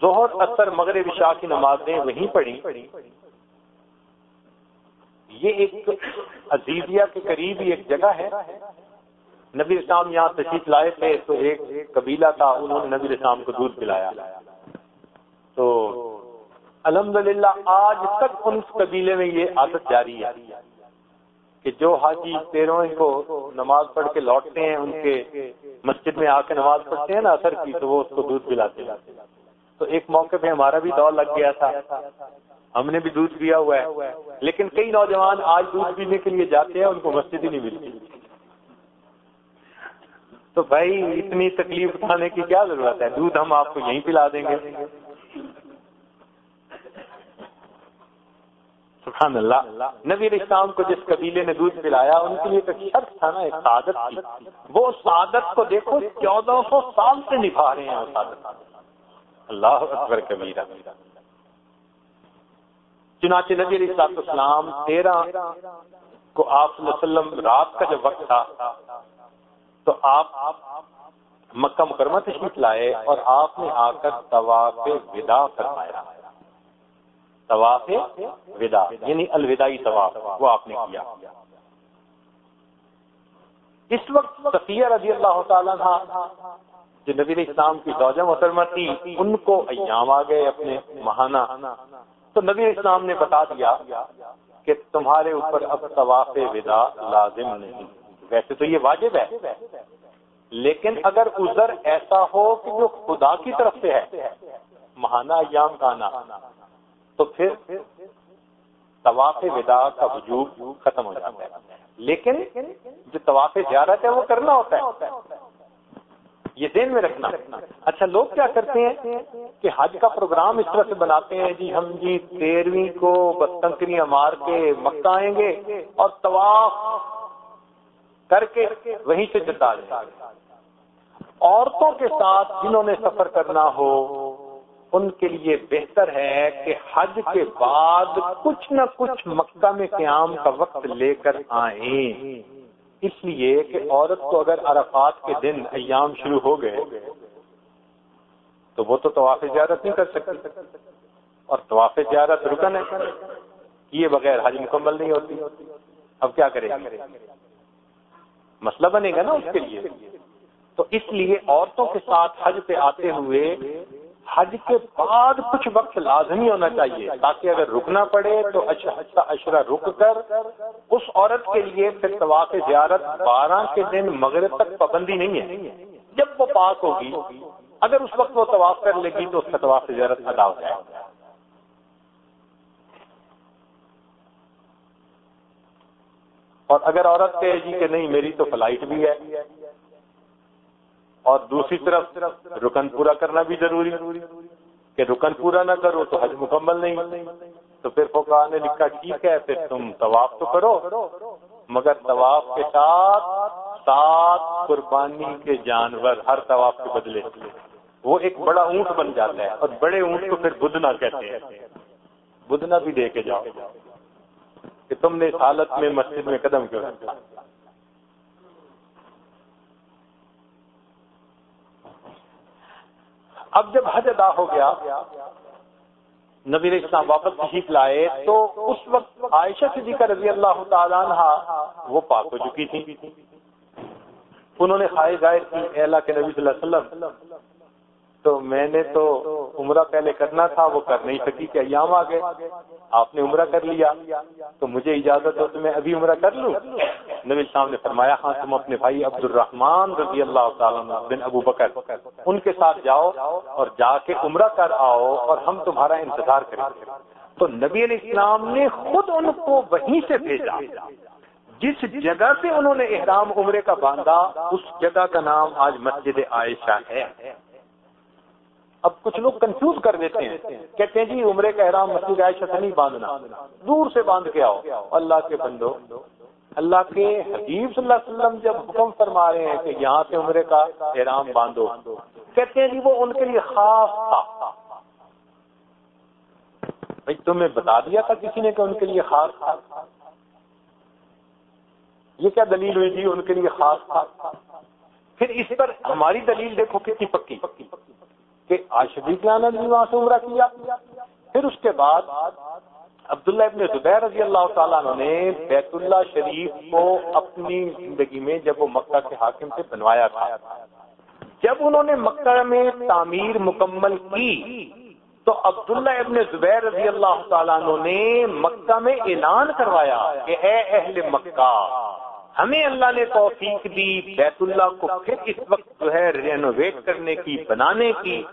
ظہر اثر مغرب شاہ کی نمازیں وہیں پڑھی۔ یہ ایک عزیزیہ کے قریب ہی ایک جگہ ہے۔ نبی اسلام یہاں تشریف لائے تھے، تو ایک قبیلہ تھا، انہوں نے نبی اسلام کو دودھ پلایا۔ تو الحمدللہ، آج تک ان قبیلے میں یہ عادت جاری ہے۔ کہ جو حاجی تیروں کو نماز پڑھ کے لوٹتے ہیں، ان کے مسجد میں آ کے نماز پڑھتے ہیں نا اثر کی، تو وہ اس کو دودھ پلاتے ہیں۔ تو ایک موقع پہ ہمارا بھی دور لگ گیا تھا۔ ہم نے بھی دودھ پیا ہوا ہے۔ لیکن کئی نوجوان آج دودھ پینے کے لیے جاتے ہیں، ان کو مسجد ہی نہیں ملتی۔ تو بھائی، اتنی تکلیف اٹھانے کی کیا ضرورت ہے؟ دودھ ہم آپ کو یہیں پلا دیں گے۔ سبحان اللہ، نبی اسلام کو جس قبیلے نے دودھ پلایا، ان کے لیے ایک شرط تھا نا، ایک سعادت تھی۔ وہ سعادت کو دیکھو، چودہ سو سال سے نبھا رہے ہیں اللہ اکبر کبیرہ۔ چنانچہ نبی علیہ السلام تیرہ کو آپ وسلم رات کا جب وقت تھا، تو آپ مکہ مکرمہ تشریف لائے اور آپ نے آ کر طواف ودا فرمایا۔ طواف ودا یعنی الوداعی طواف، وہ آپ نے کیا۔ اس وقت صفیہ رضی اللہ تعالیٰ جو نبی اسلام کی زوجہ محترمہ تھی، ان کو ایام آ گئے اپنے مہانہ۔ تو نبی اسلام نے بتا دیا کہ تمہارے اوپر اب طواف ودا لازم نہیں۔ ویسے تو یہ واجب ہے، لیکن اگر عذر ایسا ہو کہ جو خدا کی طرف سے ہے، مہانہ ایام کا آنا تو پھر طواف ودا کا وجوب ختم ہو جاتا ہے۔ لیکن جو طواف زیارت ہے وہ کرنا ہوتا ہے۔ یہ دین میں رکھنا۔ اچھا لوگ کیا کرتے ہیں کہ حج کا پروگرام اس طرح سے بناتے ہیں جی ہم جی تیرہویں کو بستنکریاں مار کے مکہ آئیں گے اور طواف کر کے وہیں سے جتا دیں عورتوں کے ساتھ جنہوں نے سفر کرنا ہو ان کے لیے بہتر ہے کہ حج کے بعد کچھ نہ کچھ مکہ میں قیام کا وقت لے کر آئیں۔ اس لیے کہ عورت کو اگر عرفات کے دن ایام شروع ہو گئے تو وہ تو طواف زیارت نہیں کر سکتی۔ اور طواف زیارت رکن ہے۔ یہ بغیر حج مکمل نہیں ہوتی۔ اب کیا کریں گے مسئلہ بنے گا نا اس کے لیے۔ تو اس لیے عورتوں کے ساتھ حج پہ آتے ہوئے حج کے بعد کچھ وقت لازمی ہونا چاہیے، تاکہ اگر رکنا پڑے تو اچھا اشرا رک کر اس عورت کے لیے پھر طواف زیارت بارہ کے دن مغرب تک پابندی نہیں ہے۔ جب وہ پاک ہوگی، اگر اس وقت وہ طواف کر لے گی تو اس کا طواف زیارت ادا ہو جائے اور اگر عورت کہے جی کہ نہیں، میری تو فلائٹ بھی ہے۔ اور دوسری طرف رکن پورا کرنا بھی ضروری کہ رکن پورا نہ کرو تو حج مکمل نہیں۔ تو پھر فوکا نے لکھا، ٹھیک ہے، پھر تم طواف تو کرو۔ مگر طواف کے ساتھ سات قربانی کے جانور ہر طواف کے بدلے۔ وہ ایک بڑا اونٹ بن جاتا ہے اور بڑے اونٹ کو پھر بدنا کہتے ہیں۔ بدنا بھی دے کے جاؤ۔ کہ تم نے اس حالت میں مسجد میں قدم کیوں رکھا؟ اب جب حج ادا ہو گیا، نبی اسلام واپس تشریف لائے تو اس وقت عائشہ صدیقہ رضی اللہ تعالیٰ عنہ وہ پاک ہو چکی تھی انہوں نے خواہش ظاہر کی اللہ کے نبی صلی اللہ علیہ وسلم تو میں نے تو عمرہ پہلے کرنا تھا، وہ کر نہیں سکی کہ ایام آ گئے، آپ نے عمرہ کر لیا، تو مجھے اجازت ہو تو میں ابھی عمرہ کر لوں۔ نبی صاحب نے فرمایا ہاں تم اپنے بھائی عبد الرحمان رضی اللہ تعالیٰ بن ابو بکر، ان کے ساتھ جاؤ اور جا کے عمرہ کر آؤ اور ہم تمہارا انتظار کریں۔ تو نبی علیہ السلام نے خود ان کو وہیں سے بھیجا۔ جس جگہ سے انہوں نے احرام عمرے کا باندھا، اس جگہ کا نام آج مسجد عائشہ ہے۔ اب کچھ لوگ کنفیوز کر دیتے ہیں، کہتے ہیں جی عمرے کا احرام مسجد عائشہ سے نہیں باندھنا، دور سے باندھ کے آؤ۔ اللہ کے بندو، اللہ کے حبیب صلی اللہ علیہ وسلم جب حکم فرما رہے ہیں کہ یہاں سے عمرے کا احرام باندھو، کہتے ہیں جی وہ ان کے لیے خاص تھا۔ بھائی، تمہیں بتا دیا تھا کسی نے کہ ان کے لیے خاص تھا؟ یہ کیا دلیل ہوئی تھی، ان کے لیے خاص تھا؟ پھر اس پر ہماری دلیل دیکھو کتنی پکی۔ کہ آشدید لانا نے وہاں سے عمرہ کیا پھر اس کے بعد عبداللہ ابن زبیر رضی اللہ تعالیٰ نے بیت اللہ شریف کو اپنی زندگی میں جب وہ مکہ کے حاکم سے بنوایا تھا، جب انہوں نے مکہ میں تعمیر مکمل کی، تو عبداللہ ابن زبیر رضی اللہ تعالیٰ نے مکہ میں اعلان کروایا کہ اے اہل مکہ ہمیں اللہ نے توفیق دی، بیت اللہ کو پھر اس وقت جو ہے رینوویٹ کرنے کی، بنانے کی۔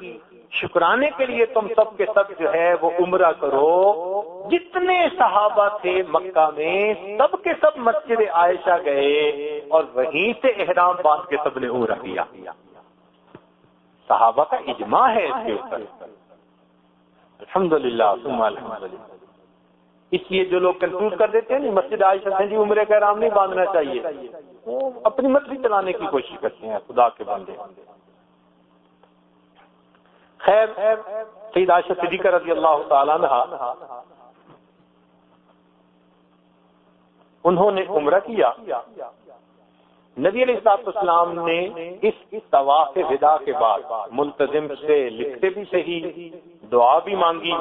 شکرانے کے لیے تم سب کے سب جو ہے وہ عمرہ کرو۔ جتنے صحابہ تھے مکہ میں، سب کے سب مسجد عائشہ گئے اور وہیں سے احرام باندھ کے سب نے عمرہ کیا۔ صحابہ کا اجماع ہے اس کے اوپر۔ الحمد للہ اس لیے جو لوگ کنفیوز کر دیتے ہیں، مسجد عائشہ سے جی عمرے کا رام نہیں باندھنا چاہیے۔ وہ اپنی مرضی چلانے کی کوشش کرتے ہیں، خدا کے بندے۔ خیر، سید عائشہ صدیقہ رضی اللہ تعالیٰ انہوں نے عمرہ کیا۔ نبی علیہ السلاط اسلام نے اس طواف ودا کے بعد ملتظم سے، لکھتے بھی صحیح، دعا بھی مانگی۔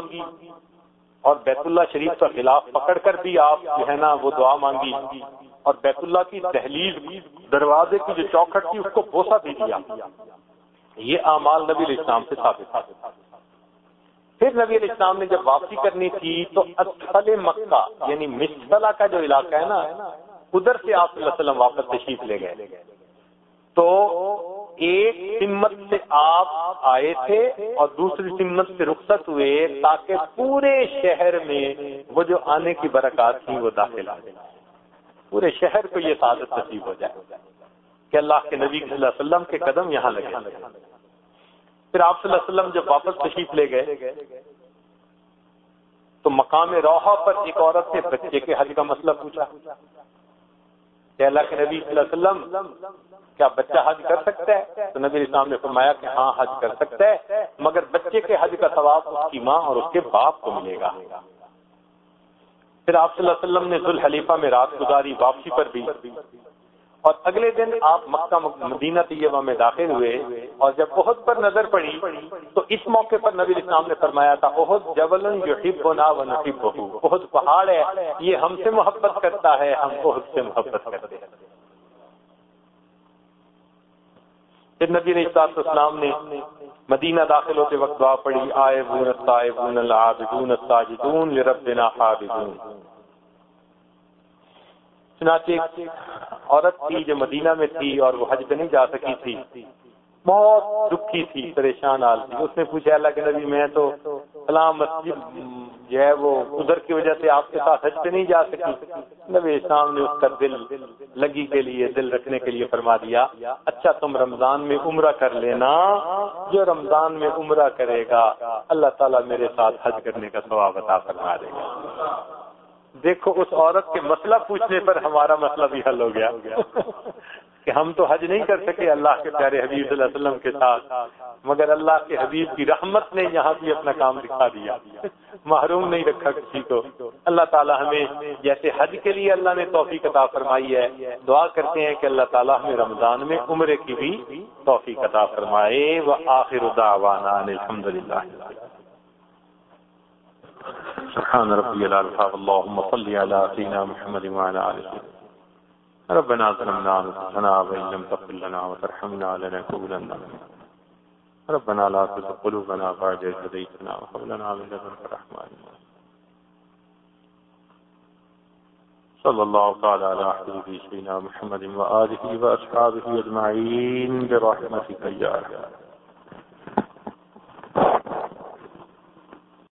اور بیت اللہ شریف کا خلاف پکڑ کر بھی آپ جو ہے نا وہ دعا مانگی اور بیت اللہ کی تحلیل دروازے کی جو چوکھٹ تھی اس کو بوسا بھی دیا۔ یہ اعمال نبی علیہ السلام سے ثابت تھا پھر نبی علیہ السلام نے جب واپسی کرنی تھی تو اصل مکہ یعنی مسلح کا جو علاقہ ہے نا، ادھر سے آپ صلی اللہ علیہ وسلم واپس تشریف لے گئے۔ تو ایک سمت سے آپ آئے تھے اور دوسری سمت سے رخصت ہوئے تاکہ پورے شہر میں وہ جو آنے کی برکات تھی وہ داخل آ جائے۔ پورے شہر کو یہ سعادت نصیب ہو جائے کہ اللہ کے نبی صلی اللہ علیہ وسلم کے قدم یہاں لگے۔ پھر آپ صلی اللہ علیہ وسلم جب واپس تشریف لے گئے تو مقام روحا پر ایک عورت نے بچے کے حج کا مسئلہ پوچھا۔ کہ اللہ کے نبی صلی اللہ علیہ وسلم کیا بچہ حج کر سکتا ہے؟ تو نبی اسلام نے فرمایا کہ ہاں حج کر سکتا ہے، مگر بچے کے حج کا ثواب اس کی ماں اور اس کے باپ کو ملے گا۔ پھر آپ صلی اللہ علیہ وسلم نے ذوالحلیفہ میں رات گزاری، واپسی پر بھی۔ اور اگلے دن آپ مکہ مدینہ طیبہ میں داخل ہوئے اور جب عہد پر نظر پڑی تو اس موقع پر نبی اسلام نے فرمایا تھا عہد جبل جو حب نا و نصیب عہد پہاڑ ہے، یہ ہم سے محبت کرتا ہے، ہم عہد سے محبت کرتے ہیں۔ پھر نبی علیہ السلام نے مدینہ داخل ہوتے وقت دعا پڑی آئے بون الطائبون العابدون الساجدون لربنا حابدون چنانچہ عورت تھی جو مدینہ میں تھی اور وہ حج پہ نہیں جا سکی تھی۔ بہت دکھی تھی، پریشان حال تھی۔ اس نے پوچھا، اللہ کے نبی، میں تو سلام مسجد جو ہے وہ ادھر کی وجہ سے آپ کے ساتھ حج پہ نہیں جا سکی۔ نبی اسلام نے اس کا دل لگی کے لیے دل رکھنے کے لیے فرما دیا اچھا تم رمضان میں عمرہ کر لینا، جو رمضان میں عمرہ کرے گا، اللہ تعالیٰ میرے ساتھ حج کرنے کا ثواب عطا فرما دے گا۔ دیکھو، اس عورت کے مسئلہ پوچھنے پر ہمارا مسئلہ بھی حل ہو گیا۔ کہ ہم تو حج نہیں کر سکے اللہ کے پیارے حبیب صلی اللہ علیہ وسلم کے ساتھ، مگر اللہ کے حبیب کی رحمت نے یہاں بھی اپنا کام دکھا دیا۔ محروم نہیں رکھا کسی کو۔ اللہ تعالیٰ ہمیں جیسے حج کے لیے اللہ نے توفیق عطا فرمائی ہے، دعا کرتے ہیں کہ اللہ تعالیٰ ہمیں رمضان میں عمرے کی بھی توفیق عطا فرمائے۔ وہ آخر الحمد للہ سبحان ربي العظيم اللهم صل على سيدنا محمد وعلى آله ربنا ظلمنا انفسنا وان لم تغفر لنا وترحمنا لنكونن ربنا لا تزغ قلوبنا بعد إذ هديتنا وهب لنا من لدنك رحمة. صلى الله تعالى على حبيبه سيدنا محمد وآله وأصحابه أجمعين برحمتك يا رب